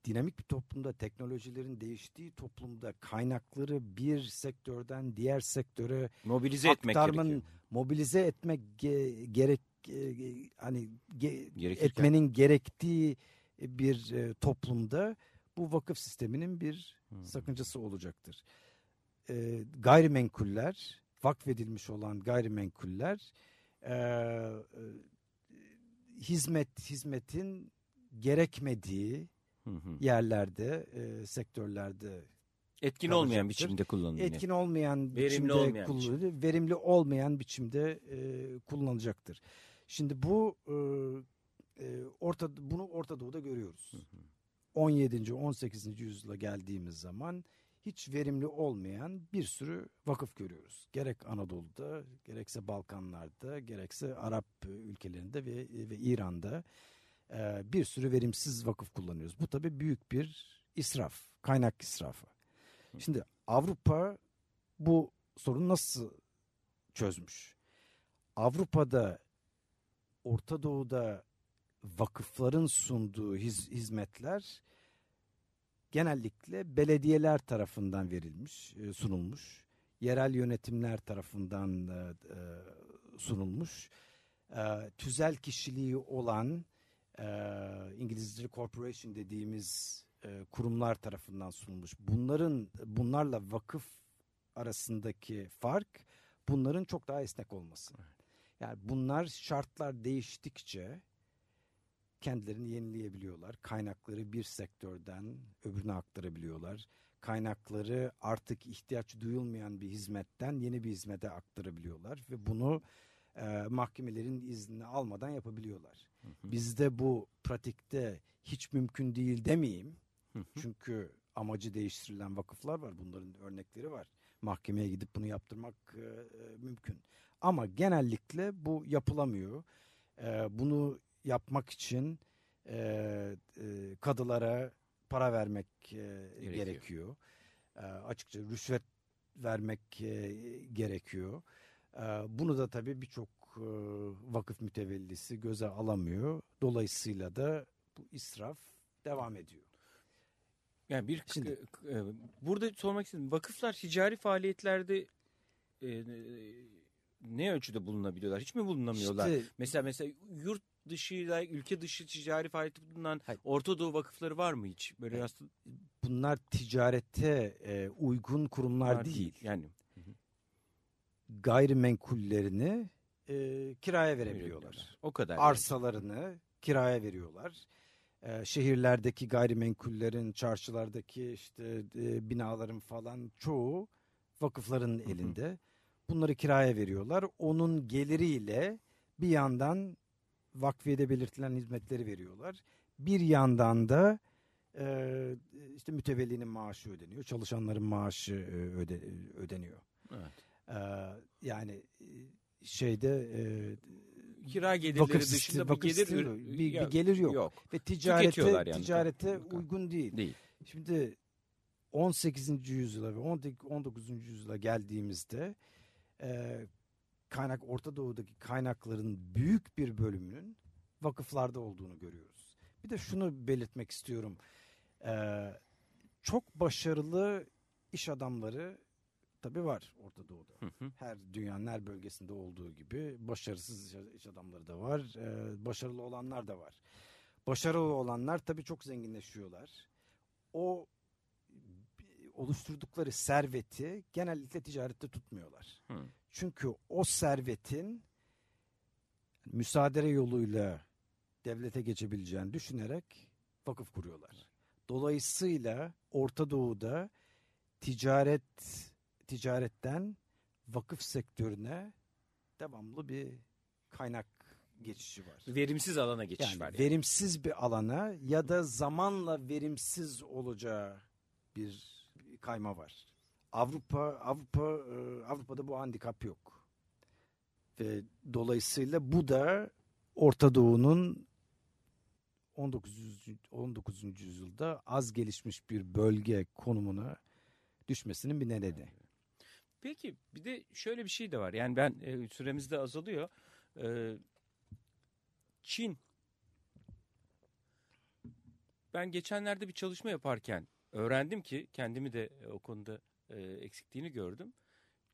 Dinamik bir toplumda teknolojilerin değiştiği toplumda kaynakları bir sektörden diğer sektöre Mobilize etmek gerekiyor. mobilize etmek ge- gerek e, hani ge- Gerekirken. etmenin gerektiği bir e, toplumda bu vakıf sisteminin bir Hmm. sakıncası olacaktır. E, gayrimenkuller, vakfedilmiş olan gayrimenkuller e, e, hizmet hizmetin gerekmediği Hı hı. yerlerde, e, sektörlerde Etkin olmayan kalacaktır. biçimde kullanılıyor. etkin olmayan Verimli biçimde olmayan kullanılıyor, verimli olmayan biçimde e, kullanılacaktır. Şimdi bu e, e, orta bunu Orta Doğu'da görüyoruz. 17. 18. yüzyıla geldiğimiz zaman hiç verimli olmayan bir sürü vakıf görüyoruz. Gerek Anadolu'da, gerekse Balkanlar'da, gerekse Arap ülkelerinde ve, ve İran'da e, bir sürü verimsiz vakıf kullanıyoruz. Bu tabii büyük bir israf, kaynak israfı. Şimdi Avrupa bu sorunu nasıl çözmüş? Avrupa'da, Orta Doğu'da vakıfların sunduğu hiz- hizmetler genellikle belediyeler tarafından verilmiş, e, sunulmuş. Yerel yönetimler tarafından e, sunulmuş. E, Tüzel kişiliği olan İngilizce corporation dediğimiz e, kurumlar tarafından sunulmuş. Bunların bunlarla vakıf arasındaki fark bunların çok daha esnek olması. Yani bunlar şartlar değiştikçe kendilerini yenileyebiliyorlar. Kaynakları bir sektörden öbürüne aktarabiliyorlar. Kaynakları artık ihtiyaç duyulmayan bir hizmetten yeni bir hizmete aktarabiliyorlar ve bunu e, mahkemelerin iznini almadan yapabiliyorlar. Bizde bu pratikte hiç mümkün değil demeyeyim. Çünkü amacı değiştirilen vakıflar var. Bunların örnekleri var. Mahkemeye gidip bunu yaptırmak e, e, mümkün. Ama genellikle bu yapılamıyor. E, bunu yapmak için e, e, kadılara para vermek e, gerekiyor. E, açıkça rüşvet vermek e, gerekiyor. E, bunu da tabii birçok e, vakıf mütevellisi göze alamıyor. Dolayısıyla da bu israf devam ediyor. Yani bir Şimdi- e, burada sormak istedim. Vakıflar ticari faaliyetlerde e, ne ölçüde bulunabiliyorlar? Hiç mi bulunamıyorlar? İşte Mesela mesela yurt dışıyla ülke dışı ticari faaliyeti bulunan Hayır. Orta Doğu vakıfları var mı hiç? Böyle aslında bunlar ticarete e, uygun kurumlar var değil. Yani Gayrimenkullerini e, kiraya verebiliyorlar. O kadar. Arsalarını kiraya veriyorlar. E, şehirlerdeki gayrimenkullerin, çarşılardaki işte e, binaların falan çoğu vakıfların elinde. Bunları kiraya veriyorlar. Onun geliriyle bir yandan vakfiyede belirtilen hizmetleri veriyorlar. Bir yandan da e, işte mütevellinin maaşı ödeniyor. Çalışanların maaşı e, öde, ödeniyor. Evet. Ee, yani e, şeyde e, Kira gelirleri vakıf dışında sistemi- bir gelir sistemi bir, bir gelir yok. yok. Ve ticarete yani. ticarete uygun değil. Değil. Şimdi 18. yüzyıla ve 19. yüzyıla geldiğimizde e, kaynak Orta Doğu'daki kaynakların büyük bir bölümünün vakıflarda olduğunu görüyoruz. Bir de şunu belirtmek istiyorum. E, çok başarılı iş adamları tabii var Orta Doğu'da. Hı hı. Her dünyanın her bölgesinde olduğu gibi başarısız iş- adamları da var. e, başarılı olanlar da var. Başarılı olanlar tabii çok zenginleşiyorlar. O oluşturdukları serveti genellikle ticarette tutmuyorlar. Hı. Çünkü o servetin müsaade yoluyla devlete geçebileceğini düşünerek vakıf kuruyorlar. Dolayısıyla Orta Doğu'da ticaret ticaretten vakıf sektörüne devamlı bir kaynak geçişi var. Verimsiz alana geçiş Yani var. Yani. verimsiz bir alana ya da zamanla verimsiz olacağı bir kayma var. Avrupa Avrupa e, Avrupa'da bu handikap yok. Ve dolayısıyla bu da Orta Doğu'nun 19. yüzy- 19. yüzyılda az gelişmiş bir bölge konumuna düşmesinin bir nedeni. Peki bir de şöyle bir şey de var. Yani ben e, süremiz de azalıyor. E, Çin. Ben geçenlerde bir çalışma yaparken öğrendim ki kendimi de e, o konuda e, eksikliğini gördüm.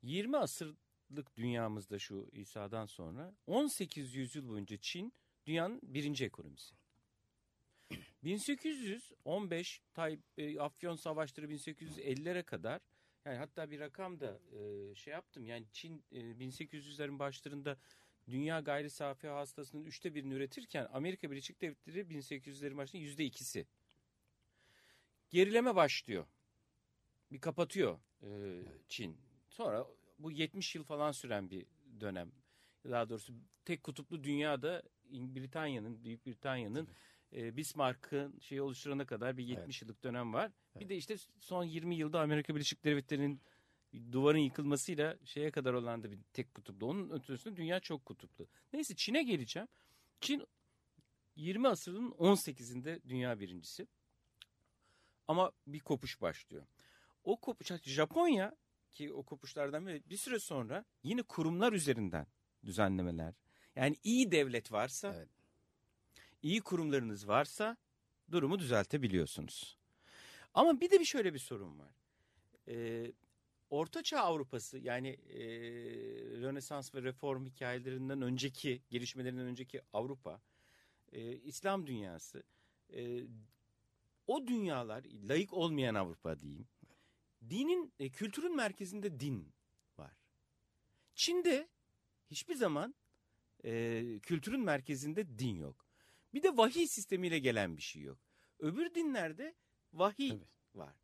20 asırlık dünyamızda şu İsa'dan sonra 18 yüzyıl boyunca Çin dünyanın birinci ekonomisi. 1815 Tay, Afyon Savaşları 1850'lere kadar yani hatta bir rakam da e, şey yaptım. Yani Çin e, 1800'lerin başlarında dünya gayri safi hastasının üçte birini üretirken Amerika Birleşik Devletleri 1800'lerin başında yüzde ikisi. Gerileme başlıyor. Bir kapatıyor e, Çin. Sonra bu 70 yıl falan süren bir dönem. Daha doğrusu tek kutuplu dünyada Britanya'nın, Büyük Britanya'nın e, Bismarck'ın şeyi oluşturana kadar bir 70 yıllık dönem var. Bir de işte son 20 yılda Amerika Birleşik Devletleri'nin duvarın yıkılmasıyla şeye kadar olan da bir tek kutuplu. Onun ötesinde dünya çok kutuplu. Neyse Çin'e geleceğim. Çin 20 asırın 18'inde dünya birincisi. Ama bir kopuş başlıyor. O kopuş Japonya ki o kopuşlardan biri bir süre sonra yine kurumlar üzerinden düzenlemeler. Yani iyi devlet varsa, Evet. iyi kurumlarınız varsa durumu düzeltebiliyorsunuz. Ama bir de bir şöyle bir sorun var. Ee, Ortaçağ Avrupası yani e, Rönesans ve Reform hikayelerinden önceki, gelişmelerinden önceki Avrupa, e, İslam dünyası, e, o dünyalar, layık olmayan Avrupa diyeyim, dinin, e, kültürün merkezinde din var. Çin'de hiçbir zaman e, kültürün merkezinde din yok. Bir de vahiy sistemiyle gelen bir şey yok. Öbür dinlerde vahiy Tabii. var.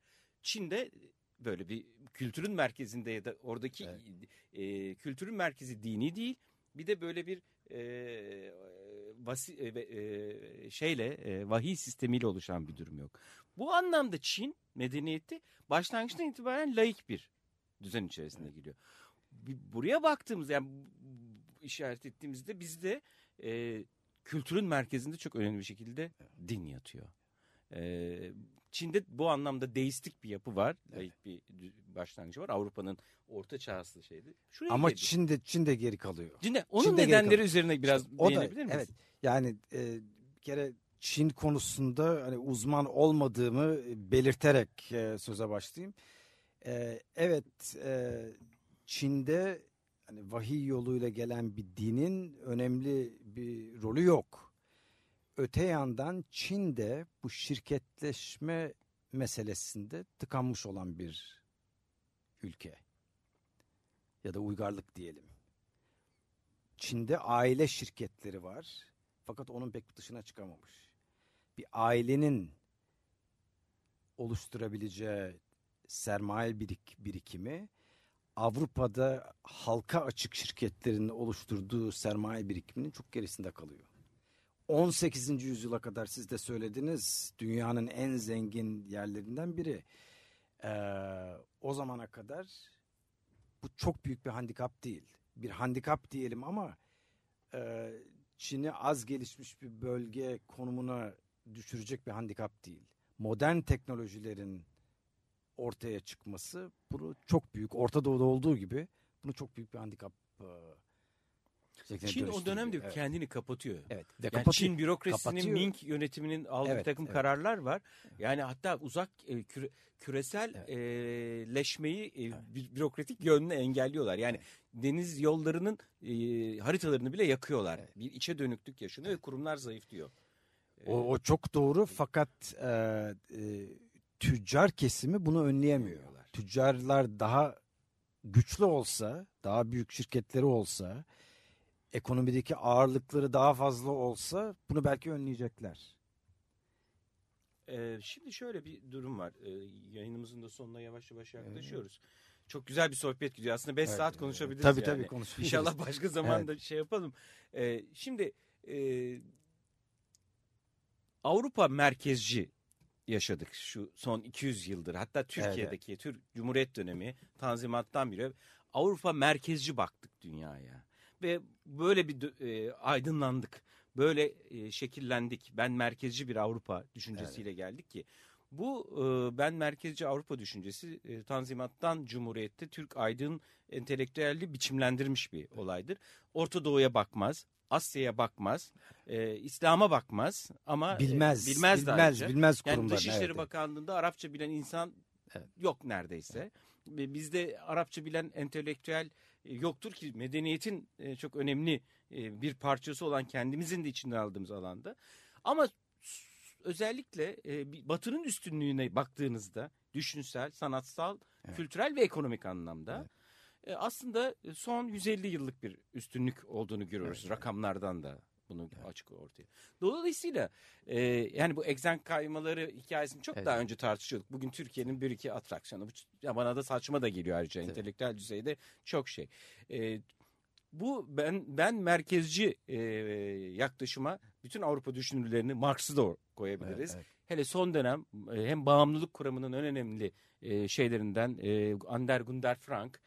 Çin'de böyle bir kültürün merkezinde ya da oradaki e, kültürün merkezi dini değil. Bir de böyle bir e, vasi, e, e, şeyle e, vahiy sistemiyle oluşan bir durum yok. Bu anlamda Çin medeniyeti başlangıçtan itibaren laik bir düzen içerisinde giriyor. Bir- Buraya baktığımız yani işaret ettiğimizde bizde e, kültürün merkezinde çok önemli bir şekilde din yatıyor. E, Çin'de bu anlamda deistik bir yapı var. Laik bir başlangıcı var. Avrupa'nın orta çağsı şeydi. Şuraya Ama geldik. Çin'de Çin'de geri kalıyor. Çin'de onun Çin'de nedenleri üzerine biraz İşte da değinebilir miyiz? evet. Yani e, bir kere Çin konusunda hani uzman olmadığımı belirterek e, söze başlayayım. E, evet e, Çin'de hani vahiy yoluyla gelen bir dinin önemli bir rolü yok. Öte yandan Çin'de bu şirketleşme meselesinde tıkanmış olan bir ülke. Ya da uygarlık diyelim. Çin'de aile şirketleri var. Fakat onun pek dışına çıkamamış. Bir ailenin oluşturabileceği sermaye birik, birikimi Avrupa'da halka açık şirketlerin oluşturduğu sermaye birikiminin çok gerisinde kalıyor. 18. yüzyıla kadar siz de söylediniz dünyanın en zengin yerlerinden biri. Ee, o zamana kadar bu çok büyük bir handikap değil. Bir handikap diyelim ama e, Çin'i az gelişmiş bir bölge konumuna düşürecek bir handikap değil. Modern teknolojilerin ortaya çıkması bunu çok büyük, Orta Doğu'da olduğu gibi bunu çok büyük bir handikap e, Çin o dönüştürüyor. dönemde Evet. kendini kapatıyor. Evet. Ve Yani kapatıyor. Çin bürokrasisinin Kapatıyor. Ming yönetiminin aldığı Evet, bir takım evet. kararlar var. Yani hatta uzak e, küre- küresel Evet. e, leşmeyi e, bü- bürokratik yönünü engelliyorlar. Yani deniz yollarının e, haritalarını bile yakıyorlar. Bir içe dönüklük yaşanıyor ve kurumlar zayıflıyor. O, o çok doğru fakat e, e, tüccar kesimi bunu önleyemiyor. Tüccarlar daha güçlü olsa, daha büyük şirketleri olsa, ekonomideki ağırlıkları daha fazla olsa bunu belki önleyecekler. Ee, şimdi şöyle bir durum var. Ee, yayınımızın da sonuna yavaş yavaş yaklaşıyoruz. Çok güzel bir sohbet gidiyor. Aslında 5 Evet, saat evet. konuşabiliriz Tabii, yani. tabii, konuşabiliriz. İnşallah başka zamanda şey yapalım. Ee, şimdi e, Avrupa merkezci yaşadık şu son 200 yıldır. Hatta Türkiye'deki Türk Cumhuriyet dönemi Tanzimat'tan beri Avrupa merkezci baktık dünyaya. Ve böyle bir e, aydınlandık. Böyle e, şekillendik. Ben merkezci bir Avrupa düşüncesiyle geldik ki bu e, ben merkezci Avrupa düşüncesi e, Tanzimat'tan Cumhuriyet'te Türk aydın entelektüelliği biçimlendirmiş bir olaydır. Orta Doğu'ya bakmaz, Asya'ya bakmaz, e, İslam'a bakmaz ama e, Bilmez, bilmez, bilmez, bilmez Yani Dışişleri evet. Bakanlığı'nda Arapça bilen insan yok neredeyse. Ve Bizde Arapça bilen entelektüel yoktur ki medeniyetin e, çok önemli e, bir parçası olan kendimizin de içinde aldığımız alanda. Ama özellikle e, Batı'nın üstünlüğüne baktığınızda düşünsel, sanatsal, kültürel ve ekonomik anlamda e, aslında son 150 yıllık bir üstünlük olduğunu görüyoruz rakamlardan da bunu açık ortaya. Dolayısıyla e, yani bu egzen kaymaları hikayesini çok daha önce tartışıyorduk. Bugün Türkiye'nin bir iki atraksiyonu. Bu, ya bana da saçma da geliyor ayrıca entelektüel düzeyde çok şey. E, bu ben ben merkezci e, yaklaşıma bütün Avrupa düşünürlerini Marx'ı da koyabiliriz. Hele son dönem hem bağımlılık kuramının en önemli e, şeylerinden e, Ander Gunder Frank,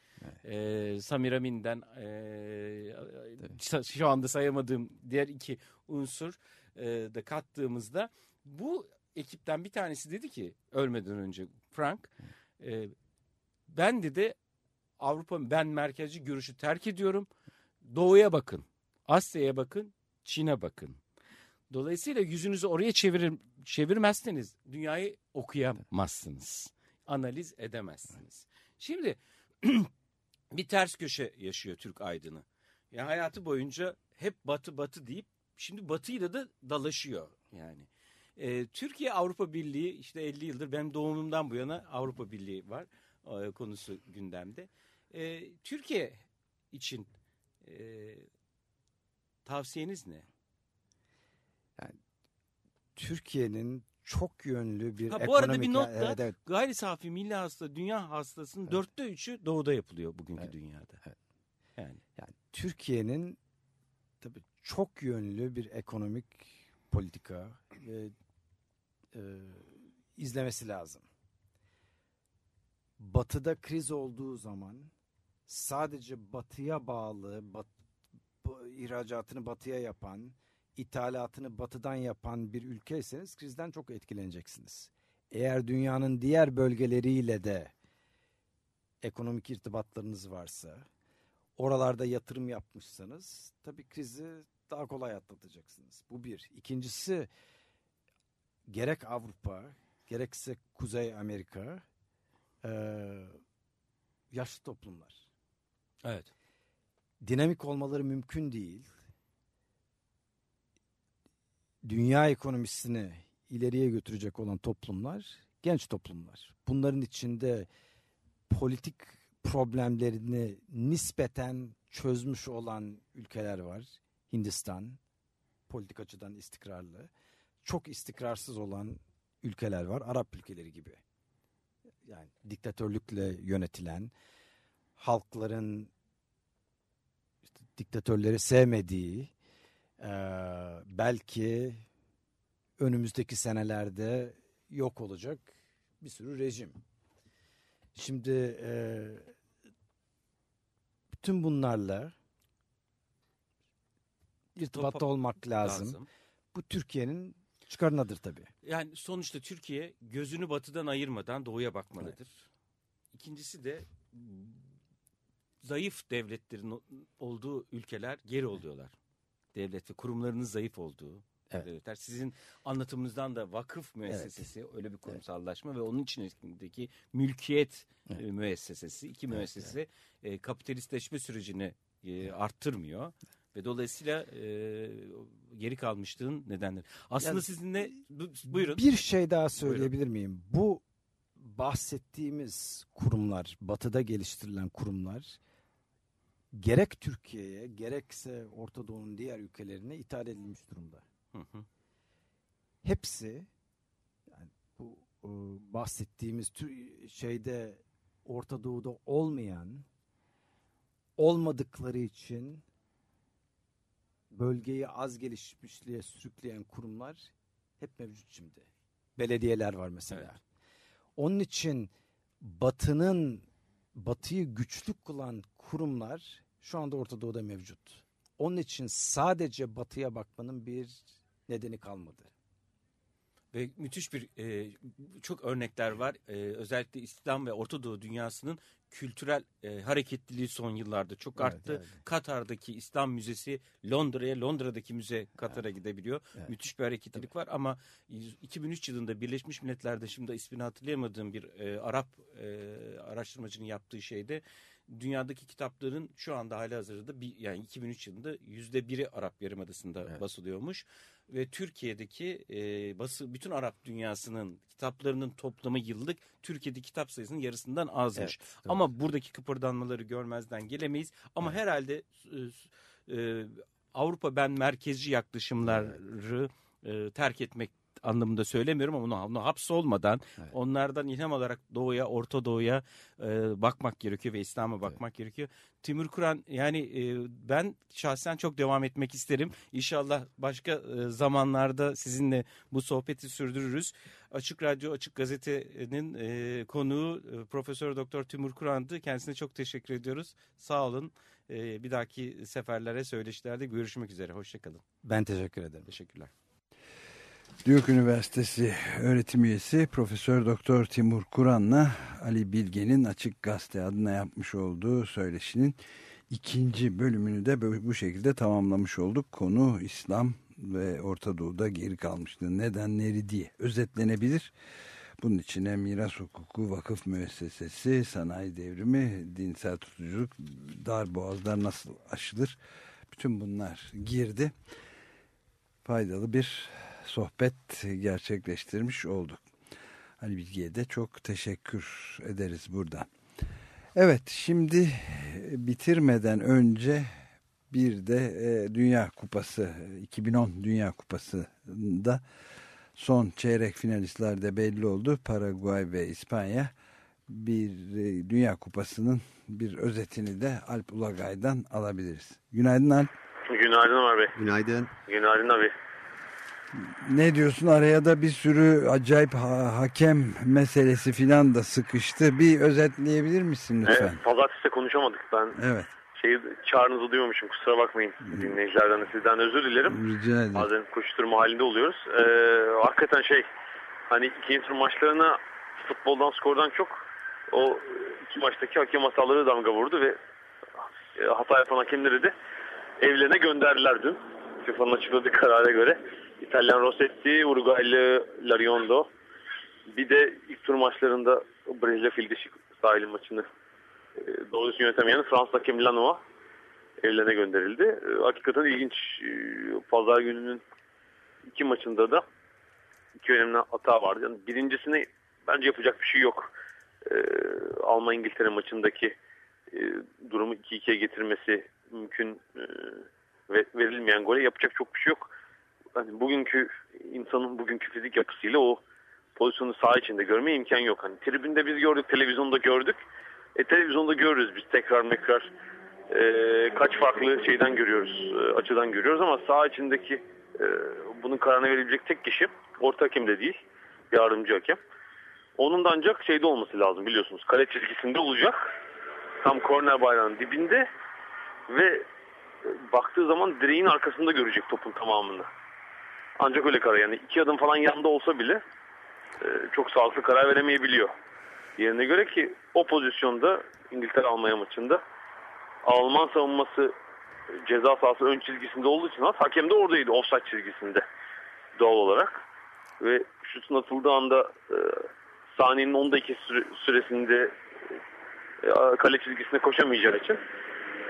e, Samir Amin'den e, şu anda sayamadığım diğer iki unsur e, da kattığımızda bu ekipten bir tanesi dedi ki ölmeden önce Frank e, ben dedi Avrupa ben merkezci görüşü terk ediyorum. Doğuya bakın, Asya'ya bakın, Çin'e bakın. Dolayısıyla yüzünüzü oraya çevirir, çevirmezseniz dünyayı okuyamazsınız. Analiz edemezsiniz. Şimdi bir ters köşe yaşıyor Türk aydını. Ya hayatı boyunca hep batı batı deyip şimdi batıyla da dalaşıyor yani. Ee, Türkiye Avrupa Birliği işte 50 yıldır benim doğumumdan bu yana Avrupa Birliği var e, konusu gündemde. Ee, Türkiye için e, tavsiyeniz ne? Türkiye'nin çok yönlü bir Ha, bu ekonomik... arada bir not da Evet, evet. gayri safi milli hasta dünya hastasının dörtte üçü doğuda yapılıyor bugünkü dünyada. Evet. Yani Yani Türkiye'nin tabii çok yönlü bir ekonomik politika ve e, izlemesi lazım. Batı'da kriz olduğu zaman sadece batıya bağlı, bat, bu- ihracatını batıya yapan, ithalatını batıdan yapan bir ülkeyseniz krizden çok etkileneceksiniz. Eğer dünyanın diğer bölgeleriyle de ekonomik irtibatlarınız varsa, oralarda yatırım yapmışsanız tabii krizi daha kolay atlatacaksınız. Bu bir. İkincisi gerek Avrupa gerekse Kuzey Amerika yaşlı toplumlar. evet. Dinamik olmaları mümkün değil. Dünya ekonomisini ileriye götürecek olan toplumlar genç toplumlar. Bunların içinde politik problemlerini nispeten çözmüş olan ülkeler var. Hindistan politik açıdan istikrarlı. Çok istikrarsız olan ülkeler var. Arap ülkeleri gibi. Yani diktatörlükle yönetilen halkların işte diktatörleri sevmediği belki önümüzdeki senelerde yok olacak bir sürü rejim. Şimdi eee, bütün bunlarla irtibatta Topa- olmak lazım. lazım. Bu Türkiye'nin çıkarınadır tabii. Yani sonuçta Türkiye gözünü batıdan ayırmadan doğuya bakmalıdır. İkincisi de zayıf devletlerin olduğu ülkeler geri oluyorlar. Devlet ve kurumlarının zayıf olduğu Evet. Sizin anlatımınızdan da vakıf müessesesi öyle bir kurumsallaşma ve onun içindeki mülkiyet Evet. e, müessesesi iki müessese e, kapitalistleşme sürecini e, arttırmıyor. Ve dolayısıyla e, geri kalmışlığın nedenleri. Aslında Yani- sizinle bu- buyurun. Bir şey daha söyleyebilir miyim? Bu bahsettiğimiz kurumlar, batıda geliştirilen kurumlar gerek Türkiye'ye gerekse Orta Doğu'nun diğer ülkelerine ithal edilmiş durumda. Hı hı. Hepsi yani bu e, bahsettiğimiz tür şeyde Orta Doğu'da olmayan olmadıkları için bölgeyi az gelişmişliğe sürükleyen kurumlar hep mevcut şimdi. Belediyeler var mesela. Evet. Onun için batının batıyı güçlü kılan kurumlar şu anda Orta Doğu'da mevcut. Onun için sadece batıya bakmanın bir nedeni kalmadı. Ve müthiş bir e, çok örnekler var. E, özellikle İslam ve Orta Doğu dünyasının kültürel e, hareketliliği son yıllarda çok Evet, arttı. evet. Katar'daki İslam Müzesi Londra'ya, Londra'daki müze Katar'a gidebiliyor. Evet. Müthiş bir hareketlilik var ama 2003 yılında Birleşmiş Milletler'de şimdi ismini hatırlayamadığım bir e, Arap e, araştırmacının yaptığı şeyde dünyadaki kitapların şu anda hali hazırda bir, yani 2003 yılında yüzde biri Arap Yarımadası'nda Evet. basılıyormuş ve Türkiye'deki e, bası bütün Arap dünyasının kitaplarının toplamı yıllık Türkiye'deki kitap sayısının yarısından azmış. Evet. Ama buradaki kıpırdanmaları görmezden gelemeyiz. Ama herhalde e, e, Avrupa ben merkezci yaklaşımları e, terk etmek anlamında söylemiyorum ama ona, ona hapsolmadan Evet. onlardan ilham alarak doğuya, Orta Doğu'ya e, bakmak gerekiyor ve İslam'a bakmak gerekiyor. Timur Kur'an yani e, ben şahsen çok devam etmek isterim. İnşallah başka e, zamanlarda sizinle bu sohbeti sürdürürüz. Açık Radyo, Açık Gazete'nin e, konuğu e, Profesör Doktor Timur Kur'an'dı. Kendisine çok teşekkür ediyoruz. Sağ olun. E, bir dahaki seferlere, söyleşilerde görüşmek üzere. Hoşçakalın. Ben teşekkür ederim. Teşekkürler. Duke Üniversitesi öğretim üyesi Profesör Doktor Timur Kur'an'la Ali Bilge'nin Açık Gazete adına yapmış olduğu söyleşinin ikinci bölümünü de bu şekilde tamamlamış olduk. Konu İslam ve Orta Doğu'da geri kalmışlığı nedenleri diye özetlenebilir. Bunun içine miras hukuku, vakıf müessesesi, sanayi devrimi, dinsel tutuculuk, dar boğazlar nasıl aşılır? Bütün bunlar girdi. Faydalı bir sohbet gerçekleştirmiş olduk. Ali Bilge'ye de çok teşekkür ederiz burada. Evet şimdi bitirmeden önce bir de e, Dünya Kupası 2010 Dünya Kupası'nda son çeyrek finalistler de belli oldu. Paraguay ve İspanya bir e, Dünya Kupası'nın bir özetini de Alp Ulagay'dan alabiliriz. Günaydın Alp. Günaydın Bey. Günaydın. Günaydın abi. Ne diyorsun? Araya da bir sürü acayip ha- hakem meselesi filan da sıkıştı. Bir özetleyebilir misin lütfen? Evet, pazartesi konuşamadık. Ben Evet. şeyi çağrınızı duymamışım. Kusura bakmayın. Dinleyicilerden de sizden özür dilerim. Rica ederim. Bazen koşturma halinde oluyoruz. Ee, hakikaten şey hani ikinci tur maçlarına futboldan skordan çok o iki maçtaki hakem hataları damga vurdu ve e, hata yapan hakemleri de evlerine gönderdiler dün. FIFA'nın açıkladığı karara göre. İtalyan Rossetti, Uruguaylı Lariondo. Bir de ilk tur maçlarında Brezilya Fildeşik sahili maçını e, doğru düzgün yönetemeyen Fransız hakem Lanoa evlerine gönderildi. E, Hakikaten ilginç. E, Pazar gününün iki maçında da iki önemli hata vardı. Yani birincisini bence yapacak bir şey yok. E, Alman-İngiltere maçındaki e, durumu 2-2'ye getirmesi mümkün e, ve verilmeyen gole yapacak çok bir şey yok. Hani bugünkü insanın bugünkü fizik yapısıyla o pozisyonu saha içinde görmeye imkan yok. Hani tribünde biz gördük, televizyonda gördük. E televizyonda görürüz biz tekrar tekrar e, kaç farklı şeyden görüyoruz, e, açıdan görüyoruz ama saha içindeki e, bunun kararını verebilecek tek kişi orta hakem de değil, yardımcı hakem. Onun da ancak şeyde olması lazım biliyorsunuz. Kale çizgisinde olacak. Tam korner bayrağının dibinde ve e, baktığı zaman direğin arkasında görecek topun tamamını. Ancak öyle karar yani iki adım falan yanında olsa bile e, çok sağlıklı karar veremeyebiliyor. Yerine göre ki o pozisyonda İngiltere Almanya maçında Alman savunması e, ceza sahası ön çizgisinde olduğu için hakem de oradaydı offside çizgisinde doğal olarak. Ve şutun atıldığı anda e, saniyenin 10 dakika süre- süresinde e, kale çizgisine koşamayacağı için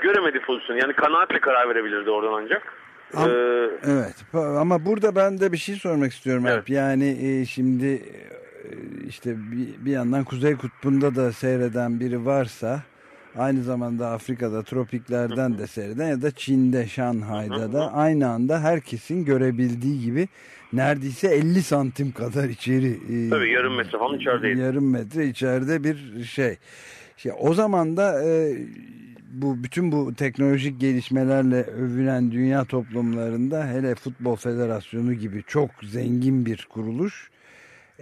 göremedi pozisyonu. Yani kanaatle karar verebilirdi oradan ancak. Am- Ee, Evet ama burada ben de bir şey sormak istiyorum Evet. Alp. Yani e, şimdi e, işte bir, bir yandan Kuzey Kutbu'nda da seyreden biri varsa aynı zamanda Afrika'da tropiklerden de seyreden ya da Çin'de Şanghay'da da aynı anda herkesin görebildiği gibi neredeyse 50 santim kadar içeri e, Tabii yarım metre falan içerideydi. yarım metre içeride bir şey. şey o zaman da e, bu bütün bu teknolojik gelişmelerle övülen dünya toplumlarında hele Futbol Federasyonu gibi çok zengin bir kuruluş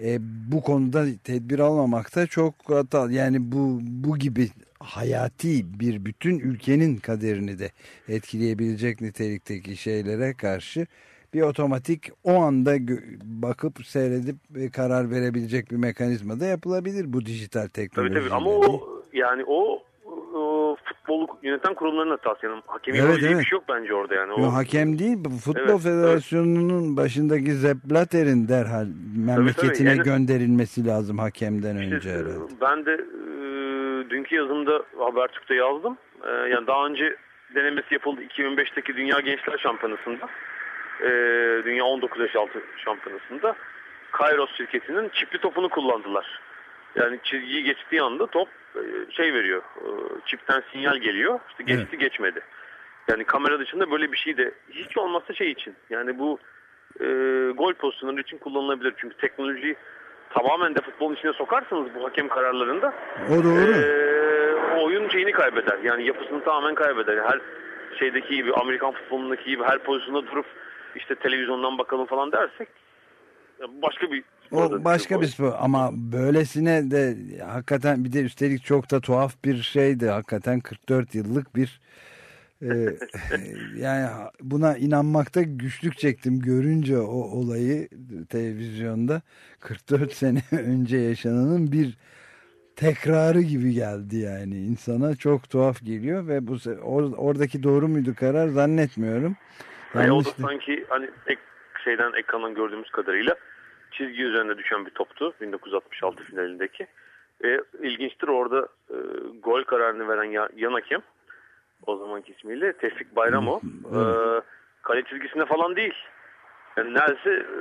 e, bu konuda tedbir almamakta çok hata. Yani bu bu gibi hayati bir bütün ülkenin kaderini de etkileyebilecek nitelikteki şeylere karşı bir otomatik o anda bakıp seyredip e, karar verebilecek bir mekanizma da yapılabilir bu dijital Tabii teknolojiyle. tabii ama o yani o, o futbolu yöneten kurumların hatası. Yani hakemin Evet, evet. bir şey yok bence orada yani. O, Yo, hakem değil Futbol Evet, Federasyonu'nun başındaki Sepp Blatter'in derhal memleketine Yani- gönderilmesi lazım hakemden İşte, önce herhalde. ben de e, dünkü yazımda Habertürk'te yazdım. E, yani daha önce denemesi yapıldı 2005'teki Dünya Gençler Şampiyonası'nda. E, Dünya 19 yaş altı şampiyonasında. Kairos şirketinin çipli topunu kullandılar. Yani çizgiyi geçtiği anda top e, şey veriyor. e, Çipten sinyal geliyor. İşte geçti geçmedi. Yani kamera dışında böyle bir şey de hiç olmazsa şey için. Yani bu e, gol pozisyonları için kullanılabilir. Çünkü teknolojiyi tamamen de futbolun içine sokarsanız bu hakem kararlarında O doğru. e, oyun şeyini kaybeder. Yani yapısını tamamen kaybeder. Her şeydeki gibi Amerikan futbolundaki gibi her pozisyonda durup işte televizyondan bakalım falan dersek başka bir O başka bir spor. Ama böylesine de hakikaten bir de üstelik çok da tuhaf bir şeydi. Hakikaten 44 yıllık bir e, yani buna inanmakta güçlük çektim. Görünce o olayı televizyonda 44 sene önce yaşananın bir tekrarı gibi geldi yani. İnsana çok tuhaf geliyor ve bu or- oradaki doğru muydu karar zannetmiyorum. Yani o da sanki hani ek, şeyden ekrandan gördüğümüz kadarıyla çizgi üzerine düşen bir toptu 1966 finalindeki. Ve ilginçtir orada e, gol kararını veren ya, yan hakem o zamanki ismiyle Tevfik Bayramo e, kale çizgisinde falan değil. Yani neredeyse e,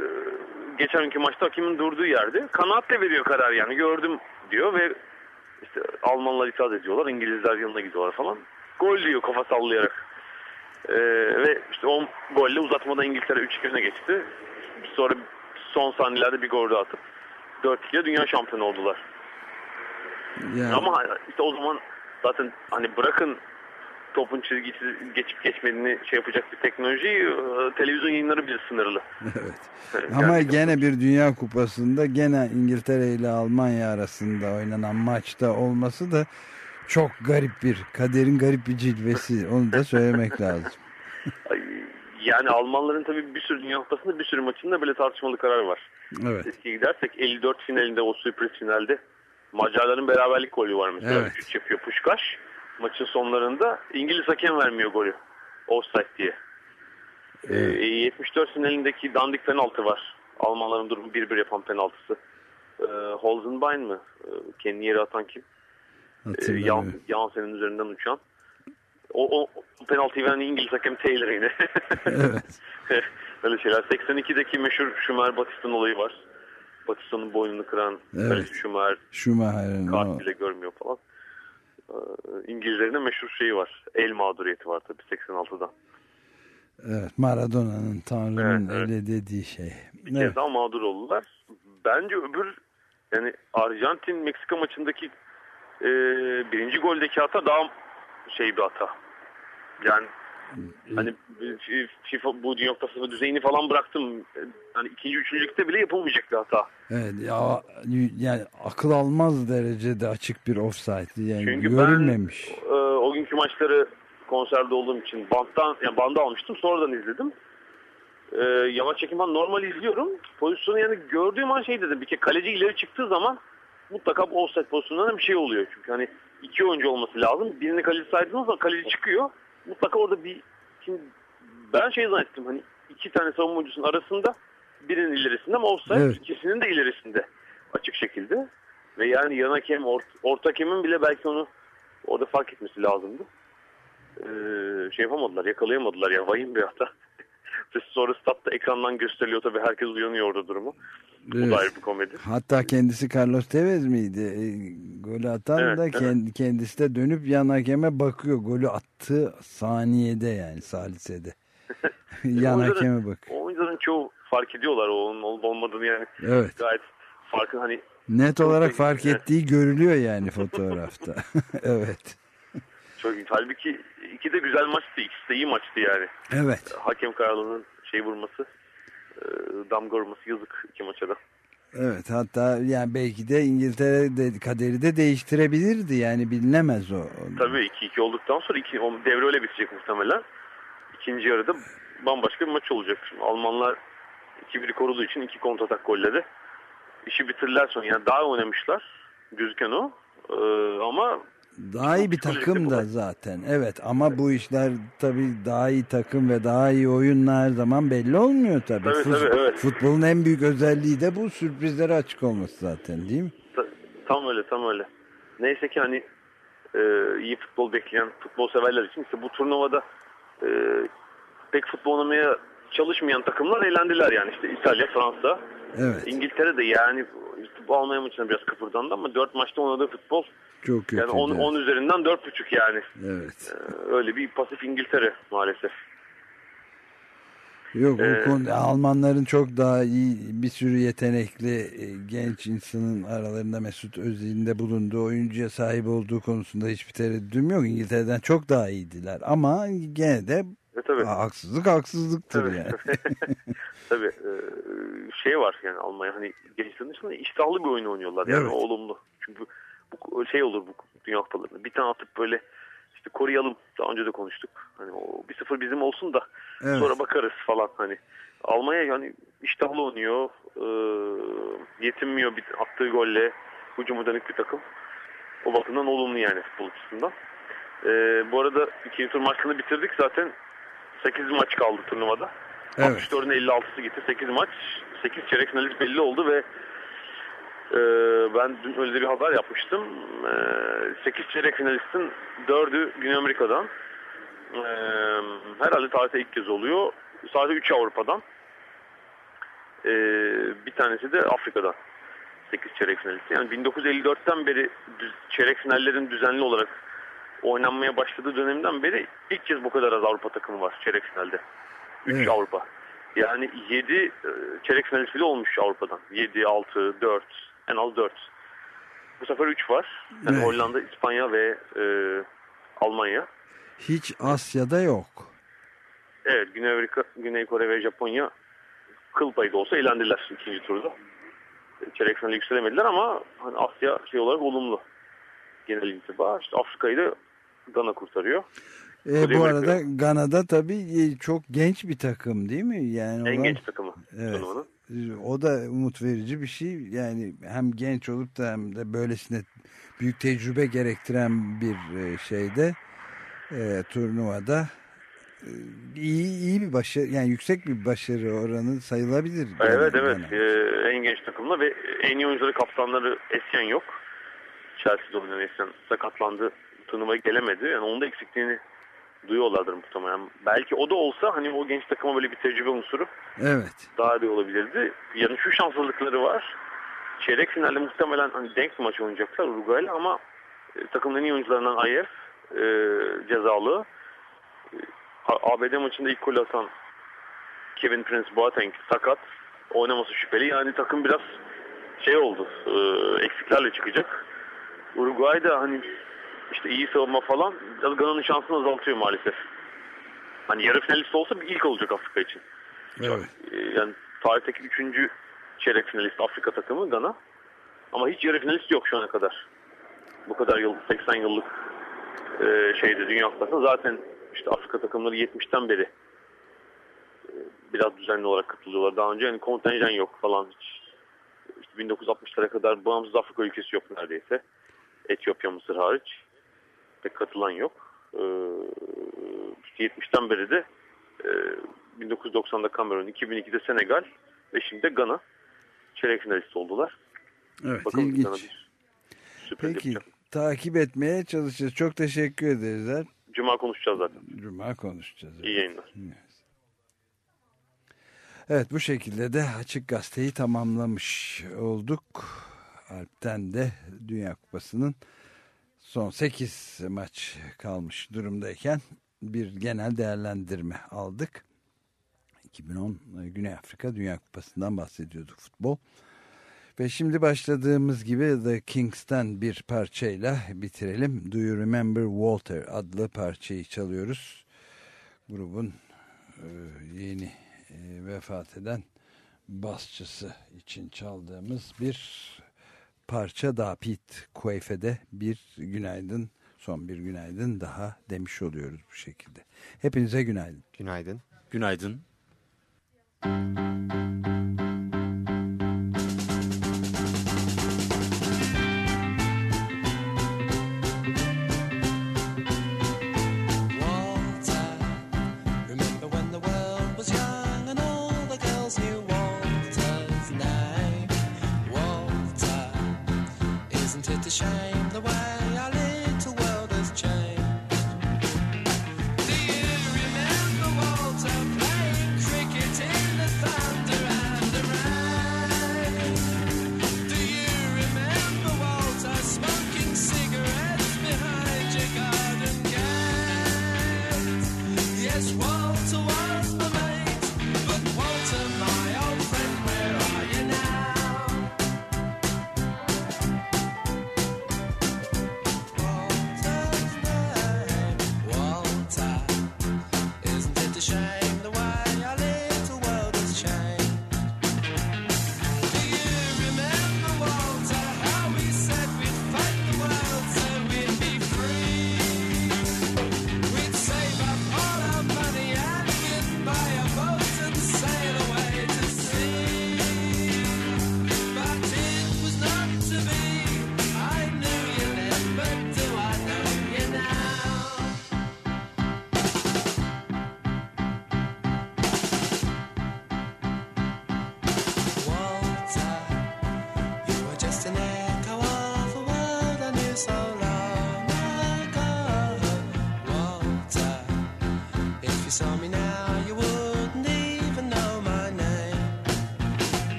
geçen günkü maçta hakemin durduğu yerde kanaatle veriyor karar yani gördüm diyor ve işte Almanlar itiraz ediyorlar İngilizler yanına gidiyorlar falan. Gol diyor kafa sallayarak. Ee, ve işte o golle uzatmada İngiltere 3-2 öne geçti. Sonra son saniyelerde bir gol daha atıp 4-2'ye dünya şampiyonu oldular. Yani, Ama işte o zaman zaten hani bırakın topun çizgisi geçip geçmediğini şey yapacak bir teknoloji e, televizyon yayınları bile sınırlı. evet. Yani Ama gene bir Dünya Kupası'nda gene İngiltere ile Almanya arasında oynanan maçta olması da çok garip bir kaderin garip bir cilvesi. Onu da söylemek lazım. Yani Almanların tabii bir sürü Dünya Kupası'nda bir sürü maçında böyle tartışmalı karar var. Evet. Eskiye gidersek 54 finalinde o sürpriz finalde Macarların beraberlik golü var mesela. Evet. 3 yapıyor Puşkaş. Maçın sonlarında İngiliz hakem vermiyor golü. Offside diye. Ee, 74 finalindeki dandik penaltı var. Almanların durumu 1-1 yapan penaltısı. Ee, Holzenbein mi? Ee, kendini yere atan kim? Ee, yan, Hatırlamıyorum. Jansen'in üzerinden uçan. O, o penaltıyı veren İngiliz hakem Taylor yine. Evet. Öyle şeyler. 82'deki meşhur Schumer Batista'nın olayı var. Batista'nın boynunu kıran Evet. Schumer Schumacher'ın o kart bile görmüyor falan. Ee, İngilizlerin de meşhur şeyi var. El mağduriyeti var tabii 86'dan. evet, Maradona'nın Tanrı'nın Evet, evet. eli dediği şey. Bir kez Evet. daha mağdur oldular. Bence öbür yani Arjantin Meksika maçındaki e, birinci goldeki hata daha şey bir hata. Yani hani FIFA bu Dünya Kupası düzeyini falan bıraktım. Hani ikinci, üçüncülükte bile yapılmayacak bir hata. Evet ya yani akıl almaz derecede açık bir offside yani Çünkü görülmemiş. ben e, o günkü maçları konserde olduğum için banttan yani banda almıştım sonradan izledim. E, yavaş çekimden normal izliyorum. Pozisyonu yani gördüğüm an şey dedim bir kere kaleci ileri çıktığı zaman mutlaka bu offside pozisyonunda bir şey oluyor. Çünkü hani iki oyuncu olması lazım. Birini kaleci saydığınız zaman kaleci çıkıyor. Mutlaka orada bir şimdi ben şey zannettim hani iki tane savunma oyuncusunun arasında birinin ilerisinde ama offside Evet. ikisinin de ilerisinde açık şekilde. Ve yani yan hakem, ort, orta hakemin bile belki onu orada fark etmesi lazımdı. Ee, şey yapamadılar, yakalayamadılar ya vahim bir hata. Sonra statta ekrandan gösteriliyor tabii herkes uyanıyor orada durumu. Bu Evet. da ayrı bir komedi. Hatta kendisi Carlos Tevez miydi? E, golü atan Evet, da evet. kendi, kendisi de dönüp yan hakeme bakıyor. Golü attığı saniyede yani salisede. yan hakeme bak. Oyuncuların çoğu fark ediyorlar o onun olup olmadığını yani. Evet. Gayet farkın hani Net olarak fark ettiği görülüyor yani fotoğrafta. evet. Çok halbuki iki de güzel maçtı. İkisi de iyi maçtı yani. Evet. Hakem kararlılığının şey vurması, e, damga vurması yazık iki maça da. Evet hatta yani belki de İngiltere de kaderi de değiştirebilirdi yani bilinemez o. Tabii 2-2 olduktan sonra iki, o devre öyle bitecek muhtemelen. İkinci yarıda bambaşka bir maç olacak. Şimdi Almanlar 2-1 koruduğu için iki kontratak golle işi bitirirler sonra. Yani daha oynamışlar gözüken o. Ee, ama Daha iyi bir takım da zaten. Evet ama bu işler tabii daha iyi takım ve daha iyi oyunla her zaman belli olmuyor tabii. Tabii, Fut- tabii, evet. Futbolun en büyük özelliği de bu sürprizlere açık olması zaten değil mi? ta- tam öyle tam öyle. Neyse ki hani e, iyi futbol bekleyen futbol severler için işte bu turnuvada e, pek futbol oynamaya çalışmayan takımlar eğlendiler yani işte İtalya, Fransa, Evet. İngiltere de yani futbol Almanya maçına biraz kıpırdandı ama 4 maçta oynadığı futbol Çok kötü. yani 10, 10 üzerinden 4.5 yani. Evet. Ee, Öyle bir pasif İngiltere maalesef. Yok Ee, o konu Almanların çok daha iyi bir sürü yetenekli e, genç insanın aralarında Mesut Özil'in de bulunduğu oyuncuya sahip olduğu konusunda hiçbir tereddüdüm yok. İngiltere'den çok daha iyiydiler ama gene de E, tabii. haksızlık haksızlıktır Tabii. yani. Tabii e, şey var yani Almanya hani gençlerin dışında iştahlı bir oyun oynuyorlar yani Evet. olumlu. Çünkü bu şey olur bu Dünya Kupalarında bir tane atıp böyle işte koruyalım daha önce de konuştuk. Hani o bir sıfır bizim olsun da Evet. sonra bakarız falan hani. Almanya yani iştahlı oynuyor. E, yetinmiyor bir attığı golle hücuma dönük bir takım. O bakımdan olumlu yani futbol açısından. E, bu arada ikinci tur maçlarını bitirdik zaten 8 maç kaldı turnuvada. Evet. 64'ün 56'sı gitti. 8 maç. 8 çeyrek finalist belli oldu ve e, ben dün öyle bir haber yapmıştım. E, 8 çeyrek finalistin 4'ü Güney Amerika'dan. E, herhalde tarihte ilk kez oluyor. Sadece 3 Avrupa'dan. E, bir tanesi de Afrika'dan. 8 çeyrek finalisti. Yani 1954'ten beri düz, çeyrek finallerin düzenli olarak oynanmaya başladığı dönemden beri ilk kez bu kadar az Avrupa takımı var çeyrek finalde. 3 Evet. Avrupa. Yani 7 çeyrek finalist bile olmuş Avrupa'dan. 7, 6, 4, en az 4. Bu sefer 3 var. Yani Evet. Hollanda, İspanya ve e, Almanya. Hiç Asya'da yok. Evet Güney Amerika, Güney Kore ve Japonya kıl payı da olsa eğlendiler ikinci turda. Çeyrek finale yükselemediler ama hani Asya şey olarak olumlu. Genel intiba. İşte Afrika'yı da Gana kurtarıyor. E, Kuzey bu Amerika. arada Gana'da tabii e, çok genç bir takım değil mi? Yani En olan- genç takımı. Evet. turnuvanın. O da umut verici bir şey. Yani hem genç olup da hem de böylesine büyük tecrübe gerektiren bir e, şeyde e, turnuvada e, iyi iyi bir başarı yani yüksek bir başarı oranı sayılabilir. Evet Gana- evet. Ee, en genç takımla ve en iyi oyuncuları kaptanları Esyen yok. Chelsea'de oynayan Esyen sakatlandı. Turnuvaya gelemedi. Yani onun da eksikliğini duyuyorlardır muhtemelen. Belki o da olsa hani o genç takıma böyle bir tecrübe unsuru Evet. daha iyi olabilirdi. Yani şu şanssızlıkları var. Çeyrek finalde muhtemelen hani denk bir maç oynayacaklar Uruguay'la ama e, takımın en iyi oyuncularından Ayev e, cezalı. E, ABD maçında ilk golü atan Kevin Prince Boateng sakat. Oynaması şüpheli. Yani takım biraz şey oldu. E, eksiklerle çıkacak. Uruguay'da hani işte iyi savunma falan biraz Gana'nın şansını azaltıyor maalesef. Hani yarı finalist olsa bir ilk olacak Afrika için. Evet. Ee, yani tarihteki üçüncü çeyrek finalist Afrika takımı Gana. Ama hiç yarı finalist yok şu ana kadar. Bu kadar yıl 80 yıllık e, şeyde Dünya Kupası'na zaten işte Afrika takımları 70'ten beri e, biraz düzenli olarak katılıyorlar. Daha önce yani kontenjan yok falan hiç. İşte 1960'lara kadar bağımsız Afrika ülkesi yok neredeyse. Etiyopya, Mısır hariç. Pek katılan yok. Ee, işte 70'ten beri de e, 1990'da Kamerun, 2002'de Senegal ve şimdi de Gana çeyrek finalist oldular. Evet Bakalım ilginç. Peki yapacak. takip etmeye çalışacağız. Çok teşekkür ederiz. Cuma konuşacağız zaten. Cuma konuşacağız. İyi yayınlar. Evet bu şekilde de Açık Gazete'yi tamamlamış olduk. Alp'ten de Dünya Kupası'nın son 8 maç kalmış durumdayken bir genel değerlendirme aldık. 2010 Güney Afrika Dünya Kupası'ndan bahsediyorduk futbol. Ve şimdi başladığımız gibi The Kings'ten bir parçayla bitirelim. Do You Remember Walter adlı parçayı çalıyoruz. Grubun e, yeni e, vefat eden basçısı için çaldığımız bir parça daha Pete Quaife'de bir günaydın son bir günaydın daha demiş oluyoruz bu şekilde. Hepinize günaydın. Günaydın. Günaydın. Walter,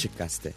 Açık Gazete.